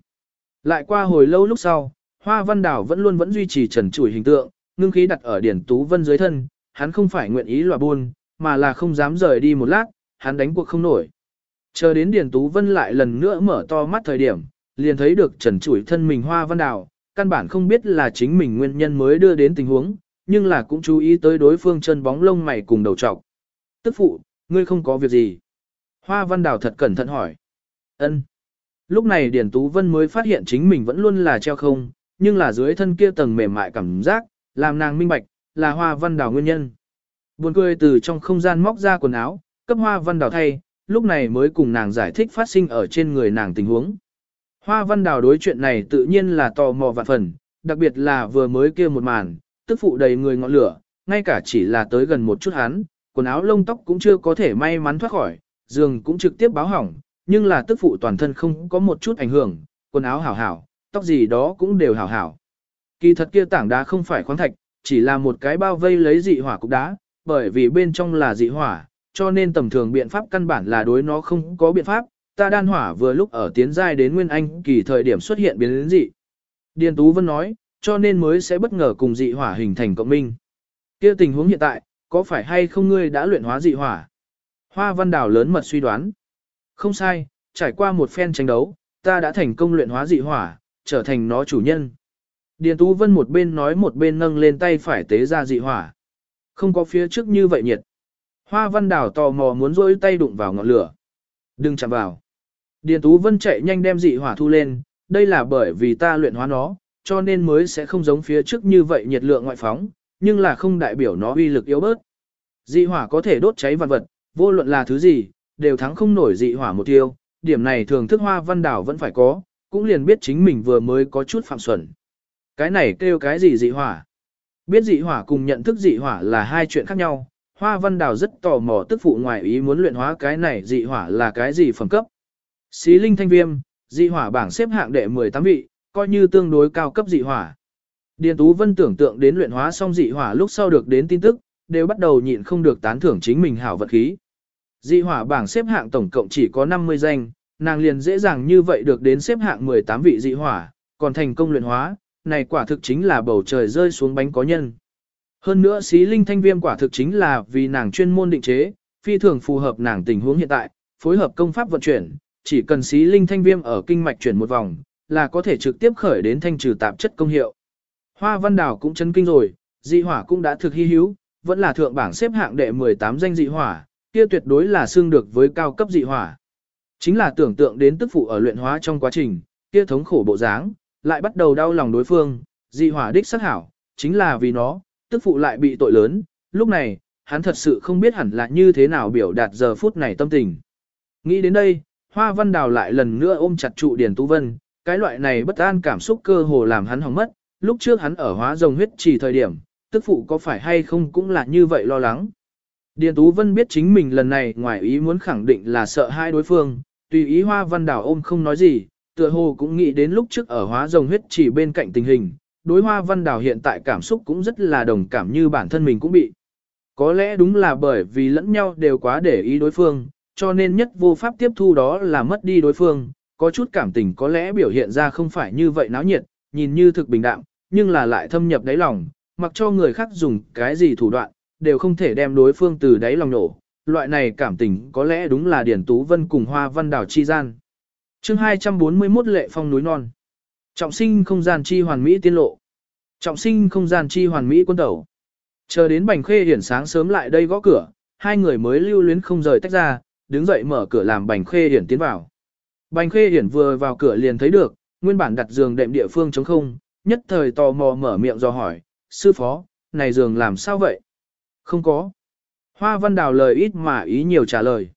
Lại qua hồi lâu lúc sau, Hoa Văn đảo vẫn luôn vẫn duy trì trần trụi hình tượng, ngưng khí đặt ở Điển Tú Vân dưới thân, hắn không phải nguyện ý lòa buôn, mà là không dám rời đi một lát, hắn đánh cuộc không nổi. Chờ đến điển Tú Vân lại lần nữa mở to mắt thời điểm, liền thấy được trần trụi thân mình Hoa Văn đảo căn bản không biết là chính mình nguyên nhân mới đưa đến tình huống, nhưng là cũng chú ý tới đối phương chân bóng lông mày cùng đầu trọc. Tức phụ, ngươi không có việc gì. Hoa Văn Đào thật cẩn thận hỏi. Ân. Lúc này Điền Tú Vân mới phát hiện chính mình vẫn luôn là treo không, nhưng là dưới thân kia tầng mềm mại cảm giác, làm nàng minh bạch, là Hoa Văn Đào nguyên nhân. Buồn cười từ trong không gian móc ra quần áo, cấp Hoa Văn Đào thay, lúc này mới cùng nàng giải thích phát sinh ở trên người nàng tình huống. Hoa Văn Đào đối chuyện này tự nhiên là tò mò vạn phần, đặc biệt là vừa mới kia một màn, tức phụ đầy người ngọn lửa, ngay cả chỉ là tới gần một chút hắn, quần áo lông tóc cũng chưa có thể may mắn thoát khỏi, giường cũng trực tiếp báo hỏng, nhưng là tức phụ toàn thân không có một chút ảnh hưởng, quần áo hảo hảo, tóc gì đó cũng đều hảo hảo. Kỳ thật kia tảng đá không phải khoáng thạch, chỉ là một cái bao vây lấy dị hỏa cục đá, bởi vì bên trong là dị hỏa, cho nên tầm thường biện pháp căn bản là đối nó không có biện pháp, ta đan hỏa vừa lúc ở tiến giai đến nguyên anh kỳ thời điểm xuất hiện biến đến dị. Điền Tú Vân nói, cho nên mới sẽ bất ngờ cùng dị hỏa hình thành cộng minh. Kia tình huống hiện tại, có phải hay không ngươi đã luyện hóa dị hỏa? Hoa Văn Đào lớn mật suy đoán. Không sai, trải qua một phen tranh đấu, ta đã thành công luyện hóa dị hỏa, trở thành nó chủ nhân. Điền Tú Vân một bên nói một bên nâng lên tay phải tế ra dị hỏa. Không có phía trước như vậy nhiệt. Hoa Văn Đào tò mò muốn rôi tay đụng vào ngọn lửa. Đừng chạm vào. Điền Tú Vân chạy nhanh đem dị hỏa thu lên, đây là bởi vì ta luyện hóa nó, cho nên mới sẽ không giống phía trước như vậy nhiệt lượng ngoại phóng, nhưng là không đại biểu nó uy lực yếu bớt. Dị hỏa có thể đốt cháy vật vật, vô luận là thứ gì, đều thắng không nổi dị hỏa một tiêu, điểm này thường thức hoa văn đảo vẫn phải có, cũng liền biết chính mình vừa mới có chút phạm xuẩn. Cái này kêu cái gì dị hỏa? Biết dị hỏa cùng nhận thức dị hỏa là hai chuyện khác nhau, hoa văn đảo rất tò mò tức phụ ngoài ý muốn luyện hóa cái này dị hỏa là cái gì phẩm cấp. Xí linh thanh viêm, dị hỏa bảng xếp hạng đệ 18 vị, coi như tương đối cao cấp dị hỏa. Điền Tú Vân tưởng tượng đến luyện hóa xong dị hỏa lúc sau được đến tin tức, đều bắt đầu nhịn không được tán thưởng chính mình hảo vật khí. Dị hỏa bảng xếp hạng tổng cộng chỉ có 50 danh, nàng liền dễ dàng như vậy được đến xếp hạng 18 vị dị hỏa, còn thành công luyện hóa, này quả thực chính là bầu trời rơi xuống bánh có nhân. Hơn nữa xí linh thanh viêm quả thực chính là vì nàng chuyên môn định chế, phi thường phù hợp nàng tình huống hiện tại, phối hợp công pháp vận chuyển, chỉ cần xí linh thanh viêm ở kinh mạch chuyển một vòng, là có thể trực tiếp khởi đến thanh trừ tạp chất công hiệu. Hoa văn đảo cũng chấn kinh rồi, dị hỏa cũng đã thực hy hữu, vẫn là thượng bảng xếp hạng đệ 18 danh dị hỏa, kia tuyệt đối là xương được với cao cấp dị hỏa. Chính là tưởng tượng đến tức phụ ở luyện hóa trong quá trình, kia thống khổ bộ dáng, lại bắt đầu đau lòng đối phương, dị hỏa đích sắc hảo, chính là vì nó, tức phụ lại bị tội lớn, lúc này, hắn thật sự không biết hẳn là như thế nào biểu đạt giờ phút này tâm tình. Nghĩ đến đây, Hoa Văn Đào lại lần nữa ôm chặt trụ Điền Tú Vân, cái loại này bất an cảm xúc cơ hồ làm hắn hỏng mất, lúc trước hắn ở hóa rồng huyết chỉ thời điểm, tức phụ có phải hay không cũng là như vậy lo lắng. Điền Tú Vân biết chính mình lần này ngoài ý muốn khẳng định là sợ hai đối phương, tùy ý Hoa Văn Đào ôm không nói gì, tựa hồ cũng nghĩ đến lúc trước ở hóa rồng huyết chỉ bên cạnh tình hình, đối Hoa Văn Đào hiện tại cảm xúc cũng rất là đồng cảm như bản thân mình cũng bị. Có lẽ đúng là bởi vì lẫn nhau đều quá để ý đối phương, cho nên nhất vô pháp tiếp thu đó là mất đi đối phương, có chút cảm tình có lẽ biểu hiện ra không phải như vậy náo nhiệt, nhìn như thực bình đạm, nhưng là lại thâm nhập đáy lòng, mặc cho người khác dùng cái gì thủ đoạn, đều không thể đem đối phương từ đáy lòng nổ. Loại này cảm tình có lẽ đúng là Điển Tú Vân cùng Hoa Văn Đảo chi gian. chương 241 Lệ Phong núi non. Trọng sinh không gian chi hoàn mỹ tiên lộ. Trọng sinh không gian chi hoàn mỹ quân tẩu. Chờ đến Bành Khê Hiển sáng sớm lại đây gõ cửa, hai người mới lưu luyến không rời tách ra, đứng dậy mở cửa làm Bành Khê Hiển tiến vào. Bành Khê Hiển vừa vào cửa liền thấy được, nguyên bản đặt giường đệm địa phương trống không, nhất thời tò mò mở miệng do hỏi, sư phó, này giường làm sao vậy? Không có. Hoa Văn Đào lời ít mà ý nhiều trả lời.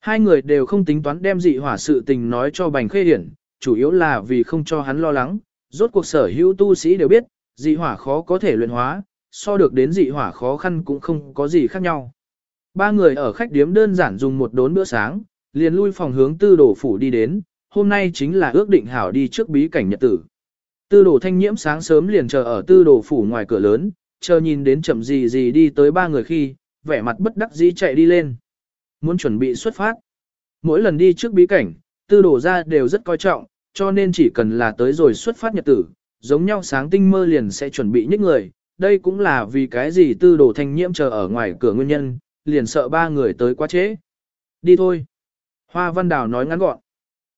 Hai người đều không tính toán đem dị hỏa sự tình nói cho Bành Khê Hiển, chủ yếu là vì không cho hắn lo lắng, rốt cuộc sở hữu tu sĩ đều biết, dị hỏa khó có thể luyện hóa, so được đến dị hỏa khó khăn cũng không có gì khác nhau. Ba người ở khách điếm đơn giản dùng một đốn bữa sáng, liền lui phòng hướng tư đồ phủ đi đến, hôm nay chính là ước định hảo đi trước bí cảnh nhật tử. Tư đồ thanh nhiễm sáng sớm liền chờ ở tư đồ phủ ngoài cửa lớn, chờ nhìn đến chậm gì gì đi tới ba người khi, vẻ mặt bất đắc dĩ chạy đi lên. Muốn chuẩn bị xuất phát. mỗi lần đi trước bí cảnh, tư Đồ ra đều rất coi trọng, cho nên chỉ cần là tới rồi xuất phát nhật tử, giống nhau sáng tinh mơ liền sẽ chuẩn bị nhích người, đây cũng là vì cái gì tư đồ thanh nhiễm chờ ở ngoài cửa nguyên nhân, liền sợ ba người tới quá trễ. Đi thôi. Hoa Văn Đào nói ngắn gọn.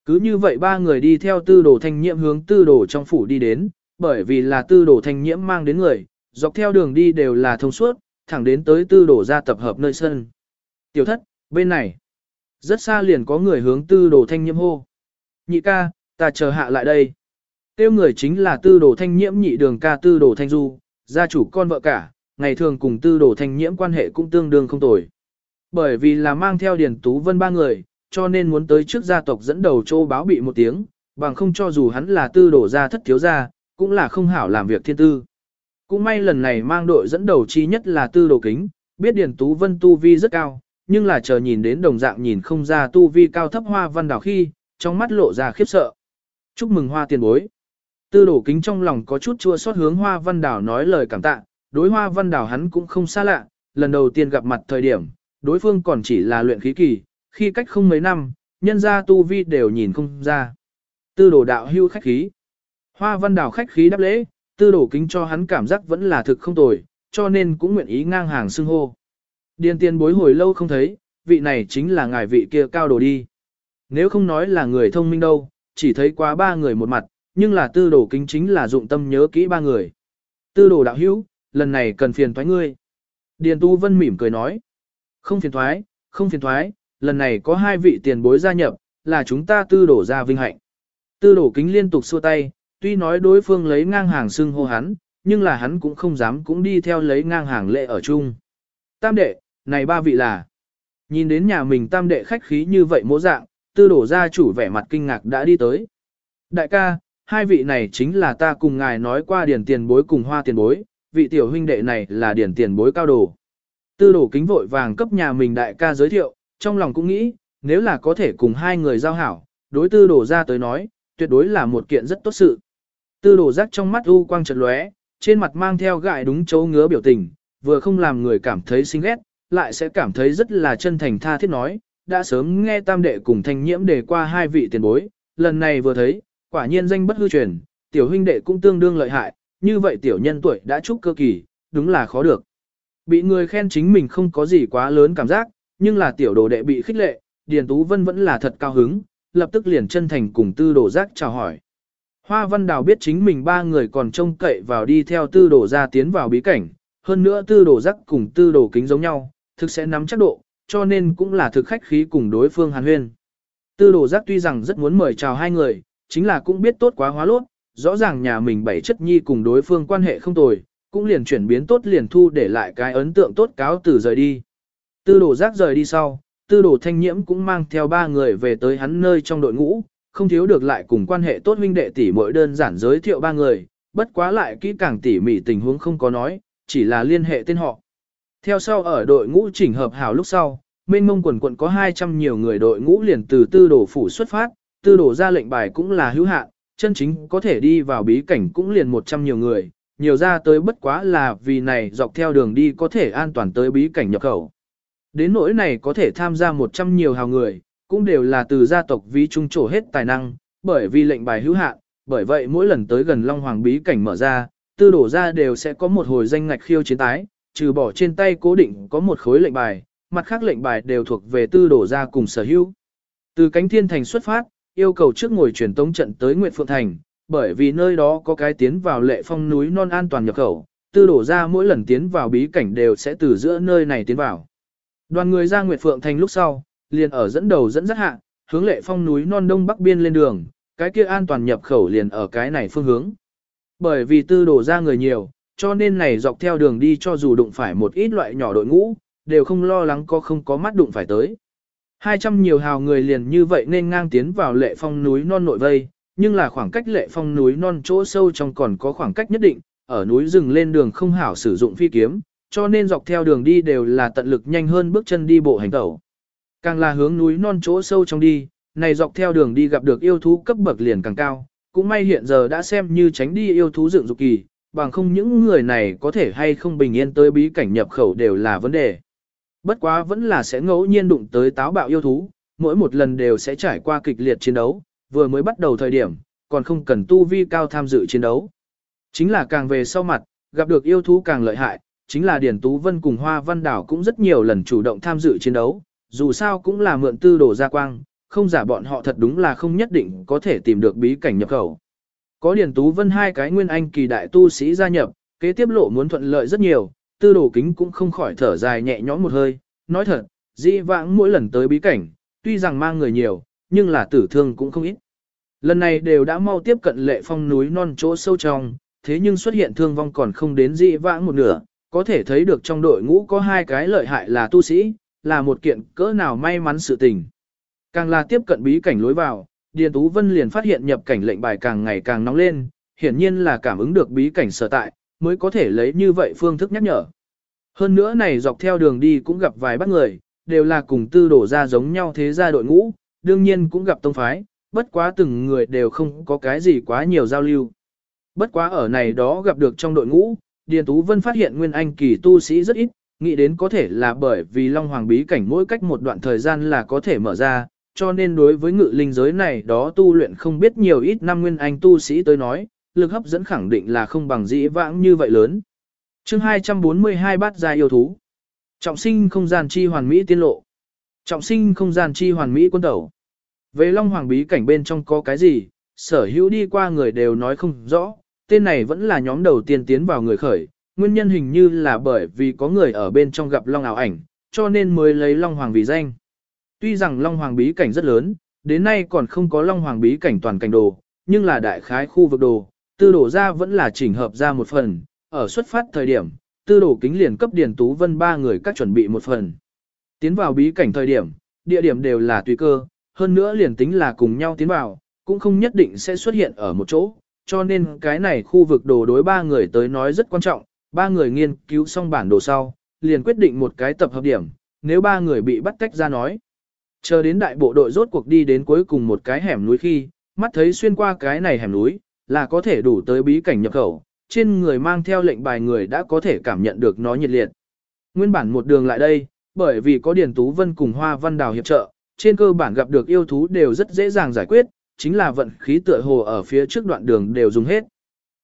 Cứ như vậy ba người đi theo tư đồ thanh nhiễm hướng tư đồ trong phủ đi đến, bởi vì là tư đồ thanh nhiễm mang đến người, dọc theo đường đi đều là thông suốt, thẳng đến tới tư đồ ra tập hợp nơi sân. Tiểu thất, bên này. Rất xa liền có người hướng tư đồ thanh nhiễm hô. Nhị ca, ta chờ hạ lại đây. Tiêu người chính là tư đồ thanh nhiễm nhị đường ca tư đồ thanh du, gia chủ con vợ cả, ngày thường cùng tư đồ thanh nhiễm quan hệ cũng tương đương không tồi. Bởi vì là mang theo Điền Tú Vân ba người, cho nên muốn tới trước gia tộc dẫn đầu châu báo bị một tiếng, bằng không cho dù hắn là tư đồ gia thất thiếu gia, cũng là không hảo làm việc thiên tư. Cũng may lần này mang đội dẫn đầu chi nhất là tư đồ kính, biết Điền Tú Vân tu vi rất cao, nhưng là chờ nhìn đến đồng dạng nhìn không ra tu vi cao thấp hoa văn đảo khi, trong mắt lộ ra khiếp sợ. Chúc mừng hoa tiền bối. Tư đổ kính trong lòng có chút chua xót hướng hoa văn đảo nói lời cảm tạ, đối hoa văn đảo hắn cũng không xa lạ, lần đầu tiên gặp mặt thời điểm, đối phương còn chỉ là luyện khí kỳ, khi cách không mấy năm, nhân ra tu vi đều nhìn không ra. Tư đồ đạo hưu khách khí. Hoa văn đảo khách khí đáp lễ, tư đồ kính cho hắn cảm giác vẫn là thực không tồi, cho nên cũng nguyện ý ngang hàng xưng hô. Điền tiền bối hồi lâu không thấy, vị này chính là ngài vị kia cao đồ đi. Nếu không nói là người thông minh đâu, chỉ thấy quá ba người một mặt, nhưng là tư đồ kính chính là dụng tâm nhớ kỹ ba người. Tư đồ đạo hữu, lần này cần phiền thoái ngươi. Điền Tu Vân mỉm cười nói. Không phiền thoái, không phiền thoái, lần này có hai vị tiền bối gia nhập, là chúng ta tư đổ ra vinh hạnh. Tư đổ kính liên tục xua tay, tuy nói đối phương lấy ngang hàng xưng hô hắn, nhưng là hắn cũng không dám cũng đi theo lấy ngang hàng lệ ở chung. Tam đệ, này ba vị là. Nhìn đến nhà mình tam đệ khách khí như vậy mỗ dạng, tư đổ gia chủ vẻ mặt kinh ngạc đã đi tới. Đại ca, hai vị này chính là ta cùng ngài nói qua điển tiền bối cùng hoa tiền bối, vị tiểu huynh đệ này là điển tiền bối cao đồ. Tư đồ kính vội vàng cấp nhà mình đại ca giới thiệu, trong lòng cũng nghĩ, nếu là có thể cùng hai người giao hảo, đối tư đồ ra tới nói, tuyệt đối là một kiện rất tốt sự. Tư đồ rắc trong mắt u quang chợt lóe, trên mặt mang theo gại đúng chỗ ngứa biểu tình, vừa không làm người cảm thấy xinh ghét, lại sẽ cảm thấy rất là chân thành tha thiết nói, đã sớm nghe tam đệ cùng thanh nhiễm đề qua hai vị tiền bối, lần này vừa thấy, quả nhiên danh bất hư truyền, tiểu huynh đệ cũng tương đương lợi hại, như vậy tiểu nhân tuổi đã chúc cơ kỳ, đúng là khó được. Bị người khen chính mình không có gì quá lớn cảm giác, nhưng là tiểu đồ đệ bị khích lệ, Điền Tú Vân vẫn là thật cao hứng, lập tức liền chân thành cùng tư đồ giác chào hỏi. Hoa Văn Đào biết chính mình ba người còn trông cậy vào đi theo tư đồ ra tiến vào bí cảnh, hơn nữa tư đồ giác cùng tư đồ kính giống nhau, thực sẽ nắm chắc độ, cho nên cũng là thực khách khí cùng đối phương hàn huyên. Tư đồ giác tuy rằng rất muốn mời chào hai người, chính là cũng biết tốt quá hóa lốt, rõ ràng nhà mình bảy chất nhi cùng đối phương quan hệ không tồi, cũng liền chuyển biến tốt liền thu để lại cái ấn tượng tốt cáo từ rời đi. Tư đồ giác rời đi sau, tư đồ thanh nhiễm cũng mang theo ba người về tới hắn nơi trong đội ngũ, không thiếu được lại cùng quan hệ tốt huynh đệ tỷ mỗi đơn giản giới thiệu ba người, bất quá lại kỹ càng tỉ mỉ tình huống không có nói, chỉ là liên hệ tên họ. Theo sau ở đội ngũ chỉnh hợp hảo lúc sau, mênh mông quần quận có 200 nhiều người đội ngũ liền từ tư đồ phủ xuất phát, tư đồ ra lệnh bài cũng là hữu hạn, chân chính có thể đi vào bí cảnh cũng liền 100 nhiều người, nhiều ra tới bất quá là vì này dọc theo đường đi có thể an toàn tới bí cảnh nhập khẩu. Đến nỗi này có thể tham gia 100 nhiều hào người, cũng đều là từ gia tộc ví trung trổ hết tài năng, bởi vì lệnh bài hữu hạn, bởi vậy mỗi lần tới gần Long Hoàng bí cảnh mở ra, tư đổ ra đều sẽ có một hồi danh ngạch khiêu chiến tái, trừ bỏ trên tay cố định có một khối lệnh bài, mặt khác lệnh bài đều thuộc về tư đổ ra cùng sở hữu. Từ cánh thiên thành xuất phát, yêu cầu trước ngồi truyền tống trận tới Nguyệt Phượng Thành, bởi vì nơi đó có cái tiến vào lệ phong núi non an toàn nhập khẩu, tư đổ ra mỗi lần tiến vào bí cảnh đều sẽ từ giữa nơi này tiến vào. Đoàn người ra Nguyệt Phượng Thành lúc sau, liền ở dẫn đầu dẫn dắt hạ, hướng lệ phong núi non đông bắc biên lên đường, cái kia an toàn nhập khẩu liền ở cái này phương hướng. Bởi vì tư đổ ra người nhiều, cho nên này dọc theo đường đi cho dù đụng phải một ít loại nhỏ đội ngũ, đều không lo lắng có không có mắt đụng phải tới. 200 nhiều hào người liền như vậy nên ngang tiến vào lệ phong núi non nội vây, nhưng là khoảng cách lệ phong núi non chỗ sâu trong còn có khoảng cách nhất định, ở núi rừng lên đường không hảo sử dụng phi kiếm, cho nên dọc theo đường đi đều là tận lực nhanh hơn bước chân đi bộ hành tẩu. Càng là hướng núi non chỗ sâu trong đi, này dọc theo đường đi gặp được yêu thú cấp bậc liền càng cao, cũng may hiện giờ đã xem như tránh đi yêu thú dựng dục kỳ, bằng không những người này có thể hay không bình yên tới bí cảnh nhập khẩu đều là vấn đề. Bất quá vẫn là sẽ ngẫu nhiên đụng tới táo bạo yêu thú, mỗi một lần đều sẽ trải qua kịch liệt chiến đấu, vừa mới bắt đầu thời điểm, còn không cần tu vi cao tham dự chiến đấu. Chính là càng về sau mặt, gặp được yêu thú càng lợi hại, chính là Điển Tú Vân cùng Hoa Văn Đảo cũng rất nhiều lần chủ động tham dự chiến đấu, dù sao cũng là mượn tư đồ ra quang, không giả bọn họ thật đúng là không nhất định có thể tìm được bí cảnh nhập khẩu. Có Điển Tú Vân hai cái nguyên anh kỳ đại tu sĩ gia nhập, kế tiếp lộ muốn thuận lợi rất nhiều, tư đồ kính cũng không khỏi thở dài nhẹ nhõm một hơi, nói thật, dĩ vãng mỗi lần tới bí cảnh, tuy rằng mang người nhiều, nhưng là tử thương cũng không ít. Lần này đều đã mau tiếp cận lệ phong núi non chỗ sâu trong, thế nhưng xuất hiện thương vong còn không đến dĩ vãng một nửa, có thể thấy được trong đội ngũ có hai cái lợi hại là tu sĩ, là một kiện cỡ nào may mắn sự tình. Càng là tiếp cận bí cảnh lối vào, Điền Tú Vân liền phát hiện nhập cảnh lệnh bài càng ngày càng nóng lên, hiển nhiên là cảm ứng được bí cảnh sở tại, mới có thể lấy như vậy phương thức nhắc nhở. Hơn nữa này dọc theo đường đi cũng gặp vài bác người, đều là cùng tư đổ ra giống nhau thế gia đội ngũ, đương nhiên cũng gặp tông phái, bất quá từng người đều không có cái gì quá nhiều giao lưu. Bất quá ở này đó gặp được trong đội ngũ, Điền Tú Vân phát hiện Nguyên Anh kỳ tu sĩ rất ít, nghĩ đến có thể là bởi vì Long Hoàng bí cảnh mỗi cách một đoạn thời gian là có thể mở ra, cho nên đối với ngự linh giới này đó tu luyện không biết nhiều ít năm Nguyên Anh tu sĩ tới nói, lực hấp dẫn khẳng định là không bằng dĩ vãng như vậy lớn. chương 242 bát gia yêu thú. Trọng sinh không gian chi hoàn mỹ tiên lộ. Trọng sinh không gian chi hoàn mỹ quân tẩu. Về Long Hoàng bí cảnh bên trong có cái gì, sở hữu đi qua người đều nói không rõ, tên này vẫn là nhóm đầu tiên tiến vào người khởi, nguyên nhân hình như là bởi vì có người ở bên trong gặp Long ảo ảnh, cho nên mới lấy Long Hoàng vì danh. Tuy rằng Long Hoàng bí cảnh rất lớn, đến nay còn không có Long Hoàng bí cảnh toàn cảnh đồ, nhưng là đại khái khu vực đồ, tư đổ ra vẫn là chỉnh hợp ra một phần, ở xuất phát thời điểm, tư đổ kính liền cấp Điền Tú Vân ba người các chuẩn bị một phần. Tiến vào bí cảnh thời điểm, địa điểm đều là tùy cơ, hơn nữa liền tính là cùng nhau tiến vào, cũng không nhất định sẽ xuất hiện ở một chỗ, cho nên cái này khu vực đồ đối ba người tới nói rất quan trọng, ba người nghiên cứu xong bản đồ sau, liền quyết định một cái tập hợp điểm, nếu ba người bị bắt tách ra nói. Chờ đến đại bộ đội rốt cuộc đi đến cuối cùng một cái hẻm núi khi, mắt thấy xuyên qua cái này hẻm núi, là có thể đủ tới bí cảnh nhập khẩu, trên người mang theo lệnh bài người đã có thể cảm nhận được nó nhiệt liệt. Nguyên bản một đường lại đây, bởi vì có Điền Tú Vân cùng Hoa Văn Đào hiệp trợ, trên cơ bản gặp được yêu thú đều rất dễ dàng giải quyết, chính là vận khí tựa hồ ở phía trước đoạn đường đều dùng hết.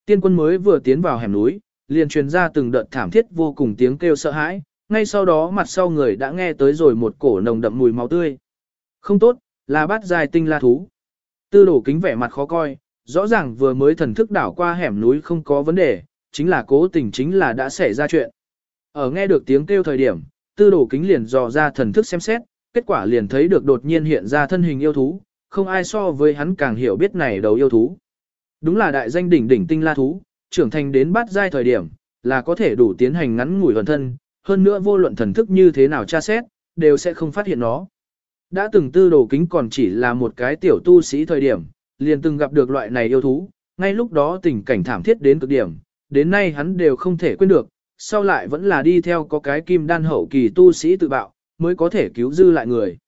Tiên quân mới vừa tiến vào hẻm núi, liền truyền ra từng đợt thảm thiết vô cùng tiếng kêu sợ hãi, ngay sau đó mặt sau người đã nghe tới rồi một cổ nồng đậm mùi máu tươi. Không tốt, là bát dài tinh la thú. Tư đổ kính vẻ mặt khó coi, rõ ràng vừa mới thần thức đảo qua hẻm núi không có vấn đề, chính là cố tình chính là đã xảy ra chuyện. Ở nghe được tiếng kêu thời điểm, tư đổ kính liền dò ra thần thức xem xét, kết quả liền thấy được đột nhiên hiện ra thân hình yêu thú, không ai so với hắn càng hiểu biết này đầu yêu thú. Đúng là đại danh đỉnh đỉnh tinh la thú, trưởng thành đến bát giai thời điểm, là có thể đủ tiến hành ngắn ngủi hoàn thân, hơn nữa vô luận thần thức như thế nào tra xét, đều sẽ không phát hiện nó. Đã từng tư đồ kính còn chỉ là một cái tiểu tu sĩ thời điểm, liền từng gặp được loại này yêu thú, ngay lúc đó tình cảnh thảm thiết đến cực điểm, đến nay hắn đều không thể quên được, sau lại vẫn là đi theo có cái kim đan hậu kỳ tu sĩ tự bạo, mới có thể cứu dư lại người.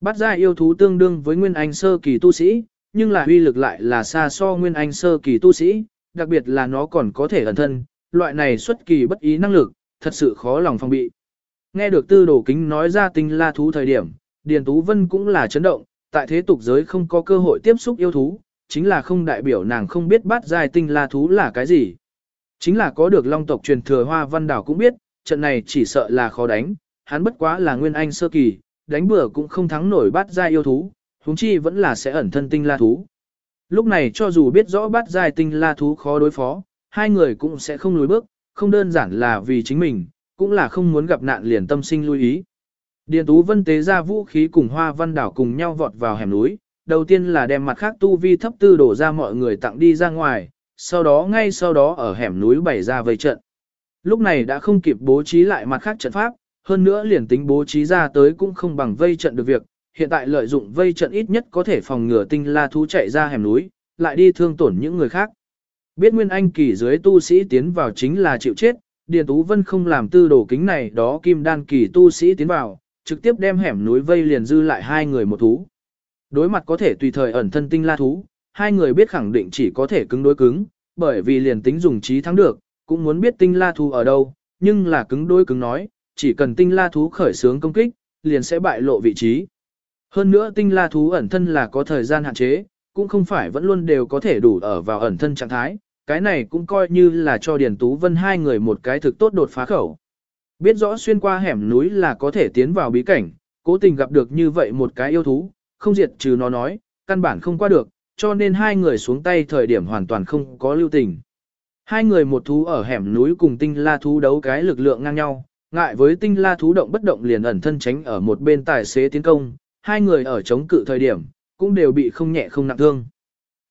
Bắt ra yêu thú tương đương với nguyên anh sơ kỳ tu sĩ, nhưng là uy lực lại là xa so nguyên anh sơ kỳ tu sĩ, đặc biệt là nó còn có thể ẩn thân, loại này xuất kỳ bất ý năng lực, thật sự khó lòng phòng bị. Nghe được tư đồ kính nói ra tinh la thú thời điểm, Điền Tú Vân cũng là chấn động, tại thế tục giới không có cơ hội tiếp xúc yêu thú, chính là không đại biểu nàng không biết bát giai tinh la thú là cái gì. Chính là có được long tộc truyền thừa hoa văn đảo cũng biết, trận này chỉ sợ là khó đánh, hắn bất quá là nguyên anh sơ kỳ, đánh bừa cũng không thắng nổi bát giai yêu thú, huống chi vẫn là sẽ ẩn thân tinh la thú. Lúc này cho dù biết rõ bát giai tinh la thú khó đối phó, hai người cũng sẽ không lùi bước, không đơn giản là vì chính mình, cũng là không muốn gặp nạn liền tâm sinh lưu ý. Điền Tú Vân tế ra vũ khí cùng Hoa Văn Đảo cùng nhau vọt vào hẻm núi, đầu tiên là đem mặt khác tu vi thấp tư đổ ra mọi người tặng đi ra ngoài, sau đó ngay sau đó ở hẻm núi bày ra vây trận. Lúc này đã không kịp bố trí lại mặt khác trận pháp, hơn nữa liền tính bố trí ra tới cũng không bằng vây trận được việc, hiện tại lợi dụng vây trận ít nhất có thể phòng ngừa tinh la thú chạy ra hẻm núi, lại đi thương tổn những người khác. Biết Nguyên Anh kỳ dưới tu sĩ tiến vào chính là chịu chết, Điền Tú Vân không làm tư đồ kính này đó kim đan kỳ tu sĩ tiến vào, trực tiếp đem hẻm núi vây liền dư lại hai người một thú. Đối mặt có thể tùy thời ẩn thân tinh la thú, hai người biết khẳng định chỉ có thể cứng đối cứng, bởi vì liền tính dùng trí thắng được, cũng muốn biết tinh la thú ở đâu, nhưng là cứng đối cứng nói, chỉ cần tinh la thú khởi sướng công kích, liền sẽ bại lộ vị trí. Hơn nữa tinh la thú ẩn thân là có thời gian hạn chế, cũng không phải vẫn luôn đều có thể đủ ở vào ẩn thân trạng thái, cái này cũng coi như là cho Điền Tú Vân hai người một cái thực tốt đột phá khẩu. Biết rõ xuyên qua hẻm núi là có thể tiến vào bí cảnh, cố tình gặp được như vậy một cái yêu thú, không diệt trừ nó nói, căn bản không qua được, cho nên hai người xuống tay thời điểm hoàn toàn không có lưu tình. Hai người một thú ở hẻm núi cùng tinh la thú đấu cái lực lượng ngang nhau, ngại với tinh la thú động bất động liền ẩn thân tránh ở một bên tài xế tiến công, hai người ở chống cự thời điểm, cũng đều bị không nhẹ không nặng thương.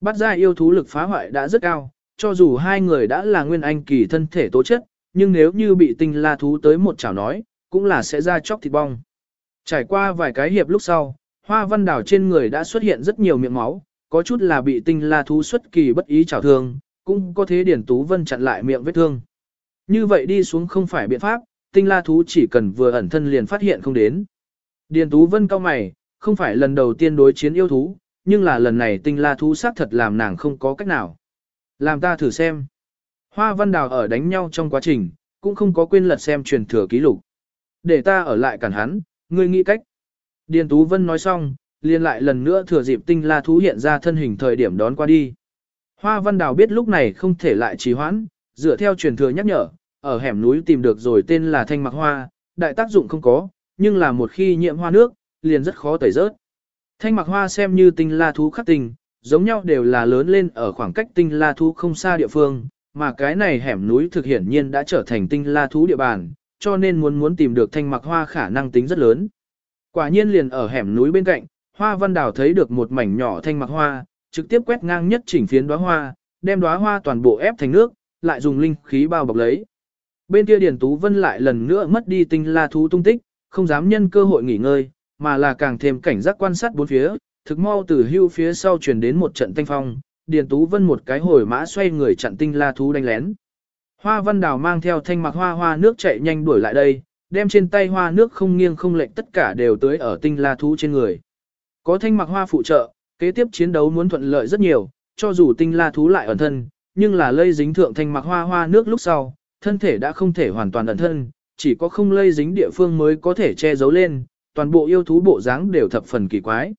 Bắt ra yêu thú lực phá hoại đã rất cao, cho dù hai người đã là nguyên anh kỳ thân thể tố chất, nhưng nếu như bị tinh la thú tới một chảo nói, cũng là sẽ ra chóc thịt bong. Trải qua vài cái hiệp lúc sau, hoa văn đảo trên người đã xuất hiện rất nhiều miệng máu, có chút là bị tinh la thú xuất kỳ bất ý chảo thương, cũng có thế điển tú vân chặn lại miệng vết thương. Như vậy đi xuống không phải biện pháp, tinh la thú chỉ cần vừa ẩn thân liền phát hiện không đến. Điền tú vân cao mày, không phải lần đầu tiên đối chiến yêu thú, nhưng là lần này tinh la thú xác thật làm nàng không có cách nào. Làm ta thử xem. Hoa văn đào ở đánh nhau trong quá trình, cũng không có quên lật xem truyền thừa ký lục. Để ta ở lại cản hắn, ngươi nghĩ cách. Điền Tú Vân nói xong, liền lại lần nữa thừa dịp tinh la thú hiện ra thân hình thời điểm đón qua đi. Hoa văn đào biết lúc này không thể lại trì hoãn, dựa theo truyền thừa nhắc nhở, ở hẻm núi tìm được rồi tên là thanh mặc hoa, đại tác dụng không có, nhưng là một khi nhiễm hoa nước, liền rất khó tẩy rớt. Thanh mặc hoa xem như tinh la thú khắc tình, giống nhau đều là lớn lên ở khoảng cách tinh la thú không xa địa phương, mà cái này hẻm núi thực hiển nhiên đã trở thành tinh la thú địa bàn, cho nên muốn muốn tìm được thanh mặc hoa khả năng tính rất lớn. Quả nhiên liền ở hẻm núi bên cạnh, hoa văn đào thấy được một mảnh nhỏ thanh mặc hoa, trực tiếp quét ngang nhất chỉnh phiến đóa hoa, đem đóa hoa toàn bộ ép thành nước, lại dùng linh khí bao bọc lấy. Bên kia Điền Tú Vân lại lần nữa mất đi tinh la thú tung tích, không dám nhân cơ hội nghỉ ngơi, mà là càng thêm cảnh giác quan sát bốn phía, thực mau từ hưu phía sau truyền đến một trận thanh phong, Điền Tú Vân một cái hồi mã xoay người chặn tinh la thú đánh lén. Hoa Văn Đào mang theo thanh mặc hoa hoa nước chạy nhanh đuổi lại đây, đem trên tay hoa nước không nghiêng không lệch tất cả đều tới ở tinh la thú trên người. Có thanh mặc hoa phụ trợ, kế tiếp chiến đấu muốn thuận lợi rất nhiều, cho dù tinh la thú lại ẩn thân, nhưng là lây dính thượng thanh mặc hoa hoa nước lúc sau, thân thể đã không thể hoàn toàn ẩn thân, chỉ có không lây dính địa phương mới có thể che giấu lên, toàn bộ yêu thú bộ dáng đều thập phần kỳ quái.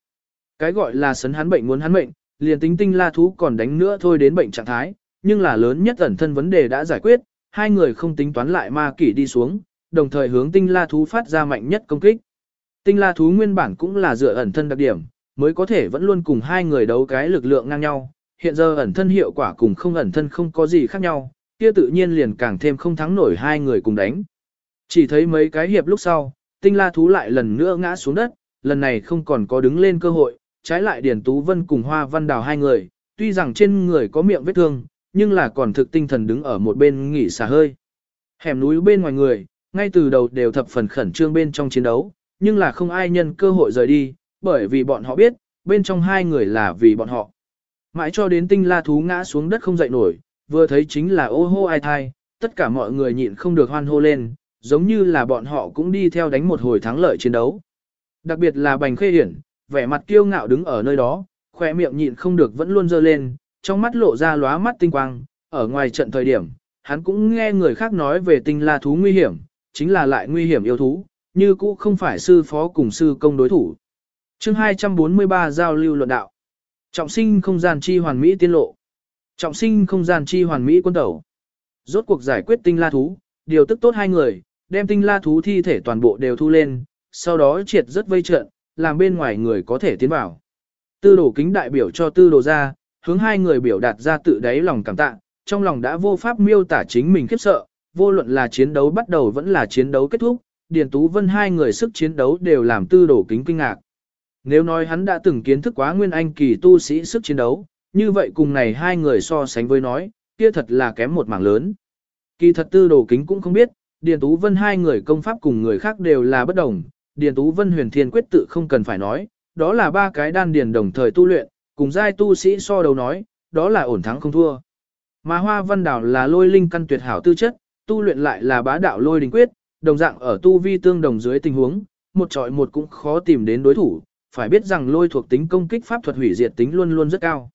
Cái gọi là sấn hắn bệnh muốn hắn bệnh, liền tính tinh la thú còn đánh nữa thôi đến bệnh trạng thái, nhưng là lớn nhất ẩn thân vấn đề đã giải quyết, hai người không tính toán lại ma kỷ đi xuống, đồng thời hướng tinh la thú phát ra mạnh nhất công kích. Tinh la thú nguyên bản cũng là dựa ẩn thân đặc điểm, mới có thể vẫn luôn cùng hai người đấu cái lực lượng ngang nhau, hiện giờ ẩn thân hiệu quả cùng không ẩn thân không có gì khác nhau, kia tự nhiên liền càng thêm không thắng nổi hai người cùng đánh. Chỉ thấy mấy cái hiệp lúc sau, tinh la thú lại lần nữa ngã xuống đất, lần này không còn có đứng lên cơ hội, trái lại Điền Tú Vân cùng Hoa Văn Đào hai người, tuy rằng trên người có miệng vết thương, nhưng là còn thực tinh thần đứng ở một bên nghỉ xả hơi. Hẻm núi bên ngoài người, ngay từ đầu đều thập phần khẩn trương bên trong chiến đấu, nhưng là không ai nhân cơ hội rời đi, bởi vì bọn họ biết, bên trong hai người là vì bọn họ. Mãi cho đến tinh la thú ngã xuống đất không dậy nổi, vừa thấy chính là ô hô ai thai, tất cả mọi người nhịn không được hoan hô lên, giống như là bọn họ cũng đi theo đánh một hồi thắng lợi chiến đấu. Đặc biệt là Bành Khê Hiển, vẻ mặt kiêu ngạo đứng ở nơi đó, khỏe miệng nhịn không được vẫn luôn dơ lên, trong mắt lộ ra lóa mắt tinh quang, ở ngoài trận thời điểm, hắn cũng nghe người khác nói về tinh la thú nguy hiểm, chính là lại nguy hiểm yêu thú, như cũ không phải sư phó cùng sư công đối thủ. chương 243 giao lưu luận đạo. Trọng sinh không gian chi hoàn mỹ tiên lộ. Trọng sinh không gian chi hoàn mỹ quân tẩu. Rốt cuộc giải quyết tinh la thú, điều tức tốt hai người, đem tinh la thú thi thể toàn bộ đều thu lên, sau đó triệt rất vây trận, làm bên ngoài người có thể tiến vào. Tư đồ kính đại biểu cho tư đồ ra, hướng hai người biểu đạt ra tự đáy lòng cảm tạ, trong lòng đã vô pháp miêu tả chính mình khiếp sợ, vô luận là chiến đấu bắt đầu vẫn là chiến đấu kết thúc, Điền Tú Vân hai người sức chiến đấu đều làm tư đồ kính kinh ngạc. Nếu nói hắn đã từng kiến thức quá nguyên anh kỳ tu sĩ sức chiến đấu, như vậy cùng này hai người so sánh với nói, kia thật là kém một mảng lớn. Kỳ thật tư đồ kính cũng không biết, Điền Tú Vân hai người công pháp cùng người khác đều là bất đồng, Điền Tú Vân huyền thiên quyết tự không cần phải nói, đó là ba cái đan điền đồng thời tu luyện, cùng giai tu sĩ so đầu nói, đó là ổn thắng không thua. Mà Hoa Văn Đảo là lôi linh căn tuyệt hảo tư chất, tu luyện lại là bá đạo lôi đình quyết, đồng dạng ở tu vi tương đồng dưới tình huống, một trọi một cũng khó tìm đến đối thủ, phải biết rằng lôi thuộc tính công kích pháp thuật hủy diệt tính luôn luôn rất cao.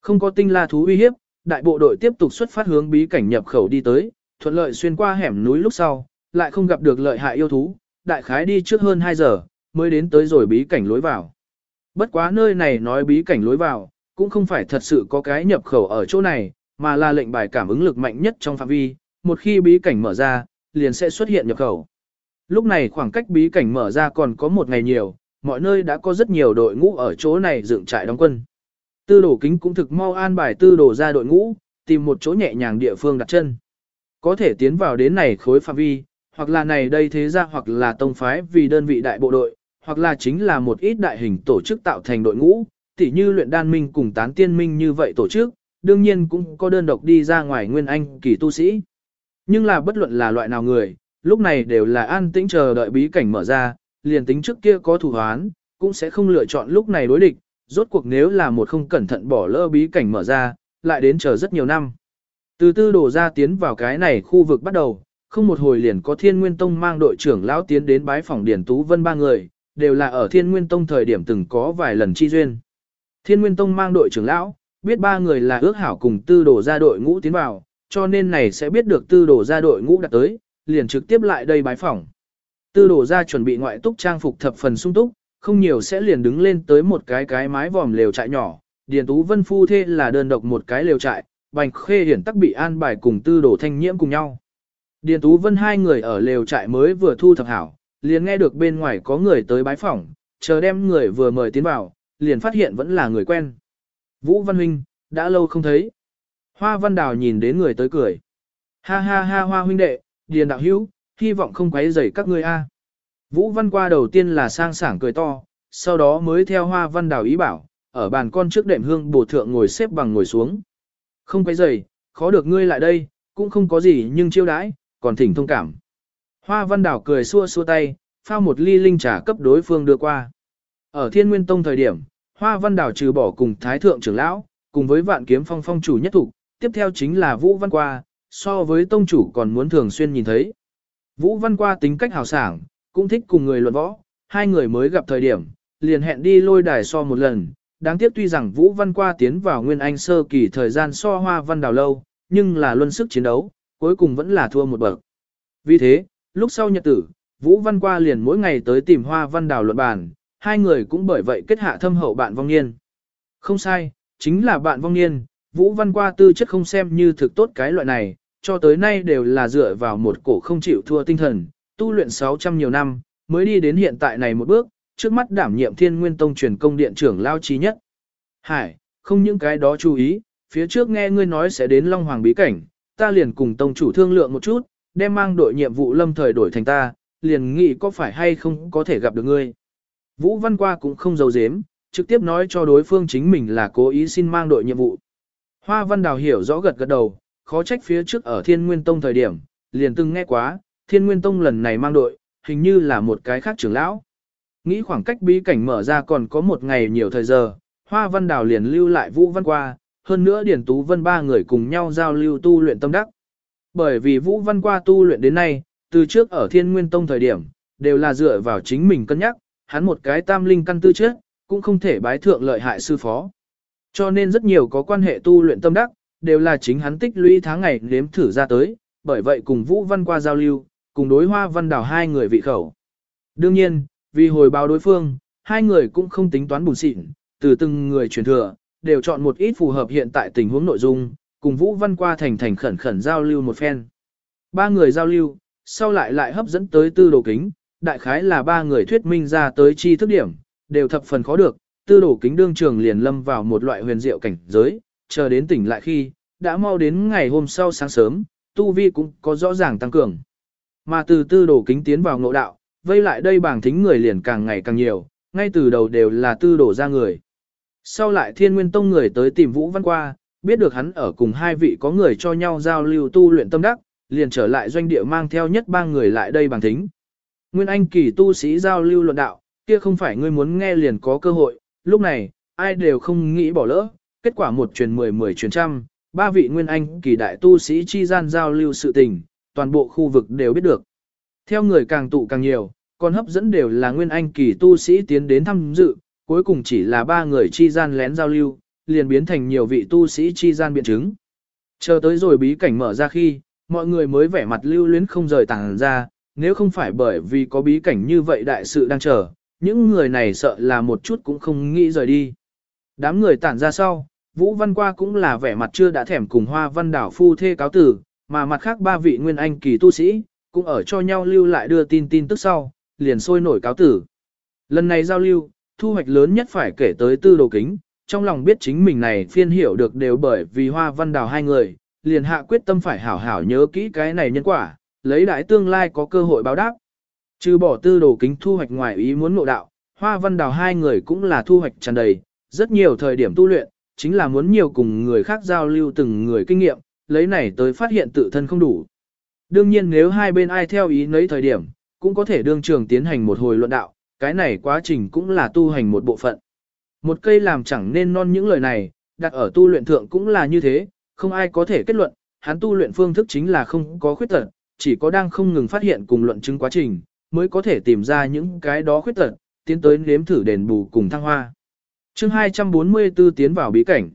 Không có tinh la thú uy hiếp, đại bộ đội tiếp tục xuất phát hướng bí cảnh nhập khẩu đi tới, thuận lợi xuyên qua hẻm núi lúc sau, lại không gặp được lợi hại yêu thú, đại khái đi trước hơn 2 giờ, mới đến tới rồi bí cảnh lối vào. Bất quá nơi này nói bí cảnh lối vào, cũng không phải thật sự có cái nhập khẩu ở chỗ này, mà là lệnh bài cảm ứng lực mạnh nhất trong phạm vi, một khi bí cảnh mở ra, liền sẽ xuất hiện nhập khẩu. Lúc này khoảng cách bí cảnh mở ra còn có một ngày nhiều, mọi nơi đã có rất nhiều đội ngũ ở chỗ này dựng trại đóng quân. Tư đồ kính cũng thực mau an bài tư đồ ra đội ngũ, tìm một chỗ nhẹ nhàng địa phương đặt chân. Có thể tiến vào đến này khối phạm vi, hoặc là này đây thế ra hoặc là tông phái vì đơn vị đại bộ đội, hoặc là chính là một ít đại hình tổ chức tạo thành đội ngũ, tỉ như luyện đan minh cùng tán tiên minh như vậy tổ chức, đương nhiên cũng có đơn độc đi ra ngoài nguyên anh kỳ tu sĩ. Nhưng là bất luận là loại nào người, lúc này đều là an tĩnh chờ đợi bí cảnh mở ra, liền tính trước kia có thủ hoán, cũng sẽ không lựa chọn lúc này đối địch, rốt cuộc nếu là một không cẩn thận bỏ lỡ bí cảnh mở ra, lại đến chờ rất nhiều năm. Từ tư đổ ra tiến vào cái này khu vực bắt đầu, không một hồi liền có thiên nguyên tông mang đội trưởng lão tiến đến bái phòng Điển Tú Vân ba người, đều là ở thiên nguyên tông thời điểm từng có vài lần chi duyên. Thiên nguyên tông mang đội trưởng lão, biết ba người là ước hảo cùng tư đổ ra đội ngũ tiến vào, cho nên này sẽ biết được tư đổ ra đội ngũ đã tới, liền trực tiếp lại đây bái phỏng. Tư đổ ra chuẩn bị ngoại túc trang phục thập phần sung túc, không nhiều sẽ liền đứng lên tới một cái cái mái vòm lều trại nhỏ, Điền Tú Vân phu thê là đơn độc một cái lều trại, Bành Khê hiển tắc bị an bài cùng tư đổ thanh nhiễm cùng nhau. Điền Tú Vân hai người ở lều trại mới vừa thu thập hảo, liền nghe được bên ngoài có người tới bái phỏng, chờ đem người vừa mời tiến vào, liền phát hiện vẫn là người quen. Vũ Văn Huynh, đã lâu không thấy. Hoa Văn Đào nhìn đến người tới cười. Ha ha ha Hoa huynh đệ, Điền đạo hữu, hy vọng không quấy rầy các ngươi a. Vũ Văn qua đầu tiên là sang sảng cười to, sau đó mới theo Hoa Văn Đào ý bảo, ở bàn con trước đệm hương bổ thượng ngồi xếp bằng ngồi xuống. Không quấy rầy, khó được ngươi lại đây, cũng không có gì nhưng chiêu đãi, còn thỉnh thông cảm. Hoa Văn Đào cười xua xua tay, phao một ly linh trà cấp đối phương đưa qua. Ở Thiên Nguyên Tông thời điểm, Hoa Văn Đào trừ bỏ cùng Thái Thượng trưởng lão, cùng với Vạn Kiếm Phong phong chủ nhất thủ, tiếp theo chính là Vũ Văn Qua, so với tông chủ còn muốn thường xuyên nhìn thấy. Vũ Văn Qua tính cách hào sảng, cũng thích cùng người luận võ, hai người mới gặp thời điểm, liền hẹn đi lôi đài so một lần, đáng tiếc tuy rằng Vũ Văn Qua tiến vào Nguyên Anh sơ kỳ thời gian so Hoa Văn Đào lâu, nhưng là luân sức chiến đấu, cuối cùng vẫn là thua một bậc. Vì thế, lúc sau nhật tử, Vũ Văn Qua liền mỗi ngày tới tìm Hoa Văn Đào luận bàn, hai người cũng bởi vậy kết hạ thâm hậu bạn vong niên. Không sai, chính là bạn vong niên, Vũ Văn Qua tư chất không xem như thực tốt cái loại này, cho tới nay đều là dựa vào một cổ không chịu thua tinh thần, tu luyện 600 nhiều năm, mới đi đến hiện tại này một bước, trước mắt đảm nhiệm thiên nguyên tông truyền công điện trưởng lao trí nhất. Hải, không những cái đó chú ý, phía trước nghe ngươi nói sẽ đến Long Hoàng bí cảnh, ta liền cùng tông chủ thương lượng một chút, đem mang đội nhiệm vụ lâm thời đổi thành ta, liền nghĩ có phải hay không có thể gặp được ngươi. Vũ Văn Qua cũng không giấu giếm, trực tiếp nói cho đối phương chính mình là cố ý xin mang đội nhiệm vụ. Hoa Văn Đào hiểu rõ gật gật đầu, khó trách phía trước ở Thiên Nguyên Tông thời điểm, liền từng nghe quá, Thiên Nguyên Tông lần này mang đội, hình như là một cái khác trưởng lão. Nghĩ khoảng cách bí cảnh mở ra còn có một ngày nhiều thời giờ, Hoa Văn Đào liền lưu lại Vũ Văn qua, hơn nữa Điển Tú Vân ba người cùng nhau giao lưu tu luyện tâm đắc. Bởi vì Vũ Văn qua tu luyện đến nay, từ trước ở Thiên Nguyên Tông thời điểm, đều là dựa vào chính mình cân nhắc, hắn một cái tam linh căn tư trước, cũng không thể bái thượng lợi hại sư phó. Cho nên rất nhiều có quan hệ tu luyện tâm đắc, đều là chính hắn tích lũy tháng ngày nếm thử ra tới, bởi vậy cùng Vũ Văn qua giao lưu, cùng đối hoa văn đảo hai người vị khẩu. Đương nhiên, vì hồi báo đối phương, hai người cũng không tính toán bùn xịn, từ từng người truyền thừa, đều chọn một ít phù hợp hiện tại tình huống nội dung, cùng Vũ Văn qua thành thành khẩn khẩn giao lưu một phen. Ba người giao lưu, sau lại lại hấp dẫn tới tư đồ kính, đại khái là ba người thuyết minh ra tới chi thức điểm, đều thập phần khó được, tư đồ kính đương trường liền lâm vào một loại huyền diệu cảnh giới, chờ đến tỉnh lại khi, đã mau đến ngày hôm sau sáng sớm, tu vi cũng có rõ ràng tăng cường. Mà từ tư đồ kính tiến vào ngộ đạo, vây lại đây bảng thính người liền càng ngày càng nhiều, ngay từ đầu đều là tư Đồ ra người. Sau lại thiên nguyên tông người tới tìm Vũ Văn qua, biết được hắn ở cùng hai vị có người cho nhau giao lưu tu luyện tâm đắc, liền trở lại doanh địa mang theo nhất ba người lại đây bằng thính. Nguyên Anh kỳ tu sĩ giao lưu luận đạo, kia không phải ngươi muốn nghe liền có cơ hội, lúc này, ai đều không nghĩ bỏ lỡ, kết quả một truyền mười mười truyền trăm, ba vị Nguyên Anh kỳ đại tu sĩ chi gian giao lưu sự tình, toàn bộ khu vực đều biết được. Theo người càng tụ càng nhiều, còn hấp dẫn đều là Nguyên Anh kỳ tu sĩ tiến đến tham dự, cuối cùng chỉ là ba người chi gian lén giao lưu, liền biến thành nhiều vị tu sĩ chi gian biện chứng. Chờ tới rồi bí cảnh mở ra khi, mọi người mới vẻ mặt lưu luyến không rời tàng ra, nếu không phải bởi vì có bí cảnh như vậy đại sự đang chờ, những người này sợ là một chút cũng không nghĩ rời đi. Đám người tản ra sau, Vũ Văn Qua cũng là vẻ mặt chưa đã thèm cùng Hoa Văn Đảo phu thê cáo tử, mà mặt khác ba vị nguyên anh kỳ tu sĩ, cũng ở cho nhau lưu lại đưa tin tin tức sau, liền sôi nổi cáo tử. Lần này giao lưu, thu hoạch lớn nhất phải kể tới tư đồ kính, trong lòng biết chính mình này phiên hiểu được đều bởi vì Hoa Văn Đào hai người, liền hạ quyết tâm phải hảo hảo nhớ kỹ cái này nhân quả, lấy đại tương lai có cơ hội báo đáp. Trừ bỏ tư đồ kính thu hoạch ngoài ý muốn ngộ đạo, Hoa Văn Đào hai người cũng là thu hoạch tràn đầy, rất nhiều thời điểm tu luyện, chính là muốn nhiều cùng người khác giao lưu từng người kinh nghiệm, lấy này tới phát hiện tự thân không đủ. Đương nhiên nếu hai bên ai theo ý nấy thời điểm, cũng có thể đương trường tiến hành một hồi luận đạo, cái này quá trình cũng là tu hành một bộ phận. Một cây làm chẳng nên non những lời này, đặt ở tu luyện thượng cũng là như thế, không ai có thể kết luận, hắn tu luyện phương thức chính là không có khuyết tật, chỉ có đang không ngừng phát hiện cùng luận chứng quá trình, mới có thể tìm ra những cái đó khuyết tật, tiến tới nếm thử đền bù cùng thăng hoa. chương 244 tiến vào bí cảnh.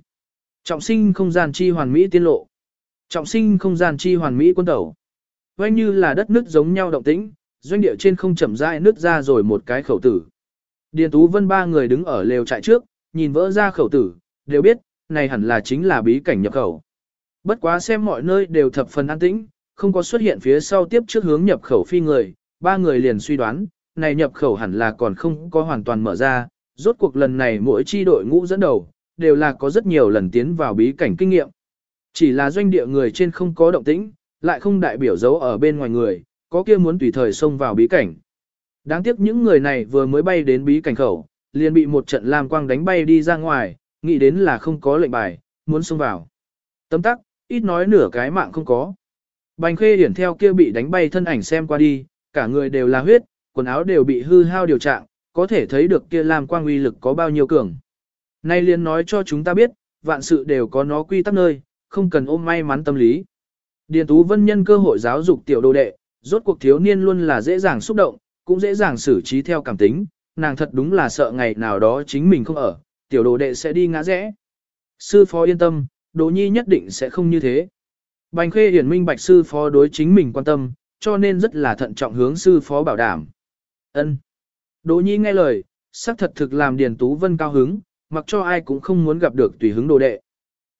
Trọng sinh không gian chi hoàn mỹ tiên lộ. Trọng sinh không gian chi hoàn mỹ quân tẩu. Quanh như là đất nước giống nhau động tĩnh, doanh địa trên không chậm rãi nứt ra rồi một cái khẩu tử. Điền Tú Vân ba người đứng ở lều trại trước, nhìn vỡ ra khẩu tử, đều biết, này hẳn là chính là bí cảnh nhập khẩu. Bất quá xem mọi nơi đều thập phần an tĩnh, không có xuất hiện phía sau tiếp trước hướng nhập khẩu phi người, ba người liền suy đoán, này nhập khẩu hẳn là còn không có hoàn toàn mở ra, rốt cuộc lần này mỗi chi đội ngũ dẫn đầu, đều là có rất nhiều lần tiến vào bí cảnh kinh nghiệm. Chỉ là doanh địa người trên không có động tĩnh, lại không đại biểu dấu ở bên ngoài người, có kia muốn tùy thời xông vào bí cảnh. Đáng tiếc những người này vừa mới bay đến bí cảnh khẩu, liền bị một trận lam quang đánh bay đi ra ngoài, nghĩ đến là không có lệnh bài, muốn xông vào. Tấm tắc, ít nói nửa cái mạng không có. Bành khê điển theo kia bị đánh bay thân ảnh xem qua đi, cả người đều là huyết, quần áo đều bị hư hao điều trạng, có thể thấy được kia lam quang uy lực có bao nhiêu cường. Nay liền nói cho chúng ta biết, vạn sự đều có nó quy tắc nơi, không cần ôm may mắn tâm lý. Điền Tú Vân nhân cơ hội giáo dục tiểu đồ đệ, rốt cuộc thiếu niên luôn là dễ dàng xúc động, cũng dễ dàng xử trí theo cảm tính, nàng thật đúng là sợ ngày nào đó chính mình không ở, tiểu đồ đệ sẽ đi ngã rẽ. Sư phó yên tâm, đồ nhi nhất định sẽ không như thế. Bành khê hiển minh bạch sư phó đối chính mình quan tâm, cho nên rất là thận trọng hướng sư phó bảo đảm. ân Đỗ nhi nghe lời, sắc thật thực làm Điền Tú Vân cao hứng, mặc cho ai cũng không muốn gặp được tùy hứng đồ đệ.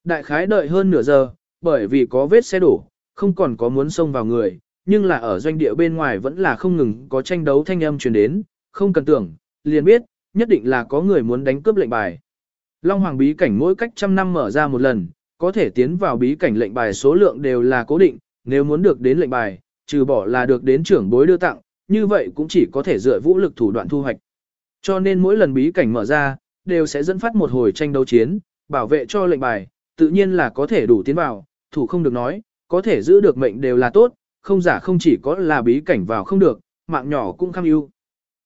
Đại khái đợi hơn nửa giờ, bởi vì có vết xe đổ, không còn có muốn xông vào người, nhưng là ở doanh địa bên ngoài vẫn là không ngừng có tranh đấu thanh âm truyền đến, không cần tưởng, liền biết, nhất định là có người muốn đánh cướp lệnh bài. Long Hoàng bí cảnh mỗi cách trăm năm mở ra một lần, có thể tiến vào bí cảnh lệnh bài số lượng đều là cố định, nếu muốn được đến lệnh bài, trừ bỏ là được đến trưởng bối đưa tặng, như vậy cũng chỉ có thể dựa vũ lực thủ đoạn thu hoạch. Cho nên mỗi lần bí cảnh mở ra, đều sẽ dẫn phát một hồi tranh đấu chiến, bảo vệ cho lệnh bài, tự nhiên là có thể đủ tiến vào, thủ không được nói, có thể giữ được mệnh đều là tốt, không giả không chỉ có là bí cảnh vào không được, mạng nhỏ cũng kham ưu.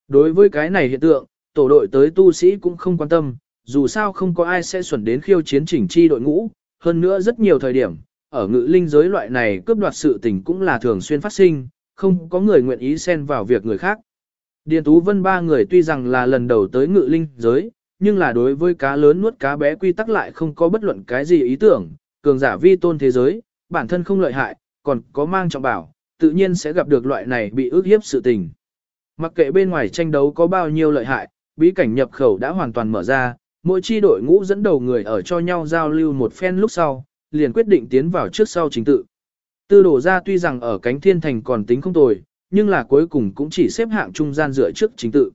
Đối với cái này hiện tượng, tổ đội tới tu sĩ cũng không quan tâm, dù sao không có ai sẽ xuẩn đến khiêu chiến chỉnh chi đội ngũ, hơn nữa rất nhiều thời điểm, ở ngự linh giới loại này cướp đoạt sự tình cũng là thường xuyên phát sinh, không có người nguyện ý xen vào việc người khác. Điền Tú Vân ba người tuy rằng là lần đầu tới ngự linh giới, nhưng là đối với cá lớn nuốt cá bé quy tắc lại không có bất luận cái gì ý tưởng, cường giả vi tôn thế giới, bản thân không lợi hại, còn có mang trọng bảo, tự nhiên sẽ gặp được loại này bị ước hiếp sự tình. Mặc kệ bên ngoài tranh đấu có bao nhiêu lợi hại, bí cảnh nhập khẩu đã hoàn toàn mở ra, mỗi chi đội ngũ dẫn đầu người ở cho nhau giao lưu một phen lúc sau, liền quyết định tiến vào trước sau chính tự. Tư đổ ra tuy rằng ở cánh thiên thành còn tính không tồi, nhưng là cuối cùng cũng chỉ xếp hạng trung gian dựa trước chính tự.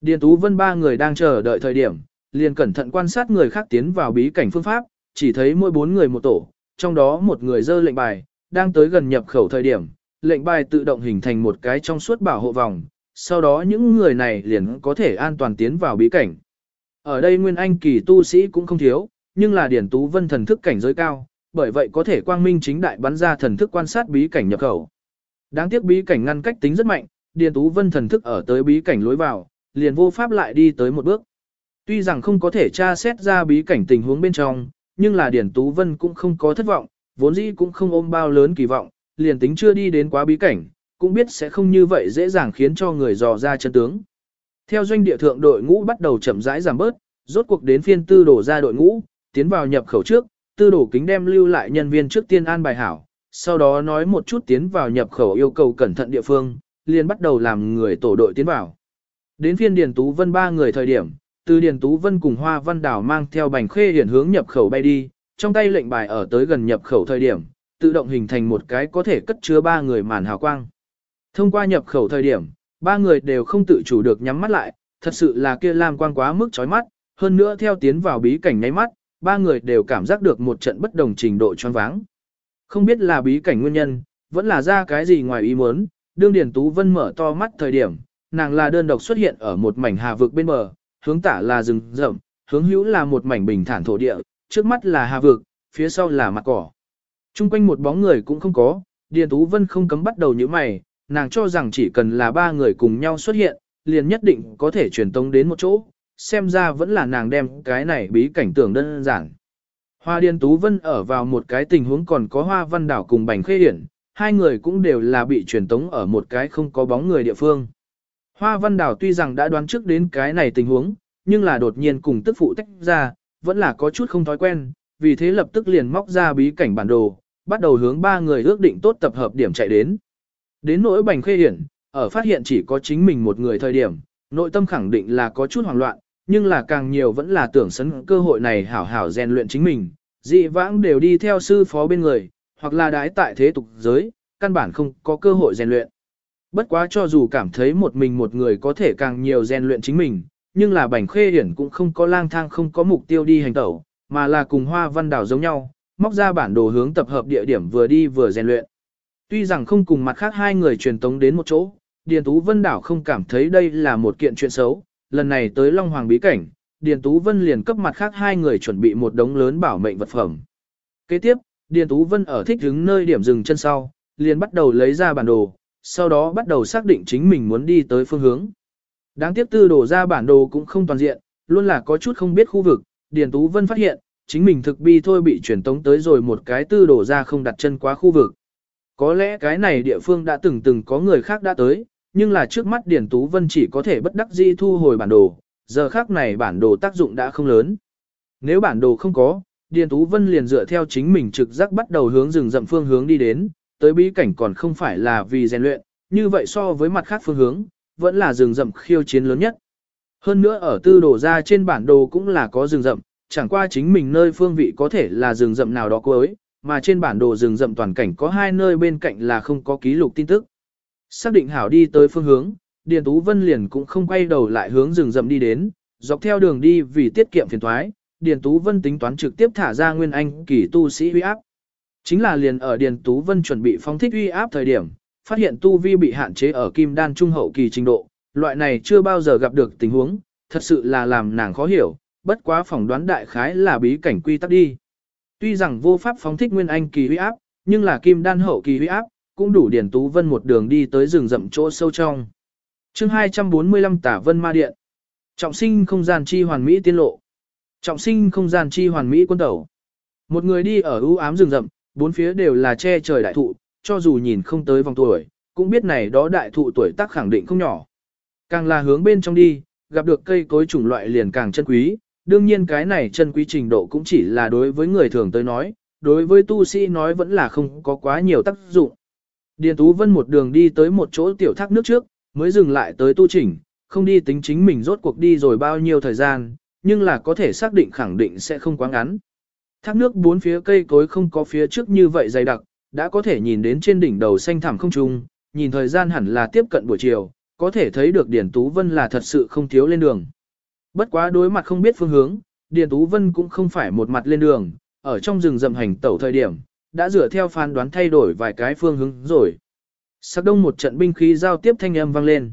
Điền Tú Vân ba người đang chờ đợi thời điểm, liền cẩn thận quan sát người khác tiến vào bí cảnh phương pháp, chỉ thấy mỗi bốn người một tổ, trong đó một người dơ lệnh bài, đang tới gần nhập khẩu thời điểm, lệnh bài tự động hình thành một cái trong suốt bảo hộ vòng, sau đó những người này liền có thể an toàn tiến vào bí cảnh. Ở đây Nguyên Anh kỳ tu sĩ cũng không thiếu, nhưng là Điển Tú Vân thần thức cảnh giới cao, bởi vậy có thể quang minh chính đại bắn ra thần thức quan sát bí cảnh nhập khẩu. Đáng tiếc bí cảnh ngăn cách tính rất mạnh, Điền Tú Vân thần thức ở tới bí cảnh lối vào, liền vô pháp lại đi tới một bước. Tuy rằng không có thể tra xét ra bí cảnh tình huống bên trong, nhưng là Điền Tú Vân cũng không có thất vọng, vốn dĩ cũng không ôm bao lớn kỳ vọng, liền tính chưa đi đến quá bí cảnh, cũng biết sẽ không như vậy dễ dàng khiến cho người dò ra chân tướng. Theo doanh địa thượng đội ngũ bắt đầu chậm rãi giảm bớt, rốt cuộc đến phiên tư đổ ra đội ngũ, tiến vào nhập khẩu trước, tư đổ kính đem lưu lại nhân viên trước tiên an bài hảo, sau đó nói một chút tiến vào nhập khẩu yêu cầu cẩn thận địa phương, liền bắt đầu làm người tổ đội tiến vào. Đến phiên Điền Tú Vân ba người thời điểm, từ Điền Tú Vân cùng Hoa Văn Đảo mang theo bành khê hiển hướng nhập khẩu bay đi, trong tay lệnh bài ở tới gần nhập khẩu thời điểm, tự động hình thành một cái có thể cất chứa ba người màn hào quang. Thông qua nhập khẩu thời điểm, ba người đều không tự chủ được nhắm mắt lại, thật sự là kia lam quang quá mức chói mắt, hơn nữa theo tiến vào bí cảnh nháy mắt, ba người đều cảm giác được một trận bất đồng trình độ choáng váng. Không biết là bí cảnh nguyên nhân, vẫn là ra cái gì ngoài ý muốn, đương Điền Tú Vân mở to mắt thời điểm, nàng là đơn độc xuất hiện ở một mảnh hà vực bên bờ, hướng tả là rừng rậm, hướng hữu là một mảnh bình thản thổ địa, trước mắt là hà vực, phía sau là mặt cỏ. Trung quanh một bóng người cũng không có, Điền Tú Vân không cấm bắt đầu như mày, nàng cho rằng chỉ cần là ba người cùng nhau xuất hiện, liền nhất định có thể truyền tống đến một chỗ, xem ra vẫn là nàng đem cái này bí cảnh tưởng đơn giản. Hoa Điền Tú Vân ở vào một cái tình huống còn có Hoa Văn Đảo cùng Bành Khê Hiển, hai người cũng đều là bị truyền tống ở một cái không có bóng người địa phương. Hoa Văn Đảo tuy rằng đã đoán trước đến cái này tình huống, nhưng là đột nhiên cùng tức phụ tách ra, vẫn là có chút không thói quen, vì thế lập tức liền móc ra bí cảnh bản đồ, bắt đầu hướng ba người ước định tốt tập hợp điểm chạy đến. Đến nỗi Bành Khê Hiển, ở phát hiện chỉ có chính mình một người thời điểm, nội tâm khẳng định là có chút hoảng loạn, nhưng là càng nhiều vẫn là tưởng sấn cơ hội này hảo hảo rèn luyện chính mình, dị vãng đều đi theo sư phó bên người, hoặc là đái tại thế tục giới, căn bản không có cơ hội rèn luyện. Bất quá cho dù cảm thấy một mình một người có thể càng nhiều rèn luyện chính mình, nhưng là bảnh khê hiển cũng không có lang thang không có mục tiêu đi hành tẩu, mà là cùng hoa văn đảo giống nhau, móc ra bản đồ hướng tập hợp địa điểm vừa đi vừa rèn luyện. Tuy rằng không cùng mặt khác hai người truyền tống đến một chỗ, Điền Tú Vân đảo không cảm thấy đây là một kiện chuyện xấu, lần này tới Long Hoàng bí cảnh, Điền Tú Vân liền cấp mặt khác hai người chuẩn bị một đống lớn bảo mệnh vật phẩm. Kế tiếp, Điền Tú Vân ở thích đứng nơi điểm dừng chân sau, liền bắt đầu lấy ra bản đồ, sau đó bắt đầu xác định chính mình muốn đi tới phương hướng. Đáng tiếc tư đổ ra bản đồ cũng không toàn diện, luôn là có chút không biết khu vực, Điền Tú Vân phát hiện, chính mình thực bi thôi bị chuyển tống tới rồi một cái tư đổ ra không đặt chân quá khu vực. Có lẽ cái này địa phương đã từng từng có người khác đã tới, nhưng là trước mắt Điền Tú Vân chỉ có thể bất đắc dĩ thu hồi bản đồ, giờ khác này bản đồ tác dụng đã không lớn. Nếu bản đồ không có, Điền Tú Vân liền dựa theo chính mình trực giác bắt đầu hướng rừng rậm phương hướng đi đến, tới bí cảnh còn không phải là vì rèn luyện, như vậy so với mặt khác phương hướng, vẫn là rừng rậm khiêu chiến lớn nhất. Hơn nữa ở tư đồ ra trên bản đồ cũng là có rừng rậm, chẳng qua chính mình nơi phương vị có thể là rừng rậm nào đó cuối, mà trên bản đồ rừng rậm toàn cảnh có hai nơi bên cạnh là không có ký lục tin tức. Xác định hảo đi tới phương hướng, Điền Tú Vân liền cũng không quay đầu lại hướng rừng rậm đi đến, dọc theo đường đi vì tiết kiệm phiền thoái, Điền Tú Vân tính toán trực tiếp thả ra nguyên anh kỳ tu sĩ uy áp. Chính là liền ở Điền Tú Vân chuẩn bị phóng thích uy áp thời điểm, phát hiện tu vi bị hạn chế ở kim đan trung hậu kỳ trình độ, loại này chưa bao giờ gặp được tình huống, thật sự là làm nàng khó hiểu, bất quá phỏng đoán đại khái là bí cảnh quy tắc đi. Tuy rằng vô pháp phóng thích nguyên anh kỳ uy áp, nhưng là kim đan hậu kỳ uy áp, cũng đủ điển Tú Vân một đường đi tới rừng rậm chỗ sâu trong. chương 245 Tả Vân Ma Điện Trọng sinh không gian chi hoàn mỹ tiên lộ Trọng sinh không gian chi hoàn mỹ quân tẩu Một người đi ở ưu ám rừng rậm, bốn phía đều là che trời đại thụ, cho dù nhìn không tới vòng tuổi, cũng biết này đó đại thụ tuổi tác khẳng định không nhỏ. Càng là hướng bên trong đi, gặp được cây cối chủng loại liền càng chân quý, đương nhiên cái này chân quý trình độ cũng chỉ là đối với người thường tới nói, đối với tu sĩ nói vẫn là không có quá nhiều tác dụng. Điền Tú Vân một đường đi tới một chỗ tiểu thác nước trước, mới dừng lại tới tu chỉnh, không đi tính chính mình rốt cuộc đi rồi bao nhiêu thời gian, nhưng là có thể xác định khẳng định sẽ không quá ngắn. Thác nước bốn phía cây cối không có phía trước như vậy dày đặc, đã có thể nhìn đến trên đỉnh đầu xanh thẳm không trung, nhìn thời gian hẳn là tiếp cận buổi chiều, có thể thấy được Điền Tú Vân là thật sự không thiếu lên đường. Bất quá đối mặt không biết phương hướng, Điền Tú Vân cũng không phải một mặt lên đường, ở trong rừng rậm hành tẩu thời điểm, đã dựa theo phán đoán thay đổi vài cái phương hướng rồi. Sắc đông một trận binh khí giao tiếp thanh âm vang lên.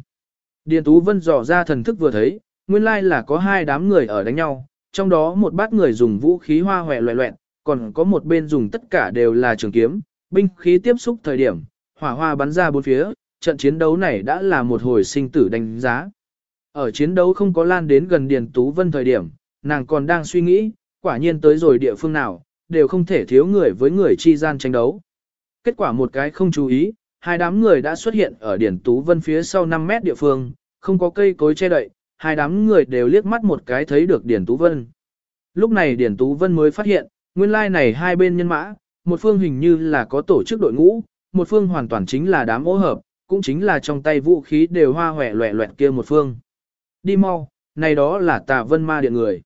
Điền Tú Vân dò ra thần thức vừa thấy, nguyên lai là có hai đám người ở đánh nhau, trong đó một bát người dùng vũ khí hoa hòe loẹ loẹn, còn có một bên dùng tất cả đều là trường kiếm, binh khí tiếp xúc thời điểm, hỏa hoa bắn ra bốn phía, trận chiến đấu này đã là một hồi sinh tử đánh giá. Ở chiến đấu không có lan đến gần Điền Tú Vân thời điểm, nàng còn đang suy nghĩ, quả nhiên tới rồi địa phương nào, đều không thể thiếu người với người chi gian tranh đấu. Kết quả một cái không chú ý, hai đám người đã xuất hiện ở Điền Tú Vân phía sau 5 mét địa phương, không có cây cối che đậy, hai đám người đều liếc mắt một cái thấy được Điền Tú Vân. Lúc này Điền Tú Vân mới phát hiện, nguyên lai này hai bên nhân mã, một phương hình như là có tổ chức đội ngũ, một phương hoàn toàn chính là đám ô hợp, cũng chính là trong tay vũ khí đều hoa hòe loẹ loẹt kia một phương. đi mau, này đó là tà vân ma điện người.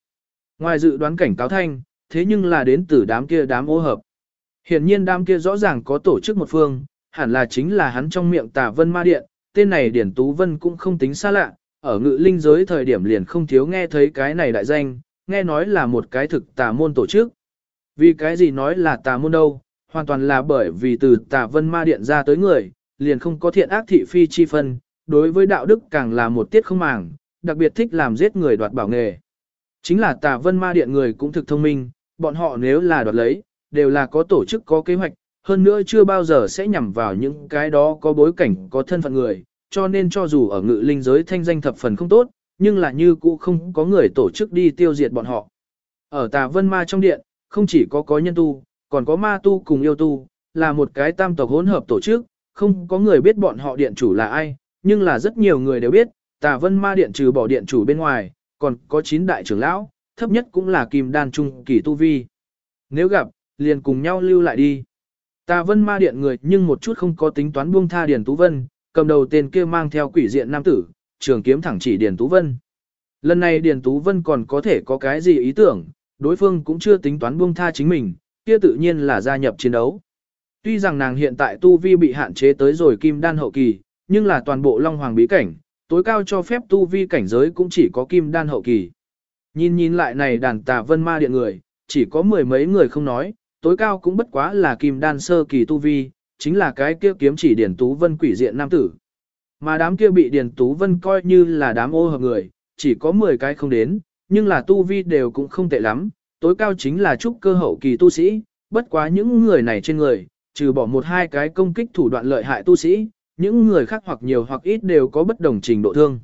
Ngoài dự đoán cảnh cáo thanh, thế nhưng là đến từ đám kia đám ô hợp. Hiển nhiên đám kia rõ ràng có tổ chức một phương, hẳn là chính là hắn trong miệng tà vân ma điện, tên này Điển Tú Vân cũng không tính xa lạ, ở ngự linh giới thời điểm liền không thiếu nghe thấy cái này đại danh, nghe nói là một cái thực tà môn tổ chức. Vì cái gì nói là tà môn đâu, hoàn toàn là bởi vì từ tà vân ma điện ra tới người, liền không có thiện ác thị phi chi phân, đối với đạo đức càng là một tiết không màng, đặc biệt thích làm giết người đoạt bảo nghề. Chính là tà vân ma điện người cũng thực thông minh, bọn họ nếu là đoạt lấy, đều là có tổ chức có kế hoạch, hơn nữa chưa bao giờ sẽ nhằm vào những cái đó có bối cảnh có thân phận người, cho nên cho dù ở ngự linh giới thanh danh thập phần không tốt, nhưng là như cũ không có người tổ chức đi tiêu diệt bọn họ. Ở tà vân ma trong điện, không chỉ có có nhân tu, còn có ma tu cùng yêu tu, là một cái tam tộc hỗn hợp tổ chức, không có người biết bọn họ điện chủ là ai, nhưng là rất nhiều người đều biết, tà vân ma điện trừ bỏ điện chủ bên ngoài, còn có 9 đại trưởng lão, thấp nhất cũng là kim đan trung kỳ tu vi. Nếu gặp, liền cùng nhau lưu lại đi. Tà vân ma điện người nhưng một chút không có tính toán buông tha Điền Tú Vân, cầm đầu tên kia mang theo quỷ diện nam tử, trường kiếm thẳng chỉ Điền Tú Vân. Lần này Điền Tú Vân còn có thể có cái gì ý tưởng, đối phương cũng chưa tính toán buông tha chính mình, kia tự nhiên là gia nhập chiến đấu. Tuy rằng nàng hiện tại tu vi bị hạn chế tới rồi kim đan hậu kỳ, nhưng là toàn bộ Long Hoàng bí cảnh, tối cao cho phép tu vi cảnh giới cũng chỉ có kim đan hậu kỳ. Nhìn nhìn lại này đàn tà vân ma điện người, chỉ có mười mấy người không nói, tối cao cũng bất quá là kim đan sơ kỳ tu vi, chính là cái kia kiếm chỉ Điền Tú Vân quỷ diện nam tử. Mà đám kia bị Điền Tú Vân coi như là đám ô hợp người, chỉ có 10 cái không đến, nhưng là tu vi đều cũng không tệ lắm, tối cao chính là trúc cơ hậu kỳ tu sĩ, bất quá những người này trên người, trừ bỏ một hai cái công kích thủ đoạn lợi hại tu sĩ, những người khác hoặc nhiều hoặc ít đều có bất đồng trình độ thương.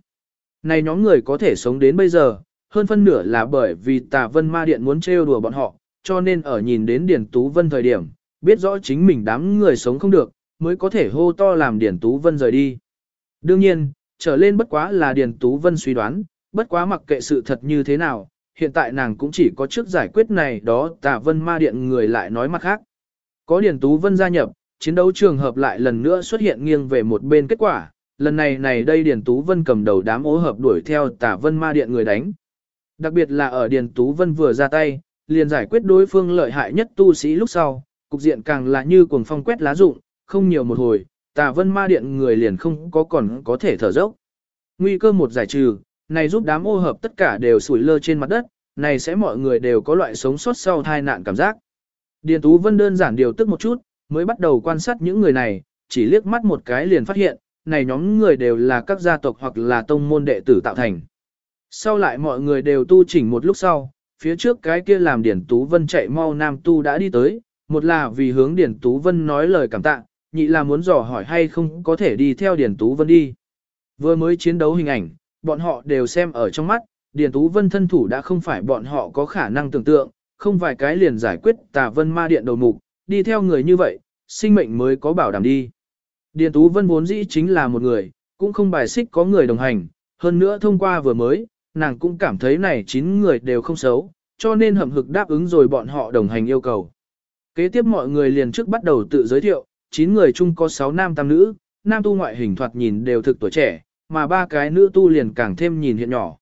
Này nhóm người có thể sống đến bây giờ, hơn phân nửa là bởi vì tà vân ma điện muốn trêu đùa bọn họ, cho nên ở nhìn đến điển Tú Vân thời điểm, biết rõ chính mình đám người sống không được, mới có thể hô to làm điển Tú Vân rời đi. Đương nhiên, trở lên bất quá là điển Tú Vân suy đoán, bất quá mặc kệ sự thật như thế nào, hiện tại nàng cũng chỉ có trước giải quyết này đó tà vân ma điện người lại nói mặt khác. Có Điền Tú Vân gia nhập, chiến đấu trường hợp lại lần nữa xuất hiện nghiêng về một bên kết quả, lần này này đây Điền Tú Vân cầm đầu đám ố hợp đuổi theo tà vân ma điện người đánh. Đặc biệt là ở Điền Tú Vân vừa ra tay, liền giải quyết đối phương lợi hại nhất tu sĩ lúc sau, cục diện càng là như cuồng phong quét lá rụng, không nhiều một hồi, tà vân ma điện người liền không có còn có thể thở dốc. Nguy cơ một giải trừ, này giúp đám ô hợp tất cả đều sủi lơ trên mặt đất, này sẽ mọi người đều có loại sống sót sau tai nạn cảm giác. Điền Tú Vân đơn giản điều tức một chút, mới bắt đầu quan sát những người này, chỉ liếc mắt một cái liền phát hiện, này nhóm người đều là các gia tộc hoặc là tông môn đệ tử tạo thành. Sau lại mọi người đều tu chỉnh một lúc sau, phía trước cái kia làm điển Tú Vân chạy mau nam tu đã đi tới, một là vì hướng điển Tú Vân nói lời cảm tạ, nhị là muốn dò hỏi hay không có thể đi theo điển Tú Vân đi. Vừa mới chiến đấu hình ảnh, bọn họ đều xem ở trong mắt, Điền Tú Vân thân thủ đã không phải bọn họ có khả năng tưởng tượng, không vài cái liền giải quyết tà vân ma điện đầu mục, đi theo người như vậy, sinh mệnh mới có bảo đảm đi. Điền Tú Vân vốn dĩ chính là một người, cũng không bài xích có người đồng hành, hơn nữa thông qua vừa mới, nàng cũng cảm thấy này chín người đều không xấu, cho nên hậm hực đáp ứng rồi bọn họ đồng hành yêu cầu. Kế tiếp mọi người liền trước bắt đầu tự giới thiệu, 9 người chung có 6 nam tam nữ, nam tu ngoại hình thoạt nhìn đều thực tuổi trẻ, mà ba cái nữ tu liền càng thêm nhìn hiện nhỏ.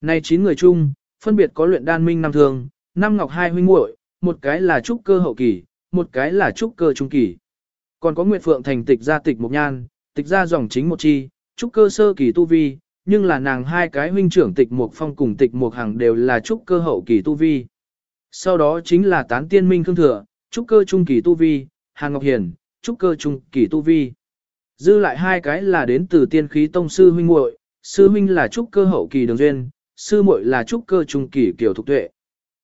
Nay 9 người chung, phân biệt có luyện đan minh năm thường, năm ngọc hai huynh muội, một cái là trúc cơ hậu kỳ, một cái là trúc cơ trung kỳ. Còn có Nguyệt Phượng thành tịch gia tịch một Nhan, tịch gia dòng chính một chi, trúc cơ sơ kỳ tu vi, nhưng là nàng hai cái huynh trưởng tịch một Phong cùng tịch một Hằng đều là trúc cơ hậu kỳ tu vi. Sau đó chính là tán tiên minh khương thừa, trúc cơ trung kỳ tu vi, Hàn Ngọc Hiền, trúc cơ trung kỳ tu vi. Dư lại hai cái là đến từ tiên khí tông sư huynh muội, sư huynh là trúc cơ hậu kỳ đường duyên, sư muội là trúc cơ trung kỳ kiểu thục tuệ.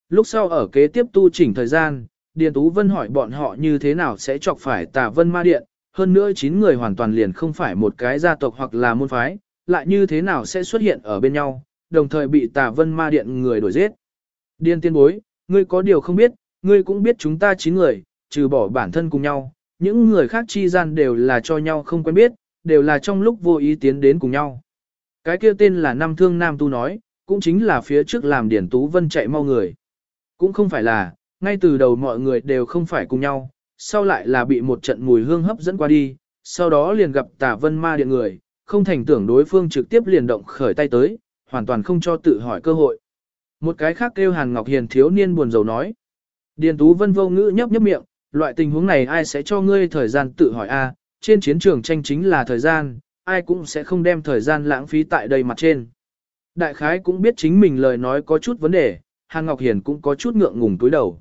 Lúc sau ở kế tiếp tu chỉnh thời gian, Điền Tú Vân hỏi bọn họ như thế nào sẽ chọc phải tà vân ma điện, hơn nữa 9 người hoàn toàn liền không phải một cái gia tộc hoặc là môn phái, lại như thế nào sẽ xuất hiện ở bên nhau, đồng thời bị tà vân ma điện người đuổi giết. Điền tiên bối, ngươi có điều không biết, ngươi cũng biết chúng ta 9 người, trừ bỏ bản thân cùng nhau, những người khác chi gian đều là cho nhau không quen biết, đều là trong lúc vô ý tiến đến cùng nhau. Cái kia tên là Nam Thương Nam Tu nói, cũng chính là phía trước làm Điển Tú Vân chạy mau người. Cũng không phải là, ngay từ đầu mọi người đều không phải cùng nhau, sau lại là bị một trận mùi hương hấp dẫn qua đi, sau đó liền gặp Tả vân ma điện người, không thành tưởng đối phương trực tiếp liền động khởi tay tới, hoàn toàn không cho tự hỏi cơ hội. Một cái khác kêu Hàn Ngọc Hiền thiếu niên buồn rầu nói. Điền Tú Vân vô ngữ nhấp nhấp miệng, loại tình huống này ai sẽ cho ngươi thời gian tự hỏi a? trên chiến trường tranh chính là thời gian, ai cũng sẽ không đem thời gian lãng phí tại đây mặt trên. Đại khái cũng biết chính mình lời nói có chút vấn đề, Hàn Ngọc Hiền cũng có chút ngượng ngùng túi đầu.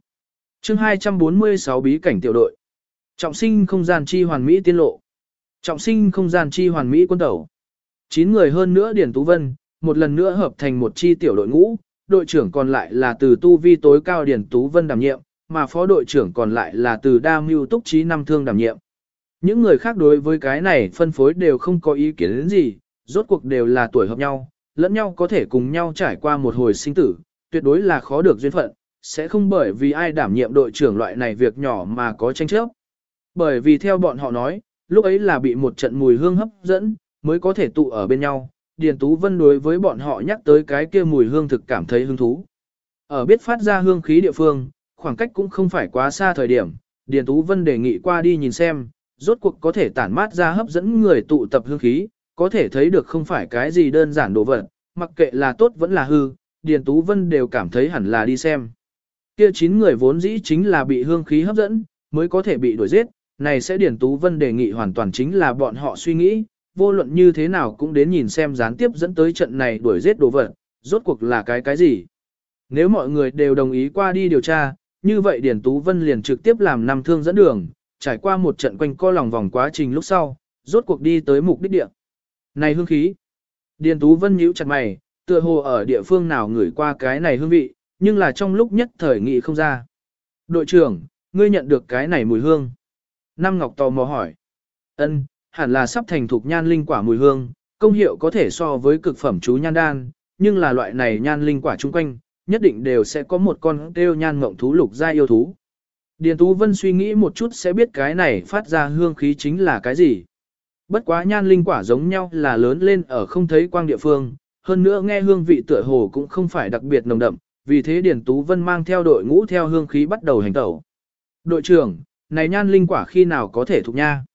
chương 246 bí cảnh tiểu đội. Trọng sinh không gian chi hoàn mỹ tiên lộ. Trọng sinh không gian chi hoàn mỹ quân tẩu. 9 người hơn nữa Điển Tú Vân, một lần nữa hợp thành một chi tiểu đội ngũ, đội trưởng còn lại là từ tu vi tối cao Điển Tú Vân đảm nhiệm, mà phó đội trưởng còn lại là từ đa mưu túc trí năm thương đảm nhiệm. Những người khác đối với cái này phân phối đều không có ý kiến đến gì, rốt cuộc đều là tuổi hợp nhau, lẫn nhau có thể cùng nhau trải qua một hồi sinh tử, tuyệt đối là khó được duyên phận, sẽ không bởi vì ai đảm nhiệm đội trưởng loại này việc nhỏ mà có tranh chấp. Bởi vì theo bọn họ nói, lúc ấy là bị một trận mùi hương hấp dẫn, mới có thể tụ ở bên nhau. Điền Tú Vân đối với bọn họ nhắc tới cái kia mùi hương thực cảm thấy hứng thú. Ở biết phát ra hương khí địa phương, khoảng cách cũng không phải quá xa thời điểm, Điền Tú Vân đề nghị qua đi nhìn xem, rốt cuộc có thể tản mát ra hấp dẫn người tụ tập hương khí, có thể thấy được không phải cái gì đơn giản đồ vật, mặc kệ là tốt vẫn là hư, Điền Tú Vân đều cảm thấy hẳn là đi xem. Kia chín người vốn dĩ chính là bị hương khí hấp dẫn, mới có thể bị đuổi giết, này sẽ Điền Tú Vân đề nghị hoàn toàn chính là bọn họ suy nghĩ, vô luận như thế nào cũng đến nhìn xem gián tiếp dẫn tới trận này đuổi giết đồ vật, rốt cuộc là cái cái gì. Nếu mọi người đều đồng ý qua đi điều tra, như vậy Điền Tú Vân liền trực tiếp làm năm thương dẫn đường, trải qua một trận quanh co lòng vòng quá trình lúc sau, rốt cuộc đi tới mục đích địa. Này hương khí! Điền Tú Vân nhíu chặt mày, tựa hồ ở địa phương nào ngửi qua cái này hương vị, nhưng là trong lúc nhất thời nghị không ra. Đội trưởng, ngươi nhận được cái này mùi hương. Nam Ngọc tò mò hỏi. Ân, hẳn là sắp thành thục nhan linh quả mùi hương, công hiệu có thể so với cực phẩm chú nhan đan, nhưng là loại này nhan linh quả chung quanh, nhất định đều sẽ có một con kêu nhan mộng thú lục gia yêu thú. Điền Tú Vân suy nghĩ một chút sẽ biết cái này phát ra hương khí chính là cái gì. Bất quá nhan linh quả giống nhau là lớn lên ở không thấy quang địa phương, hơn nữa nghe hương vị tựa hồ cũng không phải đặc biệt nồng đậm, vì thế Điền Tú Vân mang theo đội ngũ theo hương khí bắt đầu hành tẩu. Đội trưởng, này nhan linh quả khi nào có thể thuộc nha?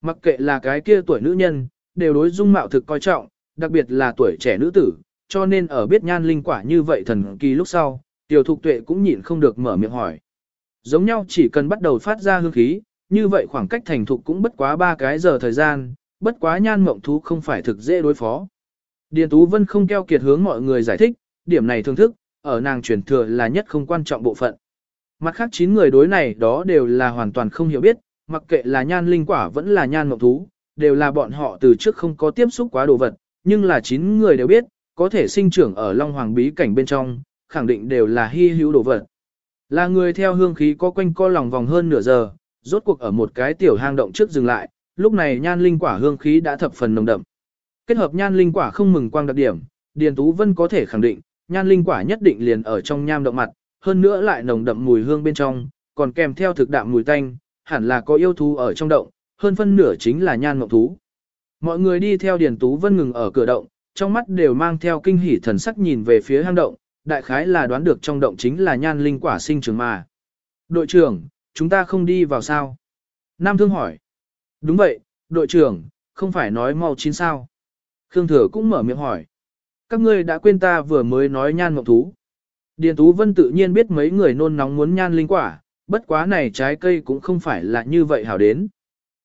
Mặc kệ là cái kia tuổi nữ nhân, đều đối dung mạo thực coi trọng, đặc biệt là tuổi trẻ nữ tử, cho nên ở biết nhan linh quả như vậy thần kỳ lúc sau, tiểu thục tuệ cũng nhịn không được mở miệng hỏi. Giống nhau chỉ cần bắt đầu phát ra hương khí, như vậy khoảng cách thành thục cũng bất quá ba cái giờ thời gian, bất quá nhan mộng thú không phải thực dễ đối phó. Điền Tú Vân không keo kiệt hướng mọi người giải thích, điểm này thương thức, ở nàng truyền thừa là nhất không quan trọng bộ phận. Mặt khác 9 người đối này đó đều là hoàn toàn không hiểu biết, mặc kệ là nhan linh quả vẫn là nhan mộng thú, đều là bọn họ từ trước không có tiếp xúc quá đồ vật, nhưng là 9 người đều biết, có thể sinh trưởng ở Long Hoàng bí cảnh bên trong, khẳng định đều là hy hữu đồ vật. Là người theo hương khí có quanh co lòng vòng hơn nửa giờ, rốt cuộc ở một cái tiểu hang động trước dừng lại, lúc này nhan linh quả hương khí đã thập phần nồng đậm. Kết hợp nhan linh quả không mừng quang đặc điểm, Điền Tú Vân có thể khẳng định, nhan linh quả nhất định liền ở trong nham động mặt, hơn nữa lại nồng đậm mùi hương bên trong, còn kèm theo thực đạm mùi tanh, hẳn là có yêu thú ở trong động, hơn phân nửa chính là nhan ngọc thú. Mọi người đi theo Điền Tú Vân ngừng ở cửa động, trong mắt đều mang theo kinh hỉ thần sắc nhìn về phía hang động, đại khái là đoán được trong động chính là nhan linh quả sinh trưởng mà. Đội trưởng, chúng ta không đi vào sao? Nam Thương hỏi. Đúng vậy, đội trưởng, không phải nói mau chín sao. Khương Thừa cũng mở miệng hỏi. Các ngươi đã quên ta vừa mới nói nhan ngọc thú. Điền Tú Vân tự nhiên biết mấy người nôn nóng muốn nhan linh quả, bất quá này trái cây cũng không phải là như vậy hảo đến.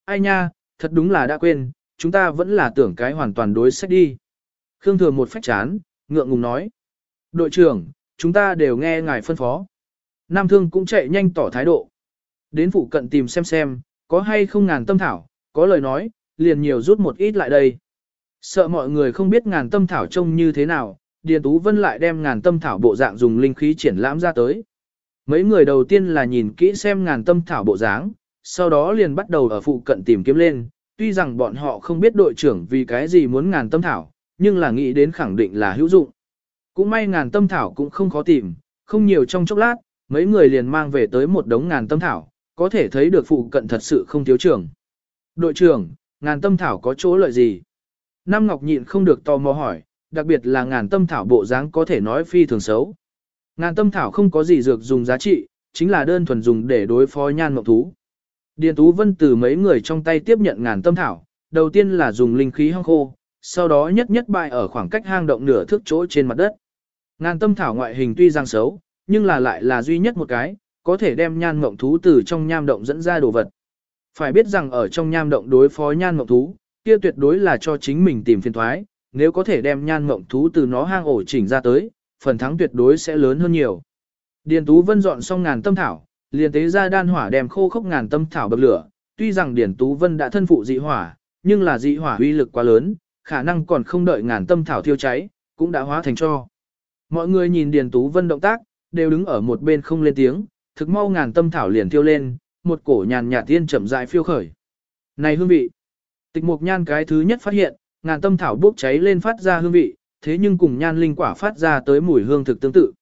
Ai nha, thật đúng là đã quên, chúng ta vẫn là tưởng cái hoàn toàn đối sách đi. Khương Thừa một phách chán, ngượng ngùng nói. Đội trưởng, chúng ta đều nghe ngài phân phó. Nam Thương cũng chạy nhanh tỏ thái độ. Đến phụ cận tìm xem xem, có hay không ngàn tâm thảo, có lời nói, liền nhiều rút một ít lại đây. Sợ mọi người không biết ngàn tâm thảo trông như thế nào, Điền Tú Vân lại đem ngàn tâm thảo bộ dạng dùng linh khí triển lãm ra tới. Mấy người đầu tiên là nhìn kỹ xem ngàn tâm thảo bộ dáng, sau đó liền bắt đầu ở phụ cận tìm kiếm lên, tuy rằng bọn họ không biết đội trưởng vì cái gì muốn ngàn tâm thảo, nhưng là nghĩ đến khẳng định là hữu dụng. Cũng may ngàn tâm thảo cũng không khó tìm, không nhiều trong chốc lát, mấy người liền mang về tới một đống ngàn tâm thảo, có thể thấy được phụ cận thật sự không thiếu trưởng. Đội trưởng, ngàn tâm thảo có chỗ lợi gì? Nam Ngọc nhịn không được tò mò hỏi, đặc biệt là ngàn tâm thảo bộ dáng có thể nói phi thường xấu. Ngàn tâm thảo không có gì dược dùng giá trị, chính là đơn thuần dùng để đối phó nhan mộng thú. Điền Tú Vân từ mấy người trong tay tiếp nhận ngàn tâm thảo, đầu tiên là dùng linh khí hong khô, sau đó nhất nhất bại ở khoảng cách hang động nửa thước chỗ trên mặt đất. Ngàn tâm thảo ngoại hình tuy rằng xấu, nhưng là lại là duy nhất một cái, có thể đem nhan mộng thú từ trong nham động dẫn ra đồ vật. Phải biết rằng ở trong nham động đối phó nhan mộng thú, kia tuyệt đối là cho chính mình tìm phiền thoái, nếu có thể đem nhan mộng thú từ nó hang ổ chỉnh ra tới, phần thắng tuyệt đối sẽ lớn hơn nhiều. Điền Tú Vân dọn xong ngàn tâm thảo, liền tế ra đan hỏa đem khô khốc ngàn tâm thảo bập lửa, tuy rằng Điền Tú Vân đã thân phụ dị hỏa, nhưng là dị hỏa uy lực quá lớn, khả năng còn không đợi ngàn tâm thảo thiêu cháy, cũng đã hóa thành cho. Mọi người nhìn Điền Tú Vân động tác, đều đứng ở một bên không lên tiếng, thực mau ngàn tâm thảo liền thiêu lên, một cổ nhàn nhạt tiên chậm rãi phiêu khởi. Này hương vị! Tịch mục nhan cái thứ nhất phát hiện, ngàn tâm thảo bốc cháy lên phát ra hương vị, thế nhưng cùng nhan linh quả phát ra tới mùi hương thực tương tự.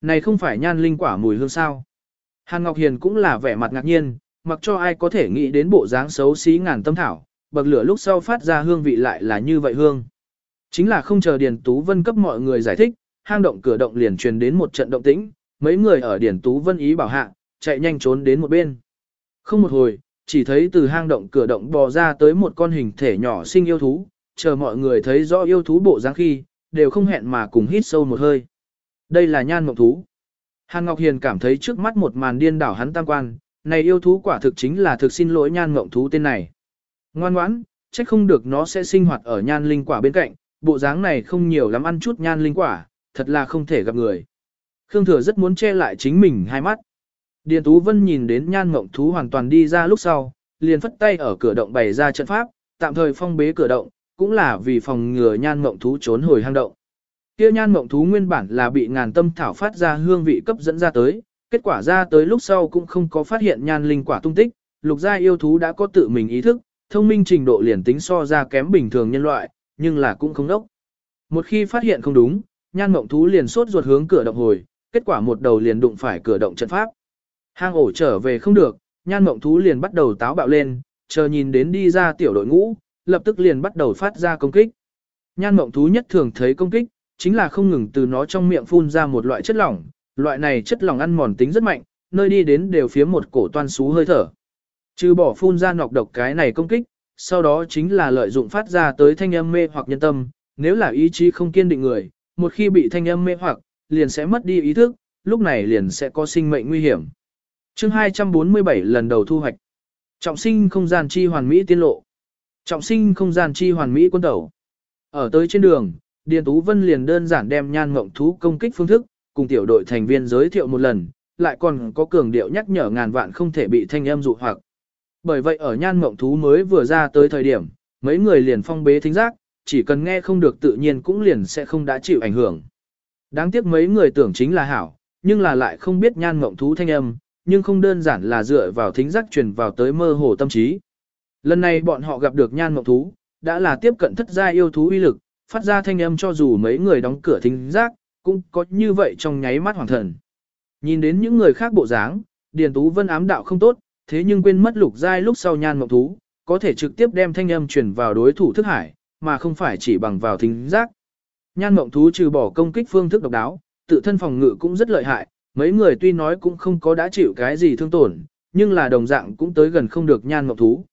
Này không phải nhan linh quả mùi hương sao? Hàn Ngọc Hiền cũng là vẻ mặt ngạc nhiên, mặc cho ai có thể nghĩ đến bộ dáng xấu xí ngàn tâm thảo, bậc lửa lúc sau phát ra hương vị lại là như vậy hương. Chính là không chờ Điền Tú Vân cấp mọi người giải thích, hang động cửa động liền truyền đến một trận động tĩnh, mấy người ở Điền Tú Vân ý bảo hạ, chạy nhanh trốn đến một bên. Không một hồi, chỉ thấy từ hang động cửa động bò ra tới một con hình thể nhỏ sinh yêu thú, chờ mọi người thấy rõ yêu thú bộ dáng khi, đều không hẹn mà cùng hít sâu một hơi. Đây là nhan mộng thú. Hàn Ngọc Hiền cảm thấy trước mắt một màn điên đảo hắn tam quan, này yêu thú quả thực chính là thực xin lỗi nhan mộng thú tên này. Ngoan ngoãn, trách không được nó sẽ sinh hoạt ở nhan linh quả bên cạnh, bộ dáng này không nhiều lắm ăn chút nhan linh quả, thật là không thể gặp người. Khương Thừa rất muốn che lại chính mình hai mắt. Điền Tú Vân nhìn đến nhan mộng thú hoàn toàn đi ra lúc sau, liền phất tay ở cửa động bày ra trận pháp, tạm thời phong bế cửa động, cũng là vì phòng ngừa nhan mộng thú trốn hồi hang động. Kia nhan mộng thú nguyên bản là bị ngàn tâm thảo phát ra hương vị cấp dẫn ra tới, kết quả ra tới lúc sau cũng không có phát hiện nhan linh quả tung tích, lục gia yêu thú đã có tự mình ý thức, thông minh trình độ liền tính so ra kém bình thường nhân loại, nhưng là cũng không đốc. Một khi phát hiện không đúng, nhan mộng thú liền sốt ruột hướng cửa động hồi, kết quả một đầu liền đụng phải cửa động trận pháp. Hang ổ trở về không được, nhan mộng thú liền bắt đầu táo bạo lên, chờ nhìn đến đi ra tiểu đội ngũ, lập tức liền bắt đầu phát ra công kích. Nhan mộng thú nhất thường thấy công kích, chính là không ngừng từ nó trong miệng phun ra một loại chất lỏng, loại này chất lỏng ăn mòn tính rất mạnh, nơi đi đến đều phía một cổ toan xú hơi thở. Trừ bỏ phun ra nọc độc cái này công kích, sau đó chính là lợi dụng phát ra tới thanh âm mê hoặc nhân tâm, nếu là ý chí không kiên định người, một khi bị thanh âm mê hoặc, liền sẽ mất đi ý thức, lúc này liền sẽ có sinh mệnh nguy hiểm. Chương 247 lần đầu thu hoạch. Trọng sinh không gian chi hoàn mỹ tiên lộ. Trọng sinh không gian chi hoàn mỹ quân tẩu. Ở tới trên đường, Điền Tú Vân liền đơn giản đem nhan ngộng thú công kích phương thức, cùng tiểu đội thành viên giới thiệu một lần, lại còn có cường điệu nhắc nhở ngàn vạn không thể bị thanh âm dụ hoặc. Bởi vậy ở nhan mộng thú mới vừa ra tới thời điểm, mấy người liền phong bế thính giác, chỉ cần nghe không được tự nhiên cũng liền sẽ không đã chịu ảnh hưởng. Đáng tiếc mấy người tưởng chính là hảo, nhưng là lại không biết nhan mộng thú thanh âm, nhưng không đơn giản là dựa vào thính giác truyền vào tới mơ hồ tâm trí. Lần này bọn họ gặp được nhan mộng thú, đã là tiếp cận thất gia yêu thú uy lực, phát ra thanh âm cho dù mấy người đóng cửa thính giác, cũng có như vậy trong nháy mắt hoàng thần. Nhìn đến những người khác bộ dáng, Điền Tú Vân ám đạo không tốt, thế nhưng quên mất lục giai lúc sau nhan mộng thú, có thể trực tiếp đem thanh âm truyền vào đối thủ thức hải, mà không phải chỉ bằng vào thính giác. Nhan mộng thú trừ bỏ công kích phương thức độc đáo, tự thân phòng ngự cũng rất lợi hại, mấy người tuy nói cũng không có đã chịu cái gì thương tổn, nhưng là đồng dạng cũng tới gần không được nhan mộng thú.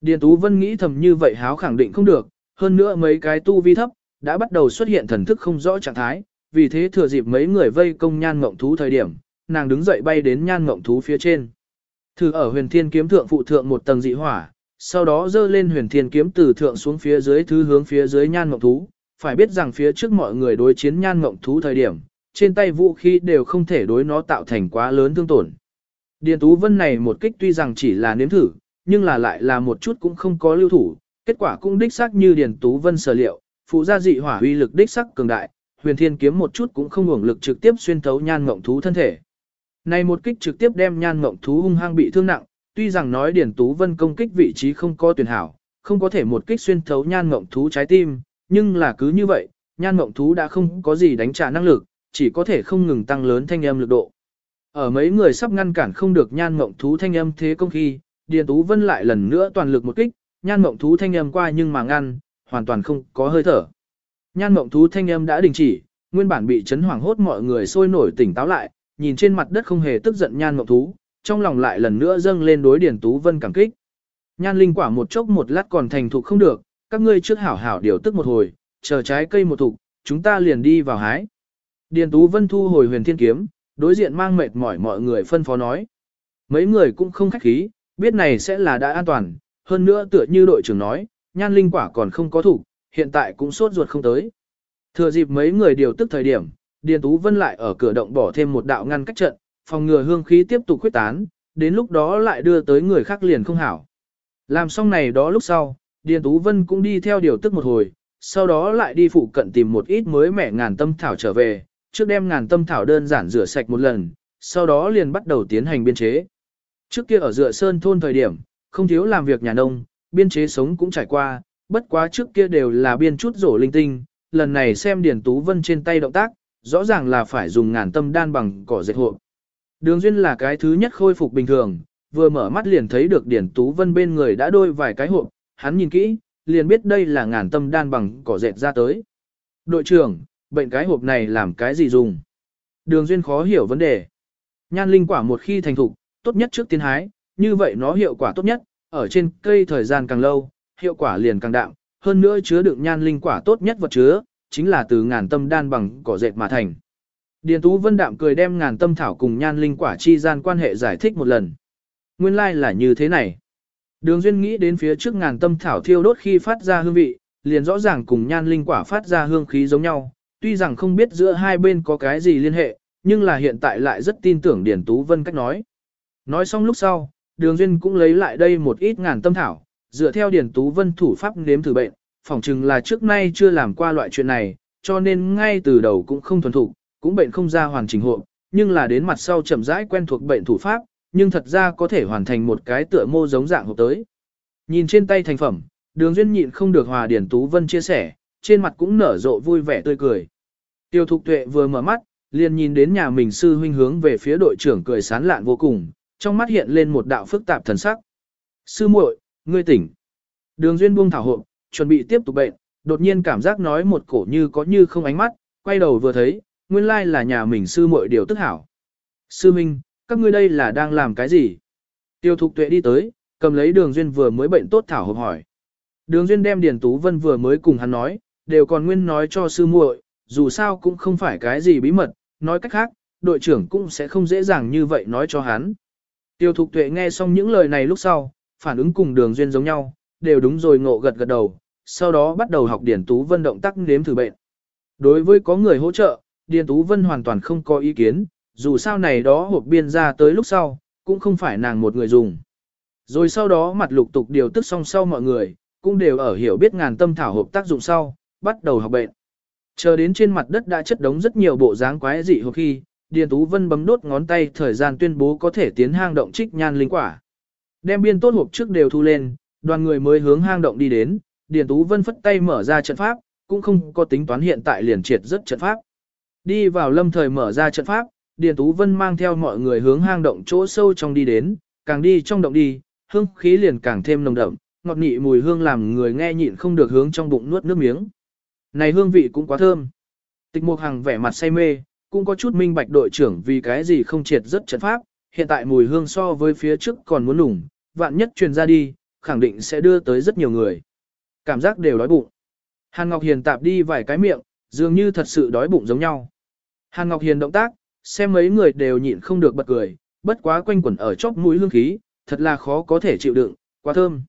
Điền Tú Vân nghĩ thầm như vậy háo khẳng định không được, hơn nữa mấy cái tu vi thấp, đã bắt đầu xuất hiện thần thức không rõ trạng thái, vì thế thừa dịp mấy người vây công nhan mộng thú thời điểm, nàng đứng dậy bay đến nhan mộng thú phía trên. Thử ở huyền thiên kiếm thượng phụ thượng một tầng dị hỏa, sau đó dơ lên huyền thiên kiếm từ thượng xuống phía dưới thứ hướng phía dưới nhan ngộng thú, phải biết rằng phía trước mọi người đối chiến nhan ngộng thú thời điểm, trên tay vũ khí đều không thể đối nó tạo thành quá lớn thương tổn. Điền Tú Vân này một kích tuy rằng chỉ là nếm thử, nhưng là lại là một chút cũng không có lưu thủ, kết quả cũng đích xác như Điền Tú Vân sở liệu, phụ gia dị hỏa uy lực đích sắc cường đại, huyền thiên kiếm một chút cũng không hưởng lực trực tiếp xuyên thấu nhan ngộng thú thân thể. Này một kích trực tiếp đem nhan mộng thú hung hăng bị thương nặng, tuy rằng nói Điền Tú Vân công kích vị trí không có tuyển hảo, không có thể một kích xuyên thấu nhan mộng thú trái tim, nhưng là cứ như vậy, nhan mộng thú đã không có gì đánh trả năng lực, chỉ có thể không ngừng tăng lớn thanh âm lực độ. Ở mấy người sắp ngăn cản không được nhan mộng thú thanh âm thế công khi, Điền Tú Vân lại lần nữa toàn lực một kích, nhan mộng thú thanh âm qua nhưng mà ngăn, hoàn toàn không có hơi thở. Nhan mộng thú thanh âm đã đình chỉ, nguyên bản bị chấn hoảng hốt mọi người sôi nổi tỉnh táo lại, nhìn trên mặt đất không hề tức giận nhan ngọc thú, trong lòng lại lần nữa dâng lên đối Điền Tú Vân cảm kích. Nhan linh quả một chốc một lát còn thành thục không được, các ngươi trước hảo hảo điều tức một hồi, chờ trái cây một thục, chúng ta liền đi vào hái. Điền Tú Vân thu hồi huyền thiên kiếm, đối diện mang mệt mỏi mọi người phân phó nói. Mấy người cũng không khách khí, biết này sẽ là đã an toàn, hơn nữa tựa như đội trưởng nói, nhan linh quả còn không có thủ, hiện tại cũng sốt ruột không tới. Thừa dịp mấy người điều tức thời điểm, Điền Tú Vân lại ở cửa động bỏ thêm một đạo ngăn cách trận, phòng ngừa hương khí tiếp tục khuyết tán, đến lúc đó lại đưa tới người khác liền không hảo. Làm xong này đó lúc sau, Điền Tú Vân cũng đi theo điều tức một hồi, sau đó lại đi phụ cận tìm một ít mới mẻ ngàn tâm thảo trở về, trước đem ngàn tâm thảo đơn giản rửa sạch một lần, sau đó liền bắt đầu tiến hành biên chế. Trước kia ở dựa sơn thôn thời điểm, không thiếu làm việc nhà nông, biên chế sống cũng trải qua, bất quá trước kia đều là biên chút rổ linh tinh, lần này xem Điền Tú Vân trên tay động tác, rõ ràng là phải dùng ngàn tâm đan bằng cỏ dệt hộp. Đường duyên là cái thứ nhất khôi phục bình thường, vừa mở mắt liền thấy được điển Tú Vân bên người đã đôi vài cái hộp, hắn nhìn kỹ, liền biết đây là ngàn tâm đan bằng cỏ dệt ra tới. Đội trưởng, bệnh cái hộp này làm cái gì dùng? Đường duyên khó hiểu vấn đề. Nhan linh quả một khi thành thục, tốt nhất trước tiên hái, như vậy nó hiệu quả tốt nhất, ở trên cây thời gian càng lâu, hiệu quả liền càng đạm, hơn nữa chứa đựng nhan linh quả tốt nhất vật chứa, chính là từ ngàn tâm đan bằng cỏ dệt mà thành. Điền Tú Vân đạm cười đem ngàn tâm thảo cùng nhan linh quả chi gian quan hệ giải thích một lần. Nguyên lai like là như thế này. Đường Duyên nghĩ đến phía trước ngàn tâm thảo thiêu đốt khi phát ra hương vị, liền rõ ràng cùng nhan linh quả phát ra hương khí giống nhau, tuy rằng không biết giữa hai bên có cái gì liên hệ, nhưng là hiện tại lại rất tin tưởng Điền Tú Vân cách nói. Nói xong lúc sau, Đường Duyên cũng lấy lại đây một ít ngàn tâm thảo, dựa theo Điền Tú Vân thủ pháp nếm thử bệnh, phỏng chừng là trước nay chưa làm qua loại chuyện này, cho nên ngay từ đầu cũng không thuần thục, cũng bệnh không ra hoàn chỉnh hộ, nhưng là đến mặt sau chậm rãi quen thuộc bệnh thủ pháp, nhưng thật ra có thể hoàn thành một cái tựa mô giống dạng hộp tới. Nhìn trên tay thành phẩm, Đường Duyên nhịn không được hòa điển Tú Vân chia sẻ, trên mặt cũng nở rộ vui vẻ tươi cười. Tiêu Thục Tuệ vừa mở mắt, liền nhìn đến nhà mình sư huynh hướng về phía đội trưởng cười sán lạn vô cùng, trong mắt hiện lên một đạo phức tạp thần sắc. Sư muội, ngươi tỉnh. Đường Duyên buông thảo hộp, chuẩn bị tiếp tục bệnh, đột nhiên cảm giác nói một cổ như có như không ánh mắt, quay đầu vừa thấy, nguyên lai là nhà mình sư muội điều tức hảo. Sư Minh, các ngươi đây là đang làm cái gì? Tiêu Thục Tuệ đi tới, cầm lấy Đường Duyên vừa mới bệnh tốt thảo hộp hỏi. Đường Duyên đem Điền Tú Vân vừa mới cùng hắn nói, đều còn nguyên nói cho sư muội, dù sao cũng không phải cái gì bí mật, nói cách khác, đội trưởng cũng sẽ không dễ dàng như vậy nói cho hắn. Tiêu Thục Tuệ nghe xong những lời này lúc sau, phản ứng cùng Đường Duyên giống nhau, đều đúng rồi ngộ gật gật đầu, sau đó bắt đầu học Điền Tú Vân động tác nếm thử bệnh. Đối với có người hỗ trợ, Điền Tú Vân hoàn toàn không có ý kiến, dù sao này đó hộp biên ra tới lúc sau, cũng không phải nàng một người dùng. Rồi sau đó mặt lục tục điều tức song sau mọi người, cũng đều ở hiểu biết ngàn tâm thảo hộp tác dụng sau, bắt đầu học bệnh. Chờ đến trên mặt đất đã chất đống rất nhiều bộ dáng quái dị hộp khi, Điền Tú Vân bấm đốt ngón tay thời gian tuyên bố có thể tiến hang động trích nhan linh quả. Đem biên tốt hộp trước đều thu lên, đoàn người mới hướng hang động đi đến, Điền Tú Vân phất tay mở ra trận pháp, cũng không có tính toán hiện tại liền triệt rất trận pháp. Đi vào lâm thời mở ra trận pháp, Điền Tú Vân mang theo mọi người hướng hang động chỗ sâu trong đi đến, càng đi trong động đi, hương khí liền càng thêm nồng đậm, ngọt nị mùi hương làm người nghe nhịn không được hướng trong bụng nuốt nước miếng. Này hương vị cũng quá thơm. Tịch Mục Hằng vẻ mặt say mê, cũng có chút minh bạch đội trưởng vì cái gì không triệt rất trận pháp, hiện tại mùi hương so với phía trước còn muốn nùng, vạn nhất truyền ra đi, khẳng định sẽ đưa tới rất nhiều người. Cảm giác đều đói bụng. Hàn Ngọc Hiền tạp đi vài cái miệng, dường như thật sự đói bụng giống nhau. Hàn Ngọc Hiền động tác, xem mấy người đều nhịn không được bật cười, bất quá quanh quẩn ở chóp mũi hương khí, thật là khó có thể chịu đựng, quá thơm.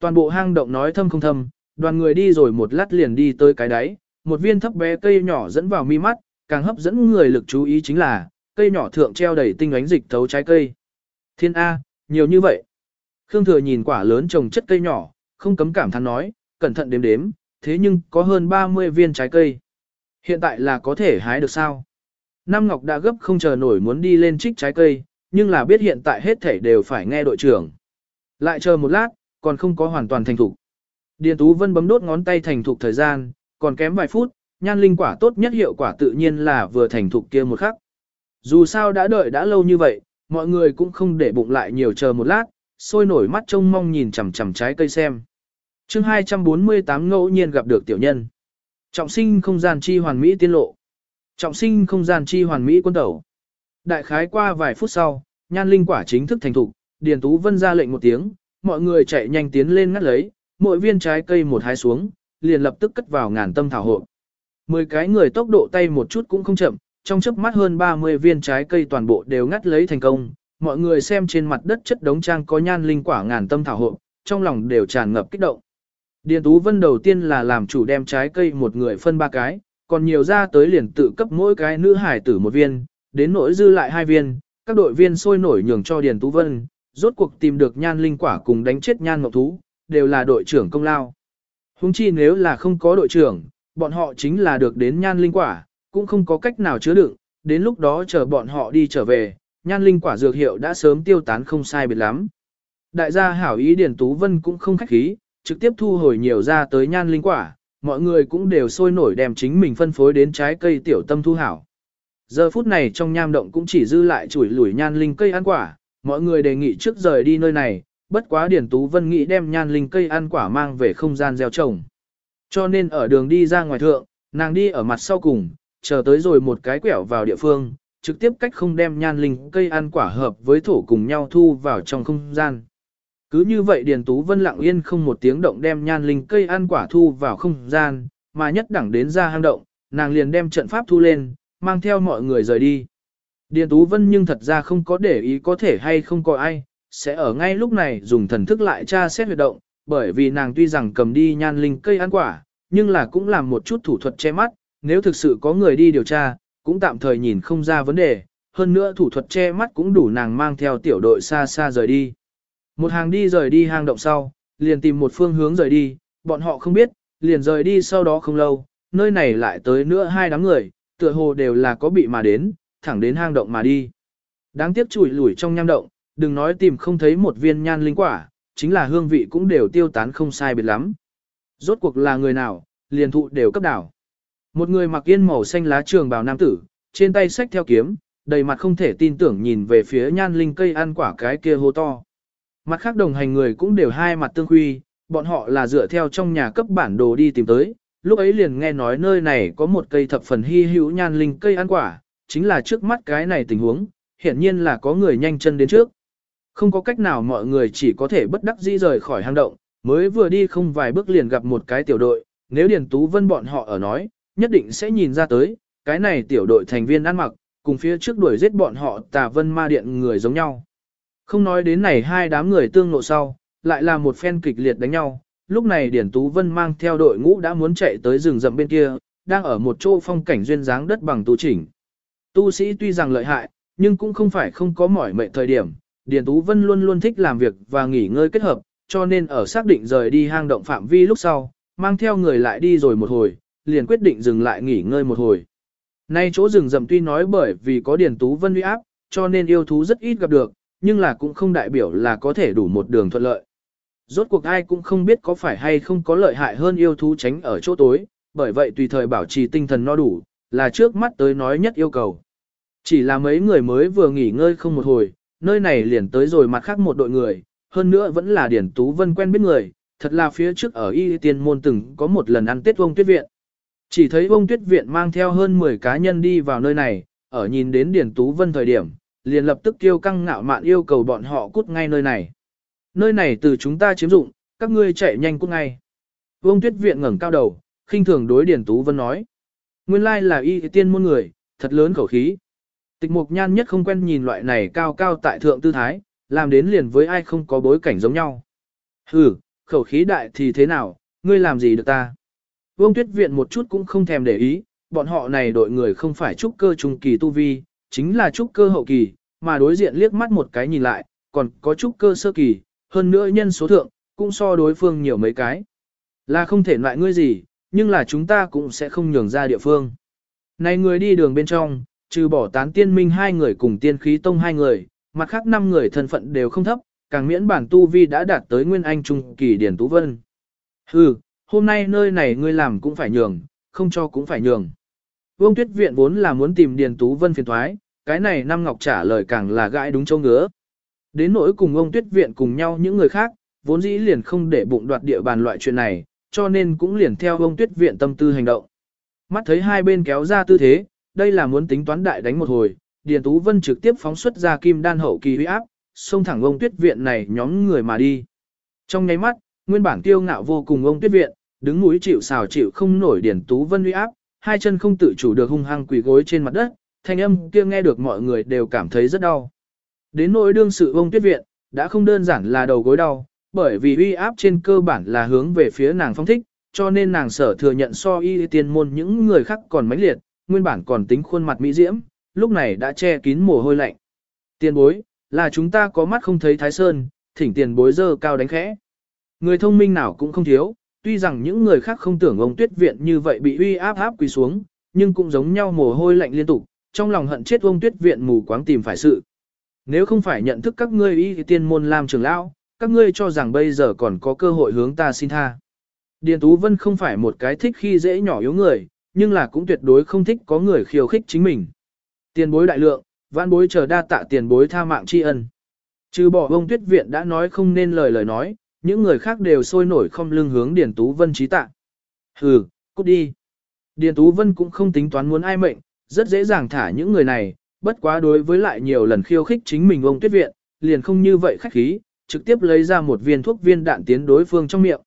Toàn bộ hang động nói thâm không thâm, đoàn người đi rồi một lát liền đi tới cái đáy, một viên thấp bé cây nhỏ dẫn vào mi mắt, càng hấp dẫn người lực chú ý chính là, cây nhỏ thượng treo đầy tinh ánh dịch thấu trái cây. Thiên A, nhiều như vậy. Khương Thừa nhìn quả lớn trồng chất cây nhỏ, không cấm cảm thán nói, cẩn thận đếm đếm, thế nhưng có hơn 30 viên trái cây. Hiện tại là có thể hái được sao? Nam Ngọc đã gấp không chờ nổi muốn đi lên trích trái cây, nhưng là biết hiện tại hết thể đều phải nghe đội trưởng. Lại chờ một lát, còn không có hoàn toàn thành thục. Điền Tú Vân bấm đốt ngón tay thành thục thời gian, còn kém vài phút, nhan linh quả tốt nhất hiệu quả tự nhiên là vừa thành thục kia một khắc. Dù sao đã đợi đã lâu như vậy, mọi người cũng không để bụng lại nhiều chờ một lát, sôi nổi mắt trông mong nhìn chằm chằm trái cây xem chương 248 ngẫu nhiên gặp được tiểu nhân. Trọng sinh không gian chi hoàn mỹ tiên lộ. Trọng sinh không gian chi hoàn mỹ quân tẩu. Đại khái qua vài phút sau, nhan linh quả chính thức thành thục, Điền Tú Vân ra lệnh một tiếng, mọi người chạy nhanh tiến lên ngắt lấy, mỗi viên trái cây một hái xuống, liền lập tức cất vào ngàn tâm thảo hộ. Mười cái người tốc độ tay một chút cũng không chậm, trong chớp mắt hơn 30 viên trái cây toàn bộ đều ngắt lấy thành công, mọi người xem trên mặt đất chất đống trang có nhan linh quả ngàn tâm thảo hộ, trong lòng đều tràn ngập kích động. Điền Tú Vân đầu tiên là làm chủ đem trái cây một người phân ba cái, còn nhiều ra tới liền tự cấp mỗi cái nữ hải tử một viên, đến nỗi dư lại hai viên, các đội viên sôi nổi nhường cho Điền Tú Vân, rốt cuộc tìm được nhan linh quả cùng đánh chết nhan ngọc thú, đều là đội trưởng công lao. Hùng chi nếu là không có đội trưởng, bọn họ chính là được đến nhan linh quả, cũng không có cách nào chứa đựng, đến lúc đó chờ bọn họ đi trở về, nhan linh quả dược hiệu đã sớm tiêu tán không sai biệt lắm. Đại gia hảo ý Điền Tú Vân cũng không khách khí, trực tiếp thu hồi nhiều ra tới nhan linh quả, mọi người cũng đều sôi nổi đem chính mình phân phối đến trái cây tiểu tâm thu hảo. Giờ phút này trong nham động cũng chỉ dư lại chuỗi lủi nhan linh cây ăn quả, mọi người đề nghị trước rời đi nơi này, bất quá Điển Tú Vân nghĩ đem nhan linh cây ăn quả mang về không gian gieo trồng. Cho nên ở đường đi ra ngoài thượng, nàng đi ở mặt sau cùng, chờ tới rồi một cái quẹo vào địa phương, trực tiếp cách không đem nhan linh cây ăn quả hợp với thổ cùng nhau thu vào trong không gian. Cứ như vậy Điền Tú Vân lặng yên không một tiếng động đem nhan linh cây ăn quả thu vào không gian, mà nhất đẳng đến ra hang động, nàng liền đem trận pháp thu lên, mang theo mọi người rời đi. Điền Tú Vân nhưng thật ra không có để ý có thể hay không có ai, sẽ ở ngay lúc này dùng thần thức lại tra xét huyệt động, bởi vì nàng tuy rằng cầm đi nhan linh cây ăn quả, nhưng là cũng làm một chút thủ thuật che mắt, nếu thực sự có người đi điều tra, cũng tạm thời nhìn không ra vấn đề, hơn nữa thủ thuật che mắt cũng đủ nàng mang theo tiểu đội xa xa rời đi. Một hàng đi rời đi hang động sau, liền tìm một phương hướng rời đi, bọn họ không biết, liền rời đi sau đó không lâu, nơi này lại tới nữa hai đám người, tựa hồ đều là có bị mà đến, thẳng đến hang động mà đi. Đáng tiếc chùi lủi trong nham động, đừng nói tìm không thấy một viên nhan linh quả, chính là hương vị cũng đều tiêu tán không sai biệt lắm. Rốt cuộc là người nào, liền thụ đều cấp đảo. Một người mặc yên màu xanh lá trường bào nam tử, trên tay sách theo kiếm, đầy mặt không thể tin tưởng nhìn về phía nhan linh cây ăn quả cái kia hô to. Mặt khác đồng hành người cũng đều hai mặt tương huy, bọn họ là dựa theo trong nhà cấp bản đồ đi tìm tới, lúc ấy liền nghe nói nơi này có một cây thập phần hy hữu nhan linh cây ăn quả, chính là trước mắt cái này tình huống, hiển nhiên là có người nhanh chân đến trước. Không có cách nào mọi người chỉ có thể bất đắc dĩ rời khỏi hang động, mới vừa đi không vài bước liền gặp một cái tiểu đội, nếu Điền Tú Vân bọn họ ở nói, nhất định sẽ nhìn ra tới, cái này tiểu đội thành viên ăn mặc, cùng phía trước đuổi giết bọn họ tà vân ma điện người giống nhau. Không nói đến này hai đám người tương nộ sau, lại là một phen kịch liệt đánh nhau, lúc này Điển Tú Vân mang theo đội ngũ đã muốn chạy tới rừng rậm bên kia, đang ở một chỗ phong cảnh duyên dáng đất bằng tu chỉnh. Tu sĩ tuy rằng lợi hại, nhưng cũng không phải không có mỏi mệt thời điểm, Điền Tú Vân luôn luôn thích làm việc và nghỉ ngơi kết hợp, cho nên ở xác định rời đi hang động phạm vi lúc sau, mang theo người lại đi rồi một hồi, liền quyết định dừng lại nghỉ ngơi một hồi. Nay chỗ rừng rậm tuy nói bởi vì có Điền Tú Vân uy áp, cho nên yêu thú rất ít gặp được, nhưng là cũng không đại biểu là có thể đủ một đường thuận lợi. Rốt cuộc ai cũng không biết có phải hay không có lợi hại hơn yêu thú tránh ở chỗ tối, bởi vậy tùy thời bảo trì tinh thần no đủ, là trước mắt tới nói nhất yêu cầu. Chỉ là mấy người mới vừa nghỉ ngơi không một hồi, nơi này liền tới rồi mặt khác một đội người, hơn nữa vẫn là Điển Tú Vân quen biết người, thật là phía trước ở Y Tiên Môn từng có một lần ăn Tết Vông Tuyết Viện. Chỉ thấy Vông Tuyết Viện mang theo hơn 10 cá nhân đi vào nơi này, ở nhìn đến Điển Tú Vân thời điểm, liền lập tức kêu căng ngạo mạn yêu cầu bọn họ cút ngay nơi này. Nơi này từ chúng ta chiếm dụng, các ngươi chạy nhanh cút ngay. Vương Tuyết Viện ngẩng cao đầu, khinh thường đối Điền Tú Vân nói. Nguyên lai là y tiên môn người, thật lớn khẩu khí. Tịch mục nhan nhất không quen nhìn loại này cao cao tại thượng tư thái, làm đến liền với ai không có bối cảnh giống nhau. Hừ, khẩu khí đại thì thế nào, ngươi làm gì được ta? Vương Tuyết Viện một chút cũng không thèm để ý, bọn họ này đội người không phải trúc cơ trung kỳ tu vi, chính là trúc cơ hậu kỳ, mà đối diện liếc mắt một cái nhìn lại, còn có trúc cơ sơ kỳ, hơn nữa nhân số thượng, cũng so đối phương nhiều mấy cái. Là không thể loại ngươi gì, nhưng là chúng ta cũng sẽ không nhường ra địa phương. Này người đi đường bên trong, trừ bỏ tán tiên minh hai người cùng tiên khí tông hai người, mặt khác năm người thân phận đều không thấp, càng miễn bản tu vi đã đạt tới nguyên anh trung kỳ điển tú vân. Hừ, hôm nay nơi này ngươi làm cũng phải nhường, không cho cũng phải nhường. Vương Tuyết Viện vốn là muốn tìm Điền Tú Vân phiền thoái, cái này Nam Ngọc trả lời càng là gãi đúng châu ngứa. Đến nỗi cùng ông Tuyết Viện cùng nhau những người khác, vốn dĩ liền không để bụng đoạt địa bàn loại chuyện này, cho nên cũng liền theo ông Tuyết Viện tâm tư hành động. Mắt thấy hai bên kéo ra tư thế, đây là muốn tính toán đại đánh một hồi, Điền Tú Vân trực tiếp phóng xuất ra kim đan hậu kỳ huy áp, xông thẳng ông Tuyết Viện này nhóm người mà đi. Trong nháy mắt, nguyên bản tiêu ngạo vô cùng ông tuyết viện, đứng núi chịu xào chịu không nổi Điền Tú Vân uy áp, hai chân không tự chủ được hung hăng quỳ gối trên mặt đất, thanh âm kia nghe được mọi người đều cảm thấy rất đau. Đến nỗi đương sự vông tuyết viện, đã không đơn giản là đầu gối đau, bởi vì uy áp trên cơ bản là hướng về phía nàng phong thích, cho nên nàng sở thừa nhận so y tiên môn những người khác còn mãnh liệt, nguyên bản còn tính khuôn mặt mỹ diễm, lúc này đã che kín mồ hôi lạnh. Tiền bối, là chúng ta có mắt không thấy thái sơn, thỉnh tiền bối dơ cao đánh khẽ. Người thông minh nào cũng không thiếu, tuy rằng những người khác không tưởng ông tuyết viện như vậy bị uy áp áp quỳ xuống, nhưng cũng giống nhau mồ hôi lạnh liên tục, trong lòng hận chết ông tuyết viện mù quáng tìm phải sự. Nếu không phải nhận thức các ngươi y tiên môn làm trưởng lão, các ngươi cho rằng bây giờ còn có cơ hội hướng ta xin tha. Điền Tú Vân không phải một cái thích khi dễ nhỏ yếu người, nhưng là cũng tuyệt đối không thích có người khiêu khích chính mình. Tiền bối đại lượng, vãn bối chờ đa tạ tiền bối tha mạng tri ân. Trừ bỏ ông tuyết viện đã nói không nên lời lời nói, những người khác đều sôi nổi không lưng hướng Điền Tú Vân trí tạ. Hừ, cút đi. Điền Tú Vân cũng không tính toán muốn ai mệnh, rất dễ dàng thả những người này, bất quá đối với lại nhiều lần khiêu khích chính mình ông tuyết viện, liền không như vậy khách khí, trực tiếp lấy ra một viên thuốc viên đạn tiến đối phương trong miệng.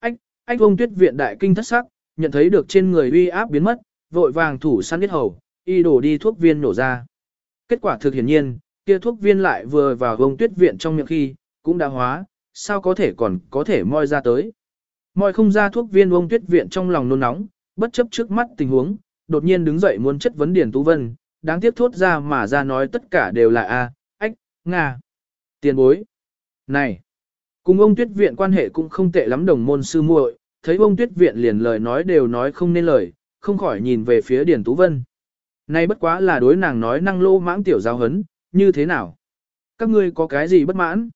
Ách, ách ông tuyết viện đại kinh thất sắc, nhận thấy được trên người uy áp biến mất, vội vàng thủ săn biết hầu, y đổ đi thuốc viên nổ ra. Kết quả thực hiển nhiên, kia thuốc viên lại vừa vào ông tuyết viện trong miệng khi, cũng đã hóa, sao có thể còn có thể moi ra tới. Moi không ra thuốc viên ông tuyết viện trong lòng nôn nóng, bất chấp trước mắt tình huống, đột nhiên đứng dậy muốn chất vấn Điền Tú Vân, đáng tiếc thốt ra mà ra nói tất cả đều là A, ách, Nga. Tiền bối. Này, cùng ông tuyết viện quan hệ cũng không tệ lắm đồng môn sư muội, thấy ông tuyết viện liền lời nói đều nói không nên lời, không khỏi nhìn về phía Điền Tú Vân. Này bất quá là đối nàng nói năng lô mãng tiểu giáo hấn, như thế nào? Các ngươi có cái gì bất mãn?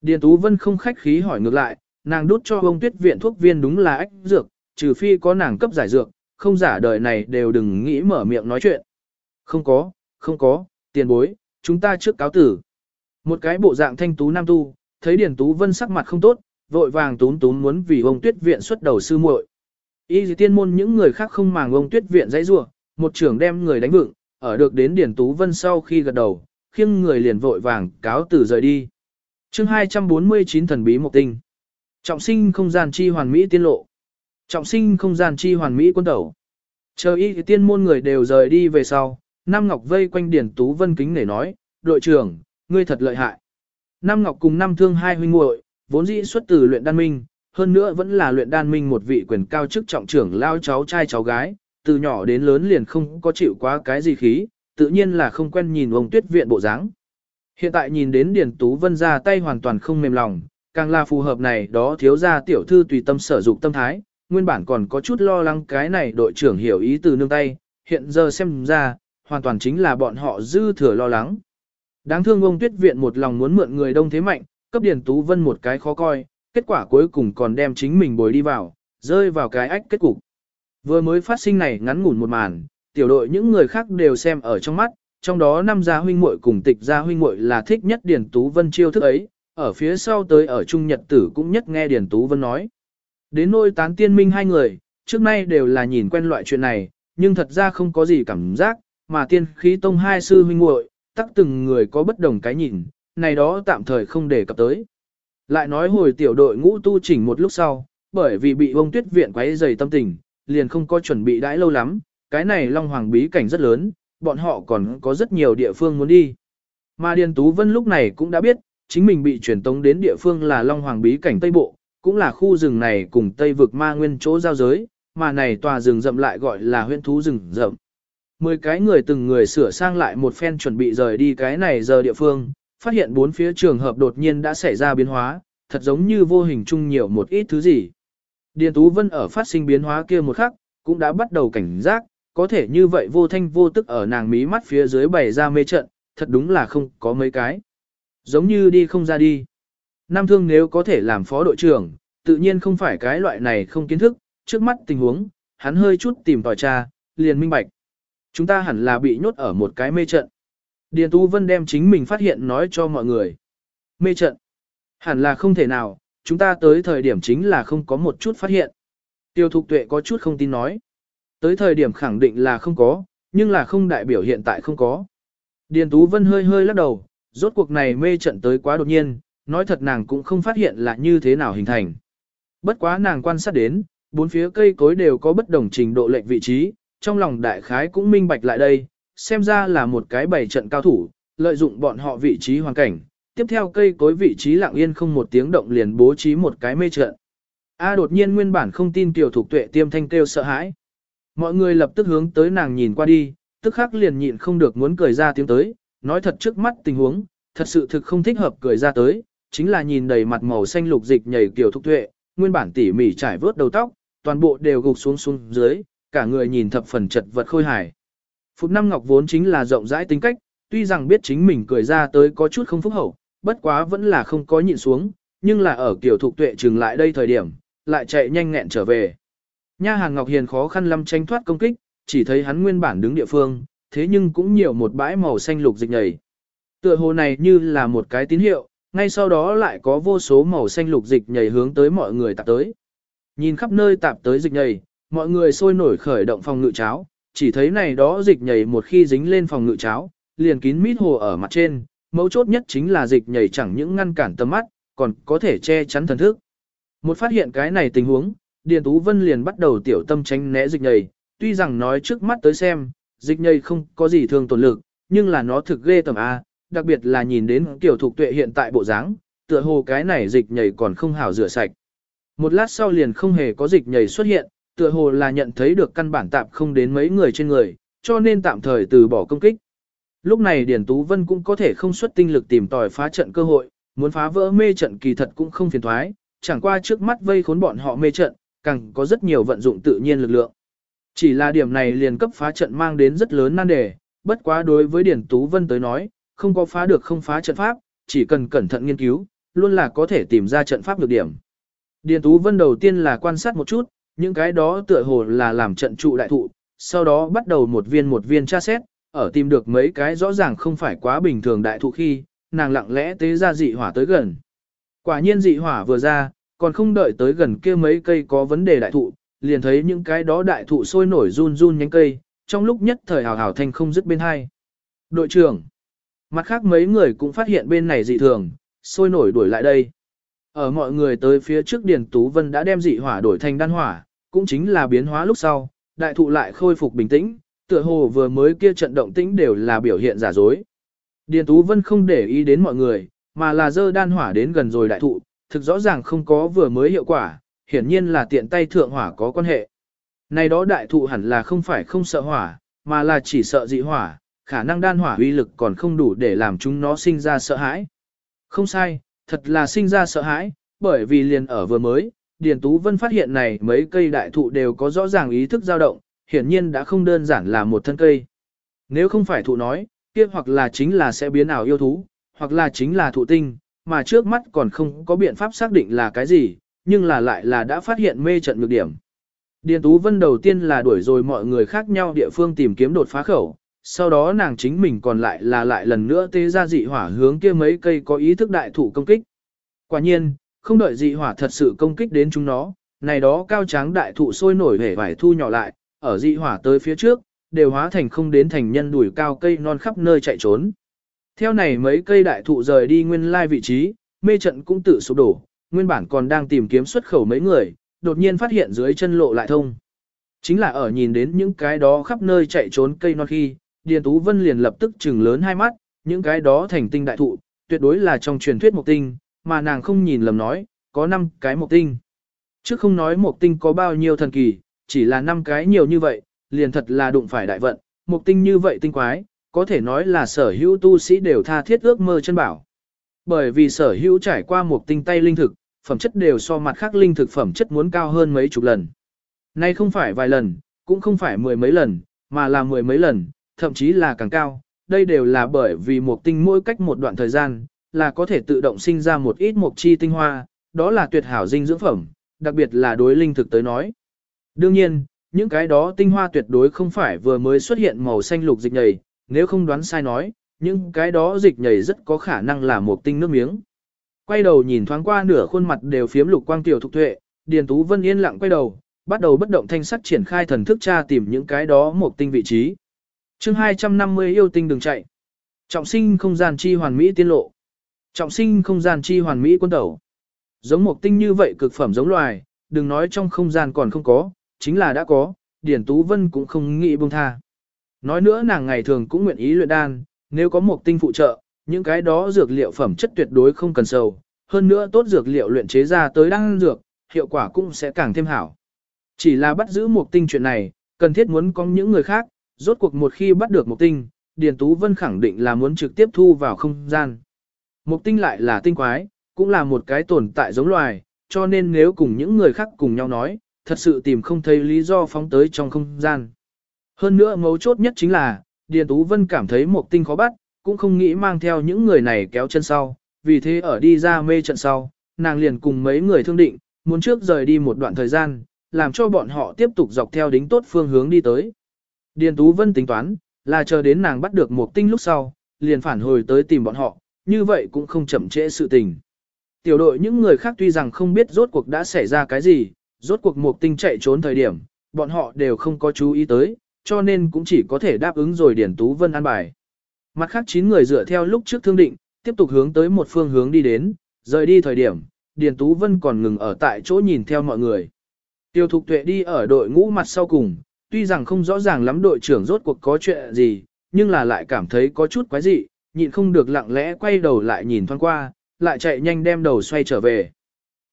Điền Tú Vân không khách khí hỏi ngược lại, nàng đút cho ông tuyết viện thuốc viên đúng là ách dược, trừ phi có nàng cấp giải dược, không giả đời này đều đừng nghĩ mở miệng nói chuyện. Không có, không có, tiền bối, chúng ta trước cáo tử. Một cái bộ dạng thanh tú nam tu, thấy Điền Tú Vân sắc mặt không tốt, vội vàng tún tún muốn vì ông tuyết viện xuất đầu sư muội. Y dì tiên môn những người khác không màng ông tuyết viện dãy rua, một trưởng đem người đánh vựng, ở được đến Điền Tú Vân sau khi gật đầu, khiêng người liền vội vàng cáo tử rời đi. chương 249 thần bí một tinh. Trọng sinh không gian chi hoàn mỹ tiên lộ. Trọng sinh không gian chi hoàn mỹ quân tẩu. Chờ y tiên môn người đều rời đi về sau, Nam Ngọc vây quanh điển Tú Vân kính để nói, đội trưởng, ngươi thật lợi hại. Nam Ngọc cùng Nam Thương hai huynh muội, vốn dĩ xuất từ luyện đan minh, hơn nữa vẫn là luyện đan minh một vị quyền cao chức trọng trưởng lao cháu trai cháu gái, từ nhỏ đến lớn liền không có chịu quá cái gì khí, tự nhiên là không quen nhìn ông tuyết viện bộ dáng. Hiện tại nhìn đến Điền Tú Vân ra tay hoàn toàn không mềm lòng, càng là phù hợp này đó thiếu ra tiểu thư tùy tâm sở dụng tâm thái, nguyên bản còn có chút lo lắng cái này đội trưởng hiểu ý từ nương tay, hiện giờ xem ra, hoàn toàn chính là bọn họ dư thừa lo lắng. Đáng thương ông tuyết viện một lòng muốn mượn người đông thế mạnh, cấp Điền Tú Vân một cái khó coi, kết quả cuối cùng còn đem chính mình bồi đi vào, rơi vào cái ách kết cục. Vừa mới phát sinh này ngắn ngủn một màn, tiểu đội những người khác đều xem ở trong mắt, trong đó năm gia huynh muội cùng tịch gia huynh muội là thích nhất Điền Tú Vân chiêu thức ấy, ở phía sau tới ở Trung Nhật Tử cũng nhất nghe Điền Tú Vân nói. Đến nôi tán tiên minh hai người, trước nay đều là nhìn quen loại chuyện này, nhưng thật ra không có gì cảm giác, mà tiên khí tông hai sư huynh muội, tắc từng người có bất đồng cái nhìn, này đó tạm thời không để cập tới. Lại nói hồi tiểu đội ngũ tu chỉnh một lúc sau, bởi vì bị ông tuyết viện quấy dày tâm tình, liền không có chuẩn bị đãi lâu lắm, cái này Long Hoàng bí cảnh rất lớn, bọn họ còn có rất nhiều địa phương muốn đi. Mà Điền Tú Vân lúc này cũng đã biết, chính mình bị truyền tống đến địa phương là Long Hoàng bí cảnh Tây Bộ, cũng là khu rừng này cùng Tây vực ma nguyên chỗ giao giới, mà này tòa rừng rậm lại gọi là huyễn thú rừng rậm. Mười cái người từng người sửa sang lại một phen chuẩn bị rời đi cái này giờ địa phương, phát hiện bốn phía trường hợp đột nhiên đã xảy ra biến hóa, thật giống như vô hình chung nhiều một ít thứ gì. Điền Tú Vân ở phát sinh biến hóa kia một khắc, cũng đã bắt đầu cảnh giác, có thể như vậy vô thanh vô tức ở nàng mí mắt phía dưới bày ra mê trận, thật đúng là không có mấy cái. Giống như đi không ra đi. Nam Thương nếu có thể làm phó đội trưởng, tự nhiên không phải cái loại này không kiến thức, trước mắt tình huống, hắn hơi chút tìm tòi tra, liền minh bạch. Chúng ta hẳn là bị nhốt ở một cái mê trận. Điền Tú Vân đem chính mình phát hiện nói cho mọi người. Mê trận. Hẳn là không thể nào, chúng ta tới thời điểm chính là không có một chút phát hiện. Tiêu Thục Tuệ có chút không tin nói. Tới thời điểm khẳng định là không có, nhưng là không đại biểu hiện tại không có. Điền Tú Vân hơi hơi lắc đầu, rốt cuộc này mê trận tới quá đột nhiên, nói thật nàng cũng không phát hiện là như thế nào hình thành. Bất quá nàng quan sát đến, bốn phía cây cối đều có bất đồng trình độ lệnh vị trí, trong lòng đại khái cũng minh bạch lại đây, xem ra là một cái bày trận cao thủ, lợi dụng bọn họ vị trí hoàn cảnh, tiếp theo cây cối vị trí lặng yên không một tiếng động liền bố trí một cái mê trận. A à, đột nhiên nguyên bản không tin tiểu thục tuệ tiêm thanh kêu sợ hãi. Mọi người lập tức hướng tới nàng nhìn qua đi, tức khắc liền nhịn không được muốn cười ra tiếng tới, nói thật trước mắt tình huống, thật sự thực không thích hợp cười ra tới, chính là nhìn đầy mặt màu xanh lục dịch nhảy tiểu thục tuệ, nguyên bản tỉ mỉ trải vớt đầu tóc, toàn bộ đều gục xuống xuống dưới, cả người nhìn thập phần chật vật khôi hài. Phục Năm Ngọc vốn chính là rộng rãi tính cách, tuy rằng biết chính mình cười ra tới có chút không phúc hậu, bất quá vẫn là không có nhịn xuống, nhưng là ở kiểu thục tuệ trừng lại đây thời điểm, lại chạy nhanh nghẹn trở về. Nha Hàn Ngọc Hiền khó khăn lắm tranh thoát công kích, chỉ thấy hắn nguyên bản đứng địa phương, thế nhưng cũng nhiều một bãi màu xanh lục dịch nhảy. Tựa hồ này như là một cái tín hiệu, ngay sau đó lại có vô số màu xanh lục dịch nhảy hướng tới mọi người tạp tới. Nhìn khắp nơi tạp tới dịch nhảy, mọi người sôi nổi khởi động phòng ngự cháo, chỉ thấy này đó dịch nhảy một khi dính lên phòng ngự cháo, liền kín mít hồ ở mặt trên, mấu chốt nhất chính là dịch nhảy chẳng những ngăn cản tầm mắt, còn có thể che chắn thần thức. Một phát hiện cái này tình huống, Điền Tú Vân liền bắt đầu tiểu tâm tránh né dịch nhảy, tuy rằng nói trước mắt tới xem, dịch nhảy không có gì thương tổn lực, nhưng là nó thực ghê tầm A, à, đặc biệt là nhìn đến tiểu thục tuệ hiện tại bộ dáng, tựa hồ cái này dịch nhảy còn không hảo rửa sạch. Một lát sau liền không hề có dịch nhảy xuất hiện, tựa hồ là nhận thấy được căn bản tạm không đến mấy người trên người, cho nên tạm thời từ bỏ công kích. Lúc này điển Tú Vân cũng có thể không xuất tinh lực tìm tòi phá trận cơ hội, muốn phá vỡ mê trận kỳ thật cũng không phiền thoái, chẳng qua trước mắt vây khốn bọn họ mê trận, càng có rất nhiều vận dụng tự nhiên lực lượng. Chỉ là điểm này liền cấp phá trận mang đến rất lớn nan đề, bất quá đối với điển Tú Vân tới nói, không có phá được không phá trận pháp, chỉ cần cẩn thận nghiên cứu, luôn là có thể tìm ra trận pháp nhược điểm. Điền Tú Vân đầu tiên là quan sát một chút, những cái đó tựa hồ là làm trận trụ đại thụ, sau đó bắt đầu một viên một viên tra xét, ở tìm được mấy cái rõ ràng không phải quá bình thường đại thụ khi, nàng lặng lẽ tế ra dị hỏa tới gần. Quả nhiên dị hỏa vừa ra, còn không đợi tới gần kia mấy cây có vấn đề đại thụ, liền thấy những cái đó đại thụ sôi nổi run run nhánh cây, trong lúc nhất thời hào hào thanh không dứt bên hai. Đội trưởng, mặt khác mấy người cũng phát hiện bên này dị thường, sôi nổi đuổi lại đây. Ở mọi người tới phía trước Điền Tú Vân đã đem dị hỏa đổi thành đan hỏa, cũng chính là biến hóa lúc sau, đại thụ lại khôi phục bình tĩnh, tựa hồ vừa mới kia trận động tĩnh đều là biểu hiện giả dối. Điền Tú Vân không để ý đến mọi người, mà là dơ đan hỏa đến gần rồi đại thụ, thực rõ ràng không có vừa mới hiệu quả, hiển nhiên là tiện tay thượng hỏa có quan hệ. Này đó đại thụ hẳn là không phải không sợ hỏa, mà là chỉ sợ dị hỏa, khả năng đan hỏa uy lực còn không đủ để làm chúng nó sinh ra sợ hãi. Không sai, thật là sinh ra sợ hãi, bởi vì liền ở vừa mới, Điền Tú Vân phát hiện này mấy cây đại thụ đều có rõ ràng ý thức dao động, hiển nhiên đã không đơn giản là một thân cây. Nếu không phải thụ nói, kia hoặc là chính là sẽ biến ảo yêu thú, hoặc là chính là thụ tinh, mà trước mắt còn không có biện pháp xác định là cái gì, nhưng là lại là đã phát hiện mê trận nhược điểm. Điền Tú Vân đầu tiên là đuổi rồi mọi người khác nhau địa phương tìm kiếm đột phá khẩu, sau đó nàng chính mình còn lại là lại lần nữa tế ra dị hỏa hướng kia mấy cây có ý thức đại thủ công kích. Quả nhiên, không đợi dị hỏa thật sự công kích đến chúng nó, này đó cao tráng đại thụ sôi nổi hể vải thu nhỏ lại, ở dị hỏa tới phía trước, đều hóa thành không đến thành nhân đuổi cao cây non khắp nơi chạy trốn. Theo này mấy cây đại thụ rời đi nguyên lai vị trí, mê trận cũng tự sụp đổ, nguyên bản còn đang tìm kiếm xuất khẩu mấy người, đột nhiên phát hiện dưới chân lộ lại thông. Chính là ở nhìn đến những cái đó khắp nơi chạy trốn cây non khi, Điền Tú Vân liền lập tức trừng lớn hai mắt, những cái đó thành tinh đại thụ, tuyệt đối là trong truyền thuyết một tinh, mà nàng không nhìn lầm nói, có 5 cái một tinh. Chứ không nói một tinh có bao nhiêu thần kỳ, chỉ là 5 cái nhiều như vậy, liền thật là đụng phải đại vận, một tinh như vậy tinh quái, có thể nói là sở hữu tu sĩ đều tha thiết ước mơ chân bảo. Bởi vì sở hữu trải qua một tinh tay linh thực, phẩm chất đều so mặt khác linh thực phẩm chất muốn cao hơn mấy chục lần. Nay không phải vài lần, cũng không phải mười mấy lần, mà là mười mấy lần, thậm chí là càng cao. Đây đều là bởi vì một tinh mỗi cách một đoạn thời gian, là có thể tự động sinh ra một ít mộc chi tinh hoa, đó là tuyệt hảo dinh dưỡng phẩm, đặc biệt là đối linh thực tới nói. Đương nhiên, những cái đó tinh hoa tuyệt đối không phải vừa mới xuất hiện màu xanh lục dịch nhầy, nếu không đoán sai nói, những cái đó dịch nhầy rất có khả năng là một tinh nước miếng. Quay đầu nhìn thoáng qua nửa khuôn mặt đều phiếm lục quang tiểu thục tuệ, Điền Tú Vân yên lặng quay đầu, bắt đầu bất động thanh sắc triển khai thần thức tra tìm những cái đó một tinh vị trí chương 250 yêu tinh đừng chạy. Trọng sinh không gian chi hoàn mỹ tiên lộ. Trọng sinh không gian chi hoàn mỹ quân tẩu. Giống một tinh như vậy cực phẩm giống loài, đừng nói trong không gian còn không có, chính là đã có, Điển Tú Vân cũng không nghĩ buông tha. Nói nữa nàng ngày thường cũng nguyện ý luyện đan, nếu có một tinh phụ trợ, những cái đó dược liệu phẩm chất tuyệt đối không cần sầu, hơn nữa tốt dược liệu luyện chế ra tới đan dược, hiệu quả cũng sẽ càng thêm hảo. Chỉ là bắt giữ một tinh chuyện này, cần thiết muốn có những người khác, rốt cuộc một khi bắt được một tinh, Điền Tú Vân khẳng định là muốn trực tiếp thu vào không gian. Một tinh lại là tinh quái, cũng là một cái tồn tại giống loài, cho nên nếu cùng những người khác cùng nhau nói, thật sự tìm không thấy lý do phóng tới trong không gian. Hơn nữa mấu chốt nhất chính là, Điền Tú Vân cảm thấy một tinh khó bắt, cũng không nghĩ mang theo những người này kéo chân sau, vì thế ở đi ra mê trận sau, nàng liền cùng mấy người thương định, muốn trước rời đi một đoạn thời gian, làm cho bọn họ tiếp tục dọc theo đính tốt phương hướng đi tới. Điền Tú Vân tính toán, là chờ đến nàng bắt được một tinh lúc sau, liền phản hồi tới tìm bọn họ, như vậy cũng không chậm trễ sự tình. Tiểu đội những người khác tuy rằng không biết rốt cuộc đã xảy ra cái gì, rốt cuộc một tinh chạy trốn thời điểm, bọn họ đều không có chú ý tới, cho nên cũng chỉ có thể đáp ứng rồi Điền Tú Vân an bài. Mặt khác 9 người dựa theo lúc trước thương định, tiếp tục hướng tới một phương hướng đi đến, rời đi thời điểm, Điền Tú Vân còn ngừng ở tại chỗ nhìn theo mọi người. Tiêu Thục Tuệ đi ở đội ngũ mặt sau cùng, tuy rằng không rõ ràng lắm đội trưởng rốt cuộc có chuyện gì, nhưng là lại cảm thấy có chút quái dị, nhịn không được lặng lẽ quay đầu lại nhìn thoáng qua, lại chạy nhanh đem đầu xoay trở về.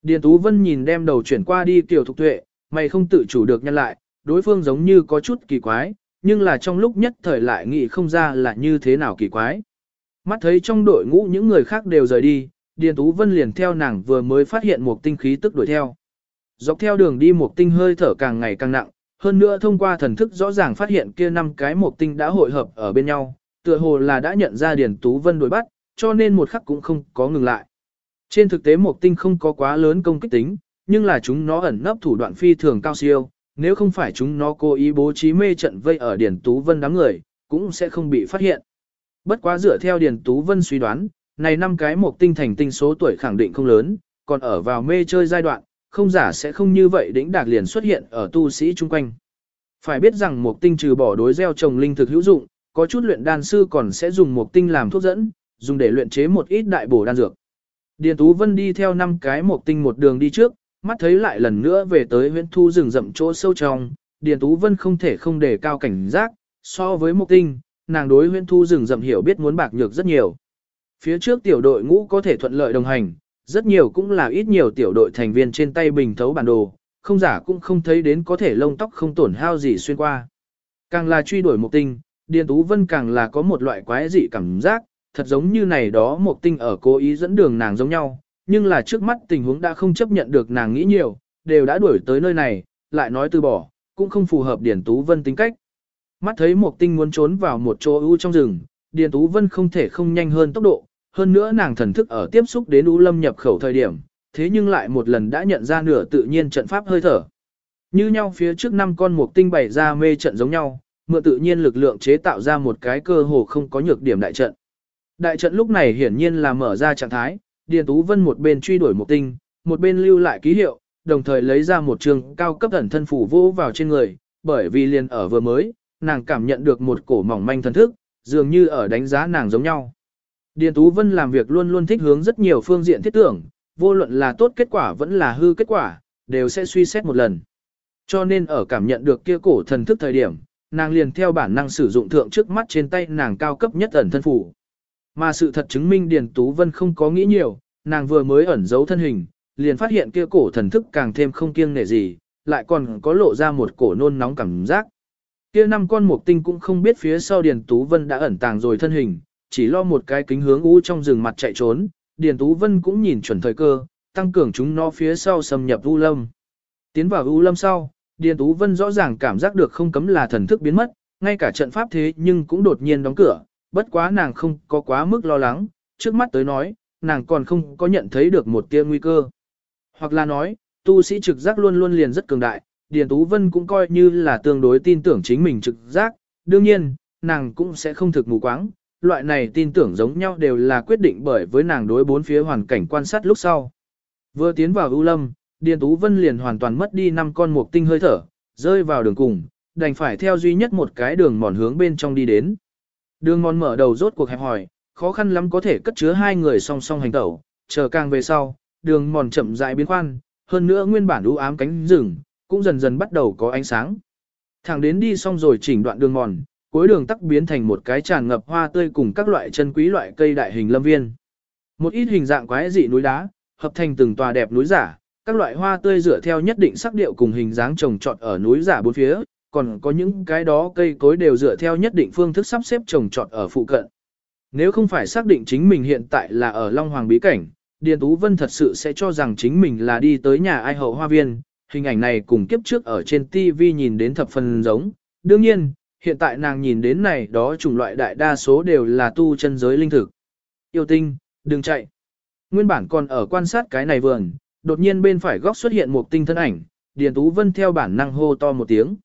Điền Tú Vân nhìn đem đầu chuyển qua đi tiểu Thục Tuệ, mày không tự chủ được nhân lại, đối phương giống như có chút kỳ quái, nhưng là trong lúc nhất thời lại nghĩ không ra là như thế nào kỳ quái. Mắt thấy trong đội ngũ những người khác đều rời đi, Điền Tú Vân liền theo nàng vừa mới phát hiện một tinh khí tức đuổi theo. Dọc theo đường đi một tinh hơi thở càng ngày càng nặng, hơn nữa thông qua thần thức rõ ràng phát hiện kia năm cái mộc tinh đã hội hợp ở bên nhau, tựa hồ là đã nhận ra Điền Tú Vân đuổi bắt, cho nên một khắc cũng không có ngừng lại. Trên thực tế mộc tinh không có quá lớn công kích tính, nhưng là chúng nó ẩn nấp thủ đoạn phi thường cao siêu, nếu không phải chúng nó cố ý bố trí mê trận vây ở Điền Tú Vân đám người, cũng sẽ không bị phát hiện. Bất quá dựa theo Điền Tú Vân suy đoán, này năm cái mộc tinh thành tinh số tuổi khẳng định không lớn, còn ở vào mê chơi giai đoạn, không giả sẽ không như vậy đỉnh đạc liền xuất hiện ở tu sĩ chung quanh. Phải biết rằng một tinh trừ bỏ đối gieo trồng linh thực hữu dụng, có chút luyện đan sư còn sẽ dùng một tinh làm thuốc dẫn, dùng để luyện chế một ít đại bổ đan dược. Điền Tú Vân đi theo năm cái một tinh một đường đi trước, mắt thấy lại lần nữa về tới huyễn thu rừng rậm chỗ sâu trong, Điền Tú Vân không thể không đề cao cảnh giác, so với một tinh, nàng đối huyễn thu rừng rậm hiểu biết muốn bạc nhược rất nhiều. Phía trước tiểu đội ngũ có thể thuận lợi đồng hành, rất nhiều cũng là ít nhiều tiểu đội thành viên trên tay bình thấu bản đồ, không giả cũng không thấy đến có thể lông tóc không tổn hao gì xuyên qua. Càng là truy đuổi một tinh, Điền Tú Vân càng là có một loại quái dị cảm giác, thật giống như này đó một tinh ở cố ý dẫn đường nàng giống nhau, nhưng là trước mắt tình huống đã không chấp nhận được nàng nghĩ nhiều, đều đã đuổi tới nơi này, lại nói từ bỏ, cũng không phù hợp Điền Tú Vân tính cách. Mắt thấy một tinh muốn trốn vào một chỗ ưu trong rừng, Điền Tú Vân không thể không nhanh hơn tốc độ, hơn nữa nàng thần thức ở tiếp xúc đến U Lâm nhập khẩu thời điểm, thế nhưng lại một lần đã nhận ra nửa tự nhiên trận pháp hơi thở. Như nhau phía trước năm con mục tinh bày ra mê trận giống nhau, mượn tự nhiên lực lượng chế tạo ra một cái cơ hồ không có nhược điểm đại trận. Đại trận lúc này hiển nhiên là mở ra trạng thái, Điền Tú Vân một bên truy đuổi mục tinh, một bên lưu lại ký hiệu, đồng thời lấy ra một trường cao cấp thần thân phủ vô vào trên người, bởi vì liền ở vừa mới, nàng cảm nhận được một cổ mỏng manh thần thức, dường như ở đánh giá nàng giống nhau. Điền Tú Vân làm việc luôn luôn thích hướng rất nhiều phương diện thiết tưởng, vô luận là tốt kết quả vẫn là hư kết quả, đều sẽ suy xét một lần. Cho nên ở cảm nhận được kia cổ thần thức thời điểm, nàng liền theo bản năng sử dụng thượng trước mắt trên tay nàng cao cấp nhất ẩn thân phủ. Mà sự thật chứng minh Điền Tú Vân không có nghĩ nhiều, nàng vừa mới ẩn giấu thân hình, liền phát hiện kia cổ thần thức càng thêm không kiêng nể gì, lại còn có lộ ra một cổ nôn nóng cảm giác. Kia năm con mục tinh cũng không biết phía sau Điền Tú Vân đã ẩn tàng rồi thân hình, chỉ lo một cái kính hướng u trong rừng mặt chạy trốn, Điền Tú Vân cũng nhìn chuẩn thời cơ, tăng cường chúng nó phía sau xâm nhập U Lâm. Tiến vào U Lâm sau, Điền Tú Vân rõ ràng cảm giác được không cấm là thần thức biến mất, ngay cả trận pháp thế nhưng cũng đột nhiên đóng cửa, bất quá nàng không có quá mức lo lắng, trước mắt tới nói, nàng còn không có nhận thấy được một tia nguy cơ. Hoặc là nói, tu sĩ trực giác luôn luôn liền rất cường đại, Điền Tú Vân cũng coi như là tương đối tin tưởng chính mình trực giác, đương nhiên, nàng cũng sẽ không thực mù quáng, loại này tin tưởng giống nhau đều là quyết định bởi với nàng đối bốn phía hoàn cảnh quan sát lúc sau. Vừa tiến vào ưu lâm, Điền Tú Vân liền hoàn toàn mất đi năm con mục tinh hơi thở, rơi vào đường cùng, đành phải theo duy nhất một cái đường mòn hướng bên trong đi đến. Đường mòn mở đầu rốt cuộc hẹp hỏi, khó khăn lắm có thể cất chứa hai người song song hành tẩu, chờ càng về sau, đường mòn chậm rãi biến khoan, hơn nữa nguyên bản u ám cánh rừng, cũng dần dần bắt đầu có ánh sáng. Thẳng đến đi xong rồi chỉnh đoạn đường mòn, cuối đường tắc biến thành một cái tràn ngập hoa tươi cùng các loại chân quý loại cây đại hình lâm viên. Một ít hình dạng quái dị núi đá, hợp thành từng tòa đẹp núi giả, các loại hoa tươi dựa theo nhất định sắc điệu cùng hình dáng trồng trọt ở núi giả bốn phía, còn có những cái đó cây cối đều dựa theo nhất định phương thức sắp xếp trồng trọt ở phụ cận. Nếu không phải xác định chính mình hiện tại là ở Long Hoàng bí cảnh, Điền Tú Vân thật sự sẽ cho rằng chính mình là đi tới nhà ai hậu hoa viên, hình ảnh này cùng kiếp trước ở trên TV nhìn đến thập phần giống. Đương nhiên, hiện tại nàng nhìn đến này đó chủng loại đại đa số đều là tu chân giới linh thực. Yêu tinh, đừng chạy. Nguyên bản còn ở quan sát cái này vườn, đột nhiên bên phải góc xuất hiện một tinh thân ảnh, Điền Tú Vân theo bản năng hô to một tiếng.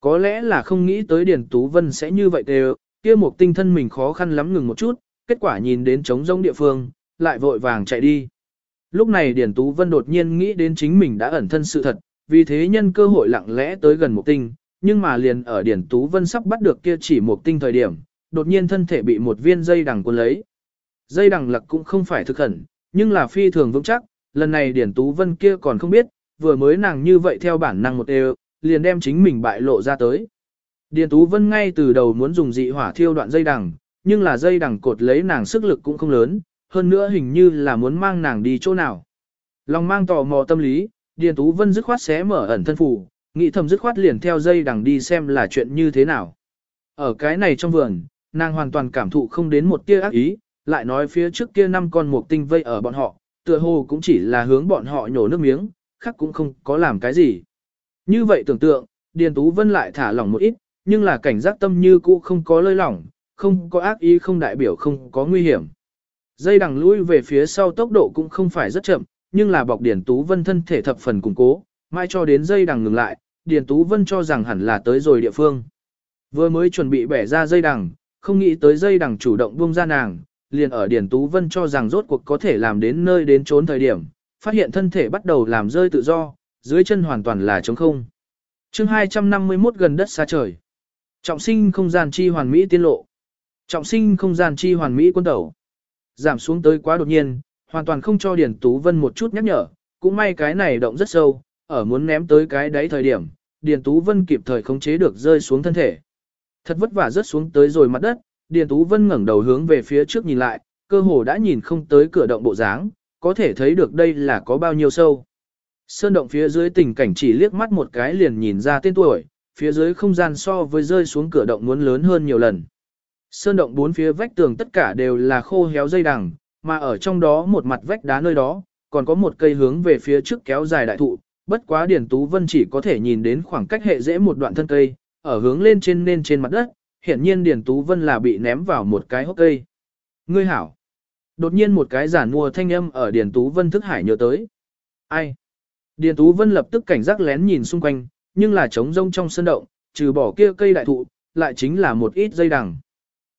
Có lẽ là không nghĩ tới Điền Tú Vân sẽ như vậy đều, kia một tinh thân mình khó khăn lắm ngừng một chút, kết quả nhìn đến trống rông địa phương, lại vội vàng chạy đi. Lúc này Điền Tú Vân đột nhiên nghĩ đến chính mình đã ẩn thân sự thật, vì thế nhân cơ hội lặng lẽ tới gần một tinh, nhưng mà liền ở điển Tú Vân sắp bắt được kia chỉ một tinh thời điểm, đột nhiên thân thể bị một viên dây đằng cuốn lấy. Dây đằng lặc cũng không phải thực khẩn, nhưng là phi thường vững chắc, lần này điển Tú Vân kia còn không biết, vừa mới nàng như vậy theo bản năng một đều, liền đem chính mình bại lộ ra tới. Điền Tú Vân ngay từ đầu muốn dùng dị hỏa thiêu đoạn dây đằng, nhưng là dây đằng cột lấy nàng sức lực cũng không lớn, hơn nữa hình như là muốn mang nàng đi chỗ nào. Lòng mang tò mò tâm lý, Điền Tú Vân dứt khoát xé mở ẩn thân phủ, nghĩ thầm dứt khoát liền theo dây đằng đi xem là chuyện như thế nào. Ở cái này trong vườn, nàng hoàn toàn cảm thụ không đến một tia ác ý, lại nói phía trước kia năm con mục tinh vây ở bọn họ, tựa hồ cũng chỉ là hướng bọn họ nhổ nước miếng, khác cũng không có làm cái gì. Như vậy tưởng tượng, Điền Tú Vân lại thả lỏng một ít, nhưng là cảnh giác tâm như cũ không có lơi lỏng, không có ác ý không đại biểu không có nguy hiểm. Dây đằng lui về phía sau tốc độ cũng không phải rất chậm, nhưng là bọc Điền Tú Vân thân thể thập phần củng cố, mai cho đến dây đằng ngừng lại, Điền Tú Vân cho rằng hẳn là tới rồi địa phương. Vừa mới chuẩn bị bẻ ra dây đằng, không nghĩ tới dây đằng chủ động buông ra nàng, liền ở Điền Tú Vân cho rằng rốt cuộc có thể làm đến nơi đến trốn thời điểm, phát hiện thân thể bắt đầu làm rơi tự do, dưới chân hoàn toàn là trống không. chương 251 gần đất xa trời. Trọng sinh không gian chi hoàn mỹ tiên lộ. Trọng sinh không gian chi hoàn mỹ quân tẩu. Giảm xuống tới quá đột nhiên, hoàn toàn không cho Điền Tú Vân một chút nhắc nhở, cũng may cái này động rất sâu, ở muốn ném tới cái đáy thời điểm, Điền Tú Vân kịp thời khống chế được rơi xuống thân thể. Thật vất vả rớt xuống tới rồi mặt đất, Điền Tú Vân ngẩng đầu hướng về phía trước nhìn lại, cơ hồ đã nhìn không tới cửa động bộ dáng, có thể thấy được đây là có bao nhiêu sâu. Sơn động phía dưới tình cảnh chỉ liếc mắt một cái liền nhìn ra tên tuổi, phía dưới không gian so với rơi xuống cửa động muốn lớn hơn nhiều lần. Sơn động bốn phía vách tường tất cả đều là khô héo dây đằng, mà ở trong đó một mặt vách đá nơi đó, còn có một cây hướng về phía trước kéo dài đại thụ, bất quá Điền Tú Vân chỉ có thể nhìn đến khoảng cách hệ dễ một đoạn thân cây, ở hướng lên trên nên trên mặt đất, hiển nhiên Điền Tú Vân là bị ném vào một cái hốc cây. Ngươi hảo! Đột nhiên một cái giả mua thanh âm ở Điền Tú Vân thức hải nhớ tới. Ai? Điền Tú Vân lập tức cảnh giác lén nhìn xung quanh, nhưng là trống rông trong sân động, trừ bỏ kia cây đại thụ, lại chính là một ít dây đằng.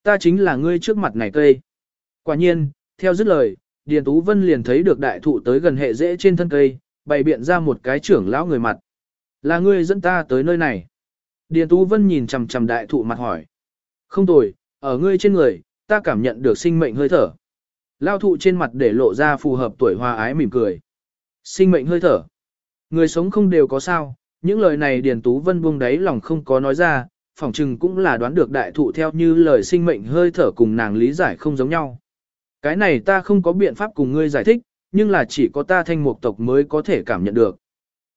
Ta chính là ngươi trước mặt này cây. Quả nhiên, theo dứt lời, Điền Tú Vân liền thấy được đại thụ tới gần hệ rễ trên thân cây, bày biện ra một cái trưởng lão người mặt. Là ngươi dẫn ta tới nơi này. Điền Tú Vân nhìn chằm chằm đại thụ mặt hỏi. Không tồi, ở ngươi trên người, ta cảm nhận được sinh mệnh hơi thở. Lao thụ trên mặt để lộ ra phù hợp tuổi hoa ái mỉm cười. Sinh mệnh hơi thở. Người sống không đều có sao, những lời này Điền Tú Vân buông đáy lòng không có nói ra, phỏng chừng cũng là đoán được đại thụ theo như lời sinh mệnh hơi thở cùng nàng lý giải không giống nhau. Cái này ta không có biện pháp cùng ngươi giải thích, nhưng là chỉ có ta thanh mục tộc mới có thể cảm nhận được.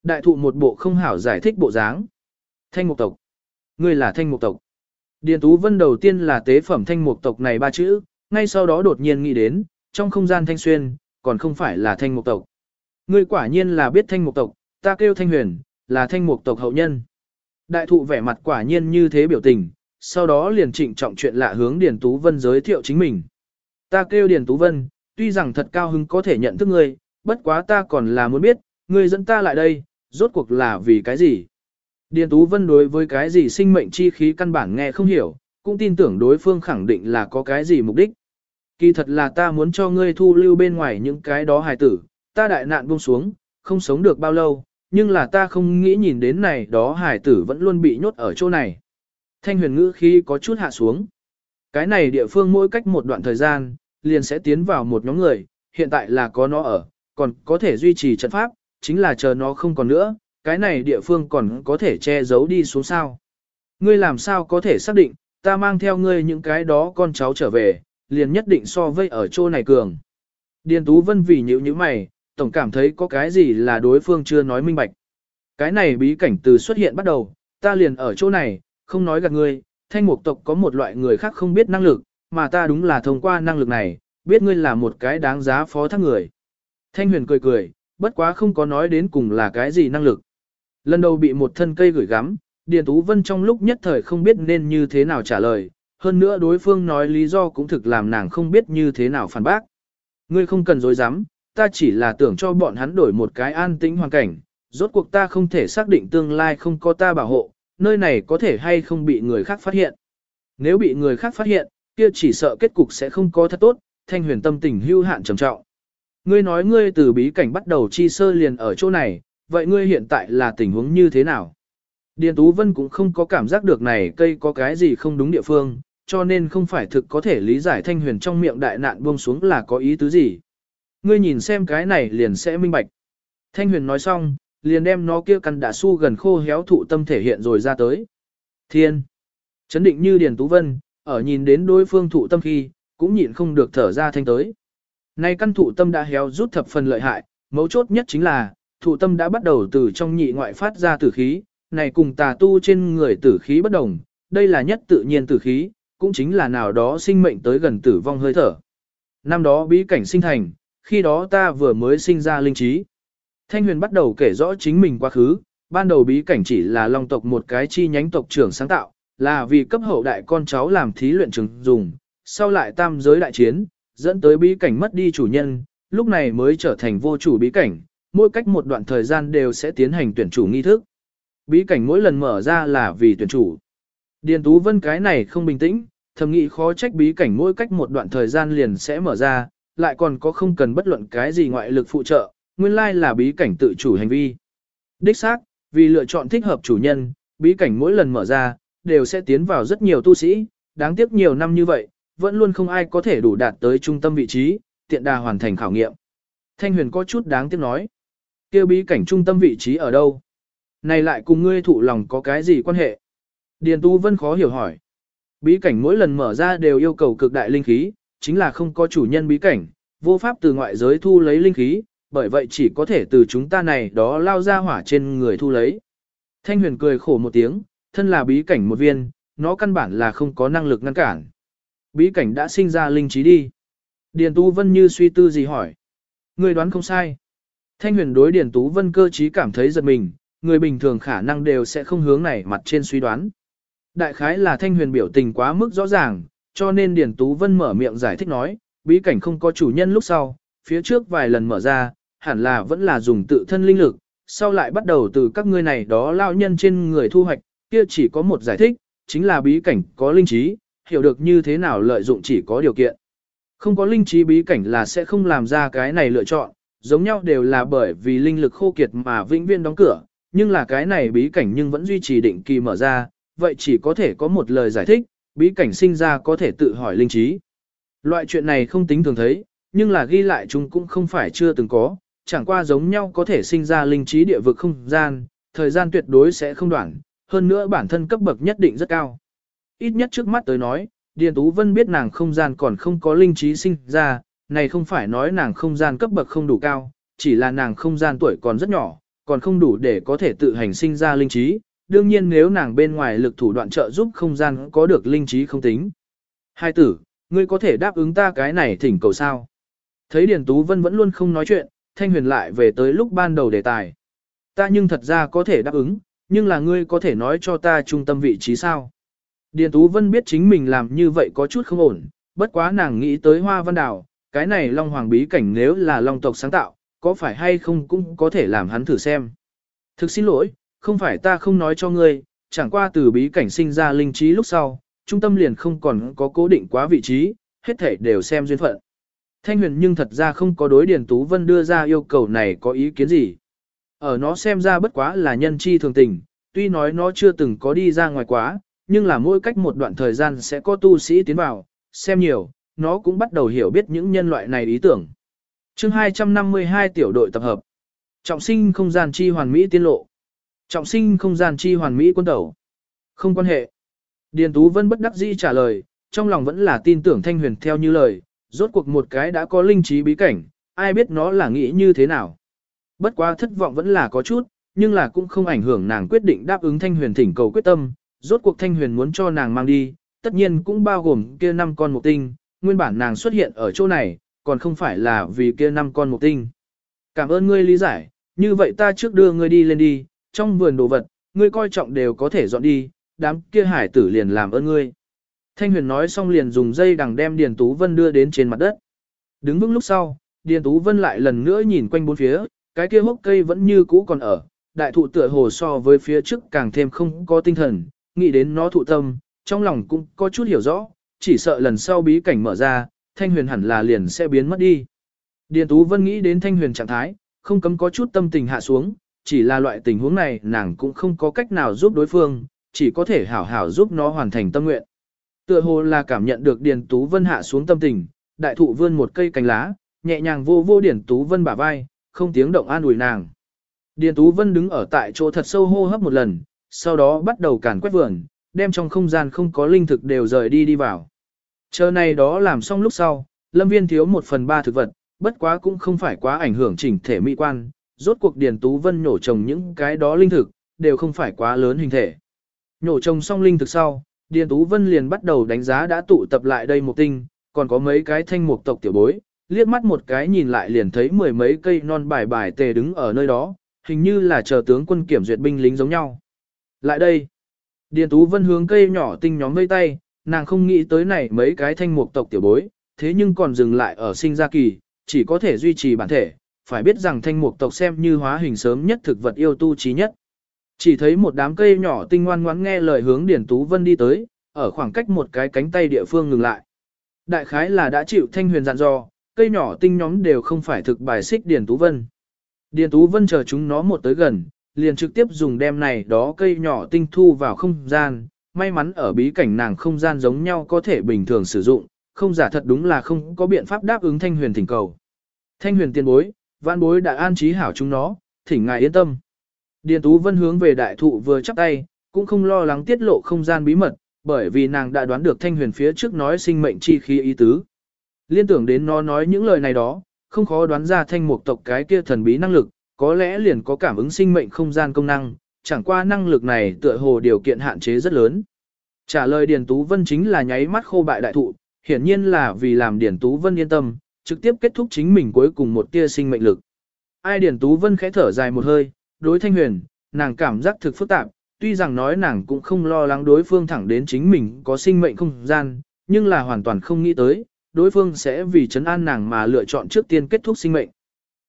Đại thụ một bộ không hảo giải thích bộ dáng. Thanh mục tộc. Ngươi là thanh mục tộc. Điền Tú Vân đầu tiên là tế phẩm thanh mục tộc này ba chữ, ngay sau đó đột nhiên nghĩ đến, trong không gian thanh xuyên, còn không phải là thanh mục tộc. Ngươi quả nhiên là biết thanh mục tộc, ta kêu thanh huyền, là thanh mục tộc hậu nhân. Đại thụ vẻ mặt quả nhiên như thế biểu tình, sau đó liền trịnh trọng chuyện lạ hướng Điền Tú Vân giới thiệu chính mình. Ta kêu Điền Tú Vân, tuy rằng thật cao hứng có thể nhận thức ngươi, bất quá ta còn là muốn biết, ngươi dẫn ta lại đây, rốt cuộc là vì cái gì. Điền Tú Vân đối với cái gì sinh mệnh chi khí căn bản nghe không hiểu, cũng tin tưởng đối phương khẳng định là có cái gì mục đích. Kỳ thật là ta muốn cho ngươi thu lưu bên ngoài những cái đó hài tử, ta đại nạn buông xuống, không sống được bao lâu, nhưng là ta không nghĩ nhìn đến này đó hài tử vẫn luôn bị nhốt ở chỗ này. Thanh huyền ngữ khi có chút hạ xuống. Cái này địa phương mỗi cách một đoạn thời gian, liền sẽ tiến vào một nhóm người, hiện tại là có nó ở, còn có thể duy trì trận pháp, chính là chờ nó không còn nữa, cái này địa phương còn có thể che giấu đi xuống sao. Ngươi làm sao có thể xác định, ta mang theo ngươi những cái đó con cháu trở về, liền nhất định so vây ở chỗ này cường. Điền Tú Vân vì nhữ như mày, tổng cảm thấy có cái gì là đối phương chưa nói minh bạch. Cái này bí cảnh từ xuất hiện bắt đầu, ta liền ở chỗ này, không nói gạt ngươi, thanh mục tộc có một loại người khác không biết năng lực, mà ta đúng là thông qua năng lực này, biết ngươi là một cái đáng giá phó thác người. Thanh huyền cười cười, bất quá không có nói đến cùng là cái gì năng lực. Lần đầu bị một thân cây gửi gắm, Điền Tú Vân trong lúc nhất thời không biết nên như thế nào trả lời, hơn nữa đối phương nói lý do cũng thực làm nàng không biết như thế nào phản bác. Ngươi không cần dối dám, ta chỉ là tưởng cho bọn hắn đổi một cái an tĩnh hoàn cảnh, rốt cuộc ta không thể xác định tương lai không có ta bảo hộ, nơi này có thể hay không bị người khác phát hiện. Nếu bị người khác phát hiện, kia chỉ sợ kết cục sẽ không có thật tốt, thanh huyền tâm tình hưu hạn trầm trọng. Ngươi nói ngươi từ bí cảnh bắt đầu chi sơ liền ở chỗ này, vậy ngươi hiện tại là tình huống như thế nào? Điền Tú Vân cũng không có cảm giác được này cây có cái gì không đúng địa phương, cho nên không phải thực có thể lý giải thanh huyền trong miệng đại nạn buông xuống là có ý tứ gì. Ngươi nhìn xem cái này liền sẽ minh bạch. Thanh huyền nói xong, liền đem nó kia căn đã su gần khô héo thụ tâm thể hiện rồi ra tới. Thiên! Chấn định như Điền Tú Vân, ở nhìn đến đối phương thụ tâm khi, cũng nhịn không được thở ra thanh tới. Nay căn thụ tâm đã héo rút thập phần lợi hại, mấu chốt nhất chính là, thụ tâm đã bắt đầu từ trong nhị ngoại phát ra tử khí, này cùng tà tu trên người tử khí bất đồng, đây là nhất tự nhiên tử khí, cũng chính là nào đó sinh mệnh tới gần tử vong hơi thở. Năm đó bí cảnh sinh thành, khi đó ta vừa mới sinh ra linh trí. Thanh huyền bắt đầu kể rõ chính mình quá khứ, ban đầu bí cảnh chỉ là long tộc một cái chi nhánh tộc trưởng sáng tạo, là vì cấp hậu đại con cháu làm thí luyện trường dùng, sau lại tam giới đại chiến, dẫn tới bí cảnh mất đi chủ nhân, lúc này mới trở thành vô chủ bí cảnh, mỗi cách một đoạn thời gian đều sẽ tiến hành tuyển chủ nghi thức. Bí cảnh mỗi lần mở ra là vì tuyển chủ. Điền Tú Vân cái này không bình tĩnh, thầm nghĩ khó trách bí cảnh mỗi cách một đoạn thời gian liền sẽ mở ra, lại còn có không cần bất luận cái gì ngoại lực phụ trợ, nguyên lai là bí cảnh tự chủ hành vi. Đích xác, vì lựa chọn thích hợp chủ nhân, bí cảnh mỗi lần mở ra, đều sẽ tiến vào rất nhiều tu sĩ, đáng tiếc nhiều năm như vậy, vẫn luôn không ai có thể đủ đạt tới trung tâm vị trí, tiện đà hoàn thành khảo nghiệm. Thanh huyền có chút đáng tiếc nói. kêu bí cảnh trung tâm vị trí ở đâu? Này lại cùng ngươi thụ lòng có cái gì quan hệ? Điền Tu Vân khó hiểu hỏi. Bí cảnh mỗi lần mở ra đều yêu cầu cực đại linh khí, chính là không có chủ nhân bí cảnh, vô pháp từ ngoại giới thu lấy linh khí, bởi vậy chỉ có thể từ chúng ta này đó lao ra hỏa trên người thu lấy. Thanh huyền cười khổ một tiếng, thân là bí cảnh một viên, nó căn bản là không có năng lực ngăn cản. Bí cảnh đã sinh ra linh trí đi. Điền Tú Vân như suy tư gì hỏi. Người đoán không sai. Thanh huyền đối Điền Tú Vân cơ trí cảm thấy giật mình, người bình thường khả năng đều sẽ không hướng này mặt trên suy đoán. Đại khái là Thanh huyền biểu tình quá mức rõ ràng, cho nên Điền Tú Vân mở miệng giải thích nói, bí cảnh không có chủ nhân lúc sau, phía trước vài lần mở ra, hẳn là vẫn là dùng tự thân linh lực, sau lại bắt đầu từ các ngươi này đó lao nhân trên người thu hoạch, kia chỉ có một giải thích, chính là bí cảnh có linh trí, hiểu được như thế nào lợi dụng chỉ có điều kiện. Không có linh trí bí cảnh là sẽ không làm ra cái này lựa chọn, giống nhau đều là bởi vì linh lực khô kiệt mà vĩnh viên đóng cửa, nhưng là cái này bí cảnh nhưng vẫn duy trì định kỳ mở ra, vậy chỉ có thể có một lời giải thích, bí cảnh sinh ra có thể tự hỏi linh trí. Loại chuyện này không tính thường thấy, nhưng là ghi lại chúng cũng không phải chưa từng có, chẳng qua giống nhau có thể sinh ra linh trí địa vực không gian, thời gian tuyệt đối sẽ không đoạn, hơn nữa bản thân cấp bậc nhất định rất cao. Ít nhất trước mắt tới nói, Điền Tú Vân biết nàng không gian còn không có linh trí sinh ra, này không phải nói nàng không gian cấp bậc không đủ cao, chỉ là nàng không gian tuổi còn rất nhỏ, còn không đủ để có thể tự hành sinh ra linh trí. Đương nhiên nếu nàng bên ngoài lực thủ đoạn trợ giúp không gian có được linh trí không tính. Hai tử, ngươi có thể đáp ứng ta cái này thỉnh cầu sao? Thấy Điền Tú Vân vẫn luôn không nói chuyện, Thanh Huyền lại về tới lúc ban đầu đề tài. Ta nhưng thật ra có thể đáp ứng, nhưng là ngươi có thể nói cho ta trung tâm vị trí sao? Điền Tú Vân biết chính mình làm như vậy có chút không ổn, bất quá nàng nghĩ tới hoa văn đảo, cái này Long Hoàng bí cảnh nếu là Long tộc sáng tạo, có phải hay không cũng có thể làm hắn thử xem. Thực xin lỗi, không phải ta không nói cho ngươi, chẳng qua từ bí cảnh sinh ra linh trí lúc sau, trung tâm liền không còn có cố định quá vị trí, hết thể đều xem duyên phận. Thanh huyền nhưng thật ra không có đối Điền Tú Vân đưa ra yêu cầu này có ý kiến gì. Ở nó xem ra bất quá là nhân chi thường tình, tuy nói nó chưa từng có đi ra ngoài quá, nhưng là mỗi cách một đoạn thời gian sẽ có tu sĩ tiến vào, xem nhiều, nó cũng bắt đầu hiểu biết những nhân loại này ý tưởng. chương 252 tiểu đội tập hợp. Trọng sinh không gian chi hoàn mỹ tiên lộ. Trọng sinh không gian chi hoàn mỹ quân tẩu. Không quan hệ. Điền Tú Vân bất đắc dĩ trả lời, trong lòng vẫn là tin tưởng Thanh Huyền theo như lời, rốt cuộc một cái đã có linh trí bí cảnh, ai biết nó là nghĩ như thế nào. Bất quá thất vọng vẫn là có chút, nhưng là cũng không ảnh hưởng nàng quyết định đáp ứng Thanh Huyền thỉnh cầu quyết tâm, rốt cuộc Thanh Huyền muốn cho nàng mang đi, tất nhiên cũng bao gồm kia năm con mục tinh, nguyên bản nàng xuất hiện ở chỗ này, còn không phải là vì kia năm con mục tinh. Cảm ơn ngươi lý giải, như vậy ta trước đưa ngươi đi lên đi, trong vườn đồ vật, ngươi coi trọng đều có thể dọn đi, đám kia hải tử liền làm ơn ngươi. Thanh huyền nói xong liền dùng dây đằng đem Điền Tú Vân đưa đến trên mặt đất. Đứng vững lúc sau, Điền Tú Vân lại lần nữa nhìn quanh bốn phía, cái kia hốc cây vẫn như cũ còn ở, đại thụ tựa hồ so với phía trước càng thêm không có tinh thần, nghĩ đến nó thụ tâm, trong lòng cũng có chút hiểu rõ, chỉ sợ lần sau bí cảnh mở ra, Thanh huyền hẳn là liền sẽ biến mất đi. Điền Tú Vân nghĩ đến Thanh huyền trạng thái, không cấm có chút tâm tình hạ xuống, chỉ là loại tình huống này nàng cũng không có cách nào giúp đối phương, chỉ có thể hảo hảo giúp nó hoàn thành tâm nguyện. Tựa hồ là cảm nhận được Điền Tú Vân hạ xuống tâm tình, đại thụ vươn một cây cành lá, nhẹ nhàng vô vô Điền Tú Vân bả vai, không tiếng động an ủi nàng. Điền Tú Vân đứng ở tại chỗ thật sâu hô hấp một lần, sau đó bắt đầu càn quét vườn, đem trong không gian không có linh thực đều rời đi đi vào. Chờ này đó làm xong lúc sau, lâm viên thiếu một phần ba thực vật, bất quá cũng không phải quá ảnh hưởng chỉnh thể mỹ quan, rốt cuộc Điền Tú Vân nhổ trồng những cái đó linh thực, đều không phải quá lớn hình thể. Nhổ trồng xong linh thực sau, Điền Tú Vân liền bắt đầu đánh giá đã tụ tập lại đây một tinh, còn có mấy cái thanh mục tộc tiểu bối, liếc mắt một cái nhìn lại liền thấy mười mấy cây non bài bài tề đứng ở nơi đó, hình như là chờ tướng quân kiểm duyệt binh lính giống nhau. Lại đây, Điền Tú Vân hướng cây nhỏ tinh nhóm vây tay, nàng không nghĩ tới này mấy cái thanh mục tộc tiểu bối, thế nhưng còn dừng lại ở sinh ra kỳ, chỉ có thể duy trì bản thể, phải biết rằng thanh mục tộc xem như hóa hình sớm nhất thực vật yêu tu trí nhất. Chỉ thấy một đám cây nhỏ tinh ngoan ngoãn nghe lời hướng Điền Tú Vân đi tới, ở khoảng cách một cái cánh tay địa phương ngừng lại. Đại khái là đã chịu thanh huyền dặn dò, cây nhỏ tinh nhóm đều không phải thực bài xích Điền Tú Vân. Điền Tú Vân chờ chúng nó một tới gần, liền trực tiếp dùng đem này đó cây nhỏ tinh thu vào không gian, may mắn ở bí cảnh nàng không gian giống nhau có thể bình thường sử dụng, không giả thật đúng là không có biện pháp đáp ứng thanh huyền thỉnh cầu. Thanh huyền tiên bối, vạn bối đã an trí hảo chúng nó, thỉnh ngài yên tâm. Điền Tú Vân hướng về đại thụ vừa chắp tay, cũng không lo lắng tiết lộ không gian bí mật, bởi vì nàng đã đoán được thanh huyền phía trước nói sinh mệnh chi khí ý tứ. Liên tưởng đến nó nói những lời này đó, không khó đoán ra thanh mục tộc cái kia thần bí năng lực, có lẽ liền có cảm ứng sinh mệnh không gian công năng, chẳng qua năng lực này tựa hồ điều kiện hạn chế rất lớn. Trả lời Điền Tú Vân chính là nháy mắt khô bại đại thụ, hiển nhiên là vì làm Điền Tú Vân yên tâm, trực tiếp kết thúc chính mình cuối cùng một tia sinh mệnh lực. Ai Điền Tú Vân khẽ thở dài một hơi, đối thanh huyền, nàng cảm giác thực phức tạp, tuy rằng nói nàng cũng không lo lắng đối phương thẳng đến chính mình có sinh mệnh không gian, nhưng là hoàn toàn không nghĩ tới, đối phương sẽ vì chấn an nàng mà lựa chọn trước tiên kết thúc sinh mệnh.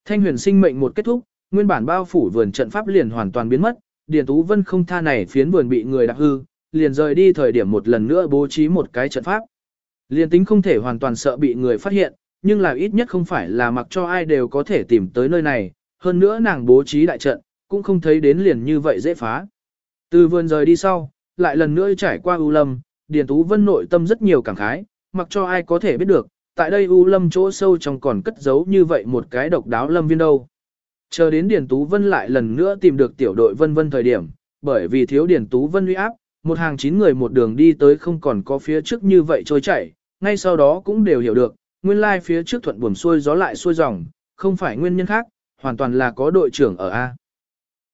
Thanh huyền sinh mệnh một kết thúc, nguyên bản bao phủ vườn trận pháp liền hoàn toàn biến mất, Điền Tú Vân không tha này phiến vườn bị người đạp hư, liền rời đi thời điểm một lần nữa bố trí một cái trận pháp. Liền tính không thể hoàn toàn sợ bị người phát hiện, nhưng là ít nhất không phải là mặc cho ai đều có thể tìm tới nơi này, hơn nữa nàng bố trí đại trận, cũng không thấy đến liền như vậy dễ phá. Từ vườn rời đi sau, lại lần nữa trải qua ưu Lâm, Điền Tú Vân nội tâm rất nhiều cảm khái, mặc cho ai có thể biết được, tại đây U Lâm chỗ sâu trong còn cất giấu như vậy một cái độc đáo lâm viên đâu. Chờ đến Điền Tú Vân lại lần nữa tìm được tiểu đội vân vân thời điểm, bởi vì thiếu Điền Tú Vân uy áp, một hàng chín người một đường đi tới không còn có phía trước như vậy trôi chảy, ngay sau đó cũng đều hiểu được, nguyên lai phía trước thuận buồm xuôi gió lại xuôi dòng, không phải nguyên nhân khác, hoàn toàn là có đội trưởng ở A.